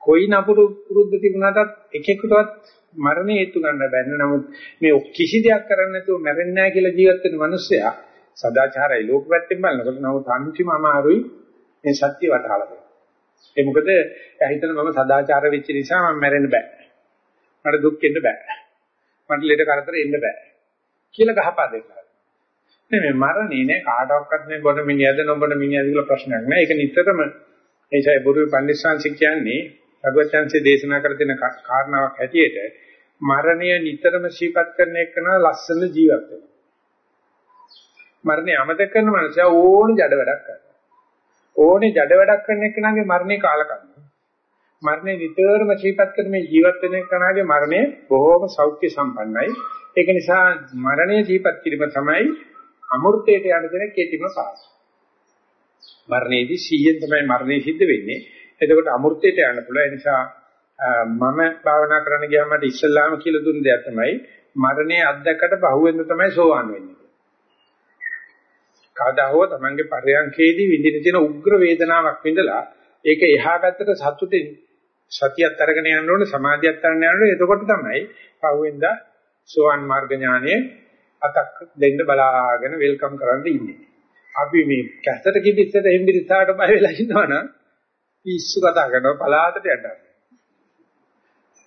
කොයි නපුරු පුරුද්ද තිබුණාටත් එකෙකුටවත් මරණය හේතු ගන්න බැන්න. නමුත් මේ කිසි දෙයක් කරන්නේ නැතුව මැරෙන්නේ නැහැ කියලා ජීවත් වෙන මිනිස්සයා සදාචාරයි ලෝක පැත්තෙන් බලනකොට නමුත් අන්තිම අමාරුයි මේ සත්‍ය වටහලා දෙන්න. ඒ මොකද එයා හිතන මම සදාචාර වෙච්ච නිසා මම මැරෙන්න බෑ. මට දුක් වෙන්න බෑ. මට ලෙඩ කරදර එන්න බෑ. කියලා ගහපා දෙන්න. නෙමෙයි මරණේ නෑ කාටවත් නේ බොන මිනිහද නොබොන මිනිහද කියලා ප්‍රශ්නයක් නෑ. ඒක නිතරම ඒසයි බුරුවේ පඬිස්සංශ කියන්නේ භගවත්යන්සේ දේශනා කර දෙන කාරණාවක් හැටියට මරණය නිතරම සිහිපත් කරන එකන ලස්සන ජීවත් වෙනවා. මරණය අමතක කරන මනුස්සයා ඕන ජඩ වැඩක් කරනවා. ඕනේ ජඩ වැඩක් කරන එකනගේ මරණේ කාලකන්ණි. මරණය නිතරම සිහිපත් කරන මේ ජීවත් වෙන එකනගේ මරණය බොහෝම සෞඛ්‍ය සම්පන්නයි. ඒක නිසා මරණය සිහිපත් කිරීම තමයි අමෘතයට යන දෙන කෙටිම පාස. මරණයේදී 100න් තමයි මරණය සිද්ධ වෙන්නේ. එතකොට අමෘතයට යන්න පුළුවන්. ඒ නිසා මම භාවනා කරන්න ගියාම මට ඉස්සල්ලාම කියලා දුන්න දෙයක් තමයි මරණය අත්දැකට බහුවෙන්ද තමයි සෝවන් වෙන්නේ. කවදා හෝ තමන්ගේ පරයන්කේදී විඳින තියෙන උග්‍ර වේදනාවක් විඳලා ඒක එහා පැත්තට සතුටින් සතියත් අරගෙන යන්න ඕනේ සමාධියත් අරගෙන යන්න ඕනේ එතකොට තමයි පහුවෙන්ද සෝවන් මාර්ග ඥානයේ අතක් දෙන්න බලාගෙන වෙල්කම් කරන්න ඉන්නේ. අපි මේ කැසට කිවිස්සට එම්බිරිසාට බය වෙලා ඉන්නවනම් පිස්සු කතා කරනවා පලාතට යනවා.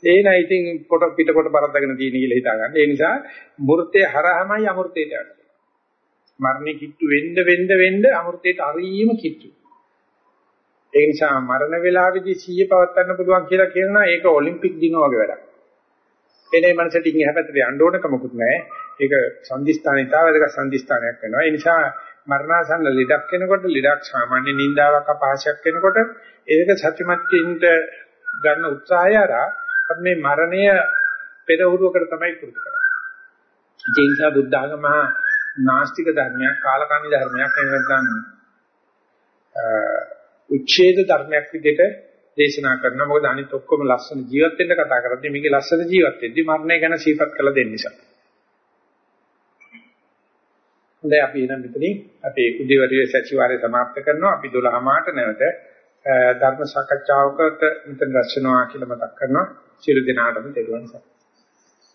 ඒ නයි ඉතින් කොට පිට කොට බරද්දගෙන තියෙන කියලා හිතා ගන්න. ඒ නිසා මූර්තේ හරහමයි අමෘතේට යන්නේ. මරණය කිට්ටු වෙන්න වෙන්න වෙන්න අමෘතේට අරීම කිට්ටු. ඒ නිසා මරණ වේලාවේදී සීය පවත්වන්න පුළුවන් කියලා කියනවා ඒක ඔලිම්පික් දින වගේ වැඩක්. එනේ මනසට ඉන්නේ හැපැත්තට යන්න ඕන කමකුත් නැහැ. ඒක සංදිස්ථානිතාව වැදගත් සංදිස්ථානයක් වෙනවා. ඒ නිසා මරණාසන්න ලෙඩක් වෙනකොට ලෙඩක් සාමාන්‍ය නින්දාවක් අපහාසයක් වෙනකොට ඒක සත්‍යමත් වෙන්න ගන්න උත්සාහය අරා අපි මේ මරණය පෙරහුරුවකට තමයි පුරුදු කරන්නේ. ඒ නිසා බුද්ධ ආගම නාස්තික ධර්මයක් කාලකාමී ධර්මයක් එහෙම නැත්නම් උච්ඡේද ධර්මයක් විදිහට දේශනා කරනවා මොකද අනිත් ඔක්කොම ලස්සන ජීවත් වෙන්න කතා කරද්දී මේකේ ලස්සන ජීවත් වෙද්දී මරණය ගැන සිතපත් කළ දෙන්න නිසා. හොඳයි අපි එහෙනම් මෙතනින් අපේ උදේවරුේ සතිವಾರය સમાપ્ત කරනවා අපි 12 මාට නැවත ධර්ම සාකච්ඡාවකට මෙතන රැස් වෙනවා කියලා මතක් කරනවා. සියලු දෙනාටම දෙවන්සක්.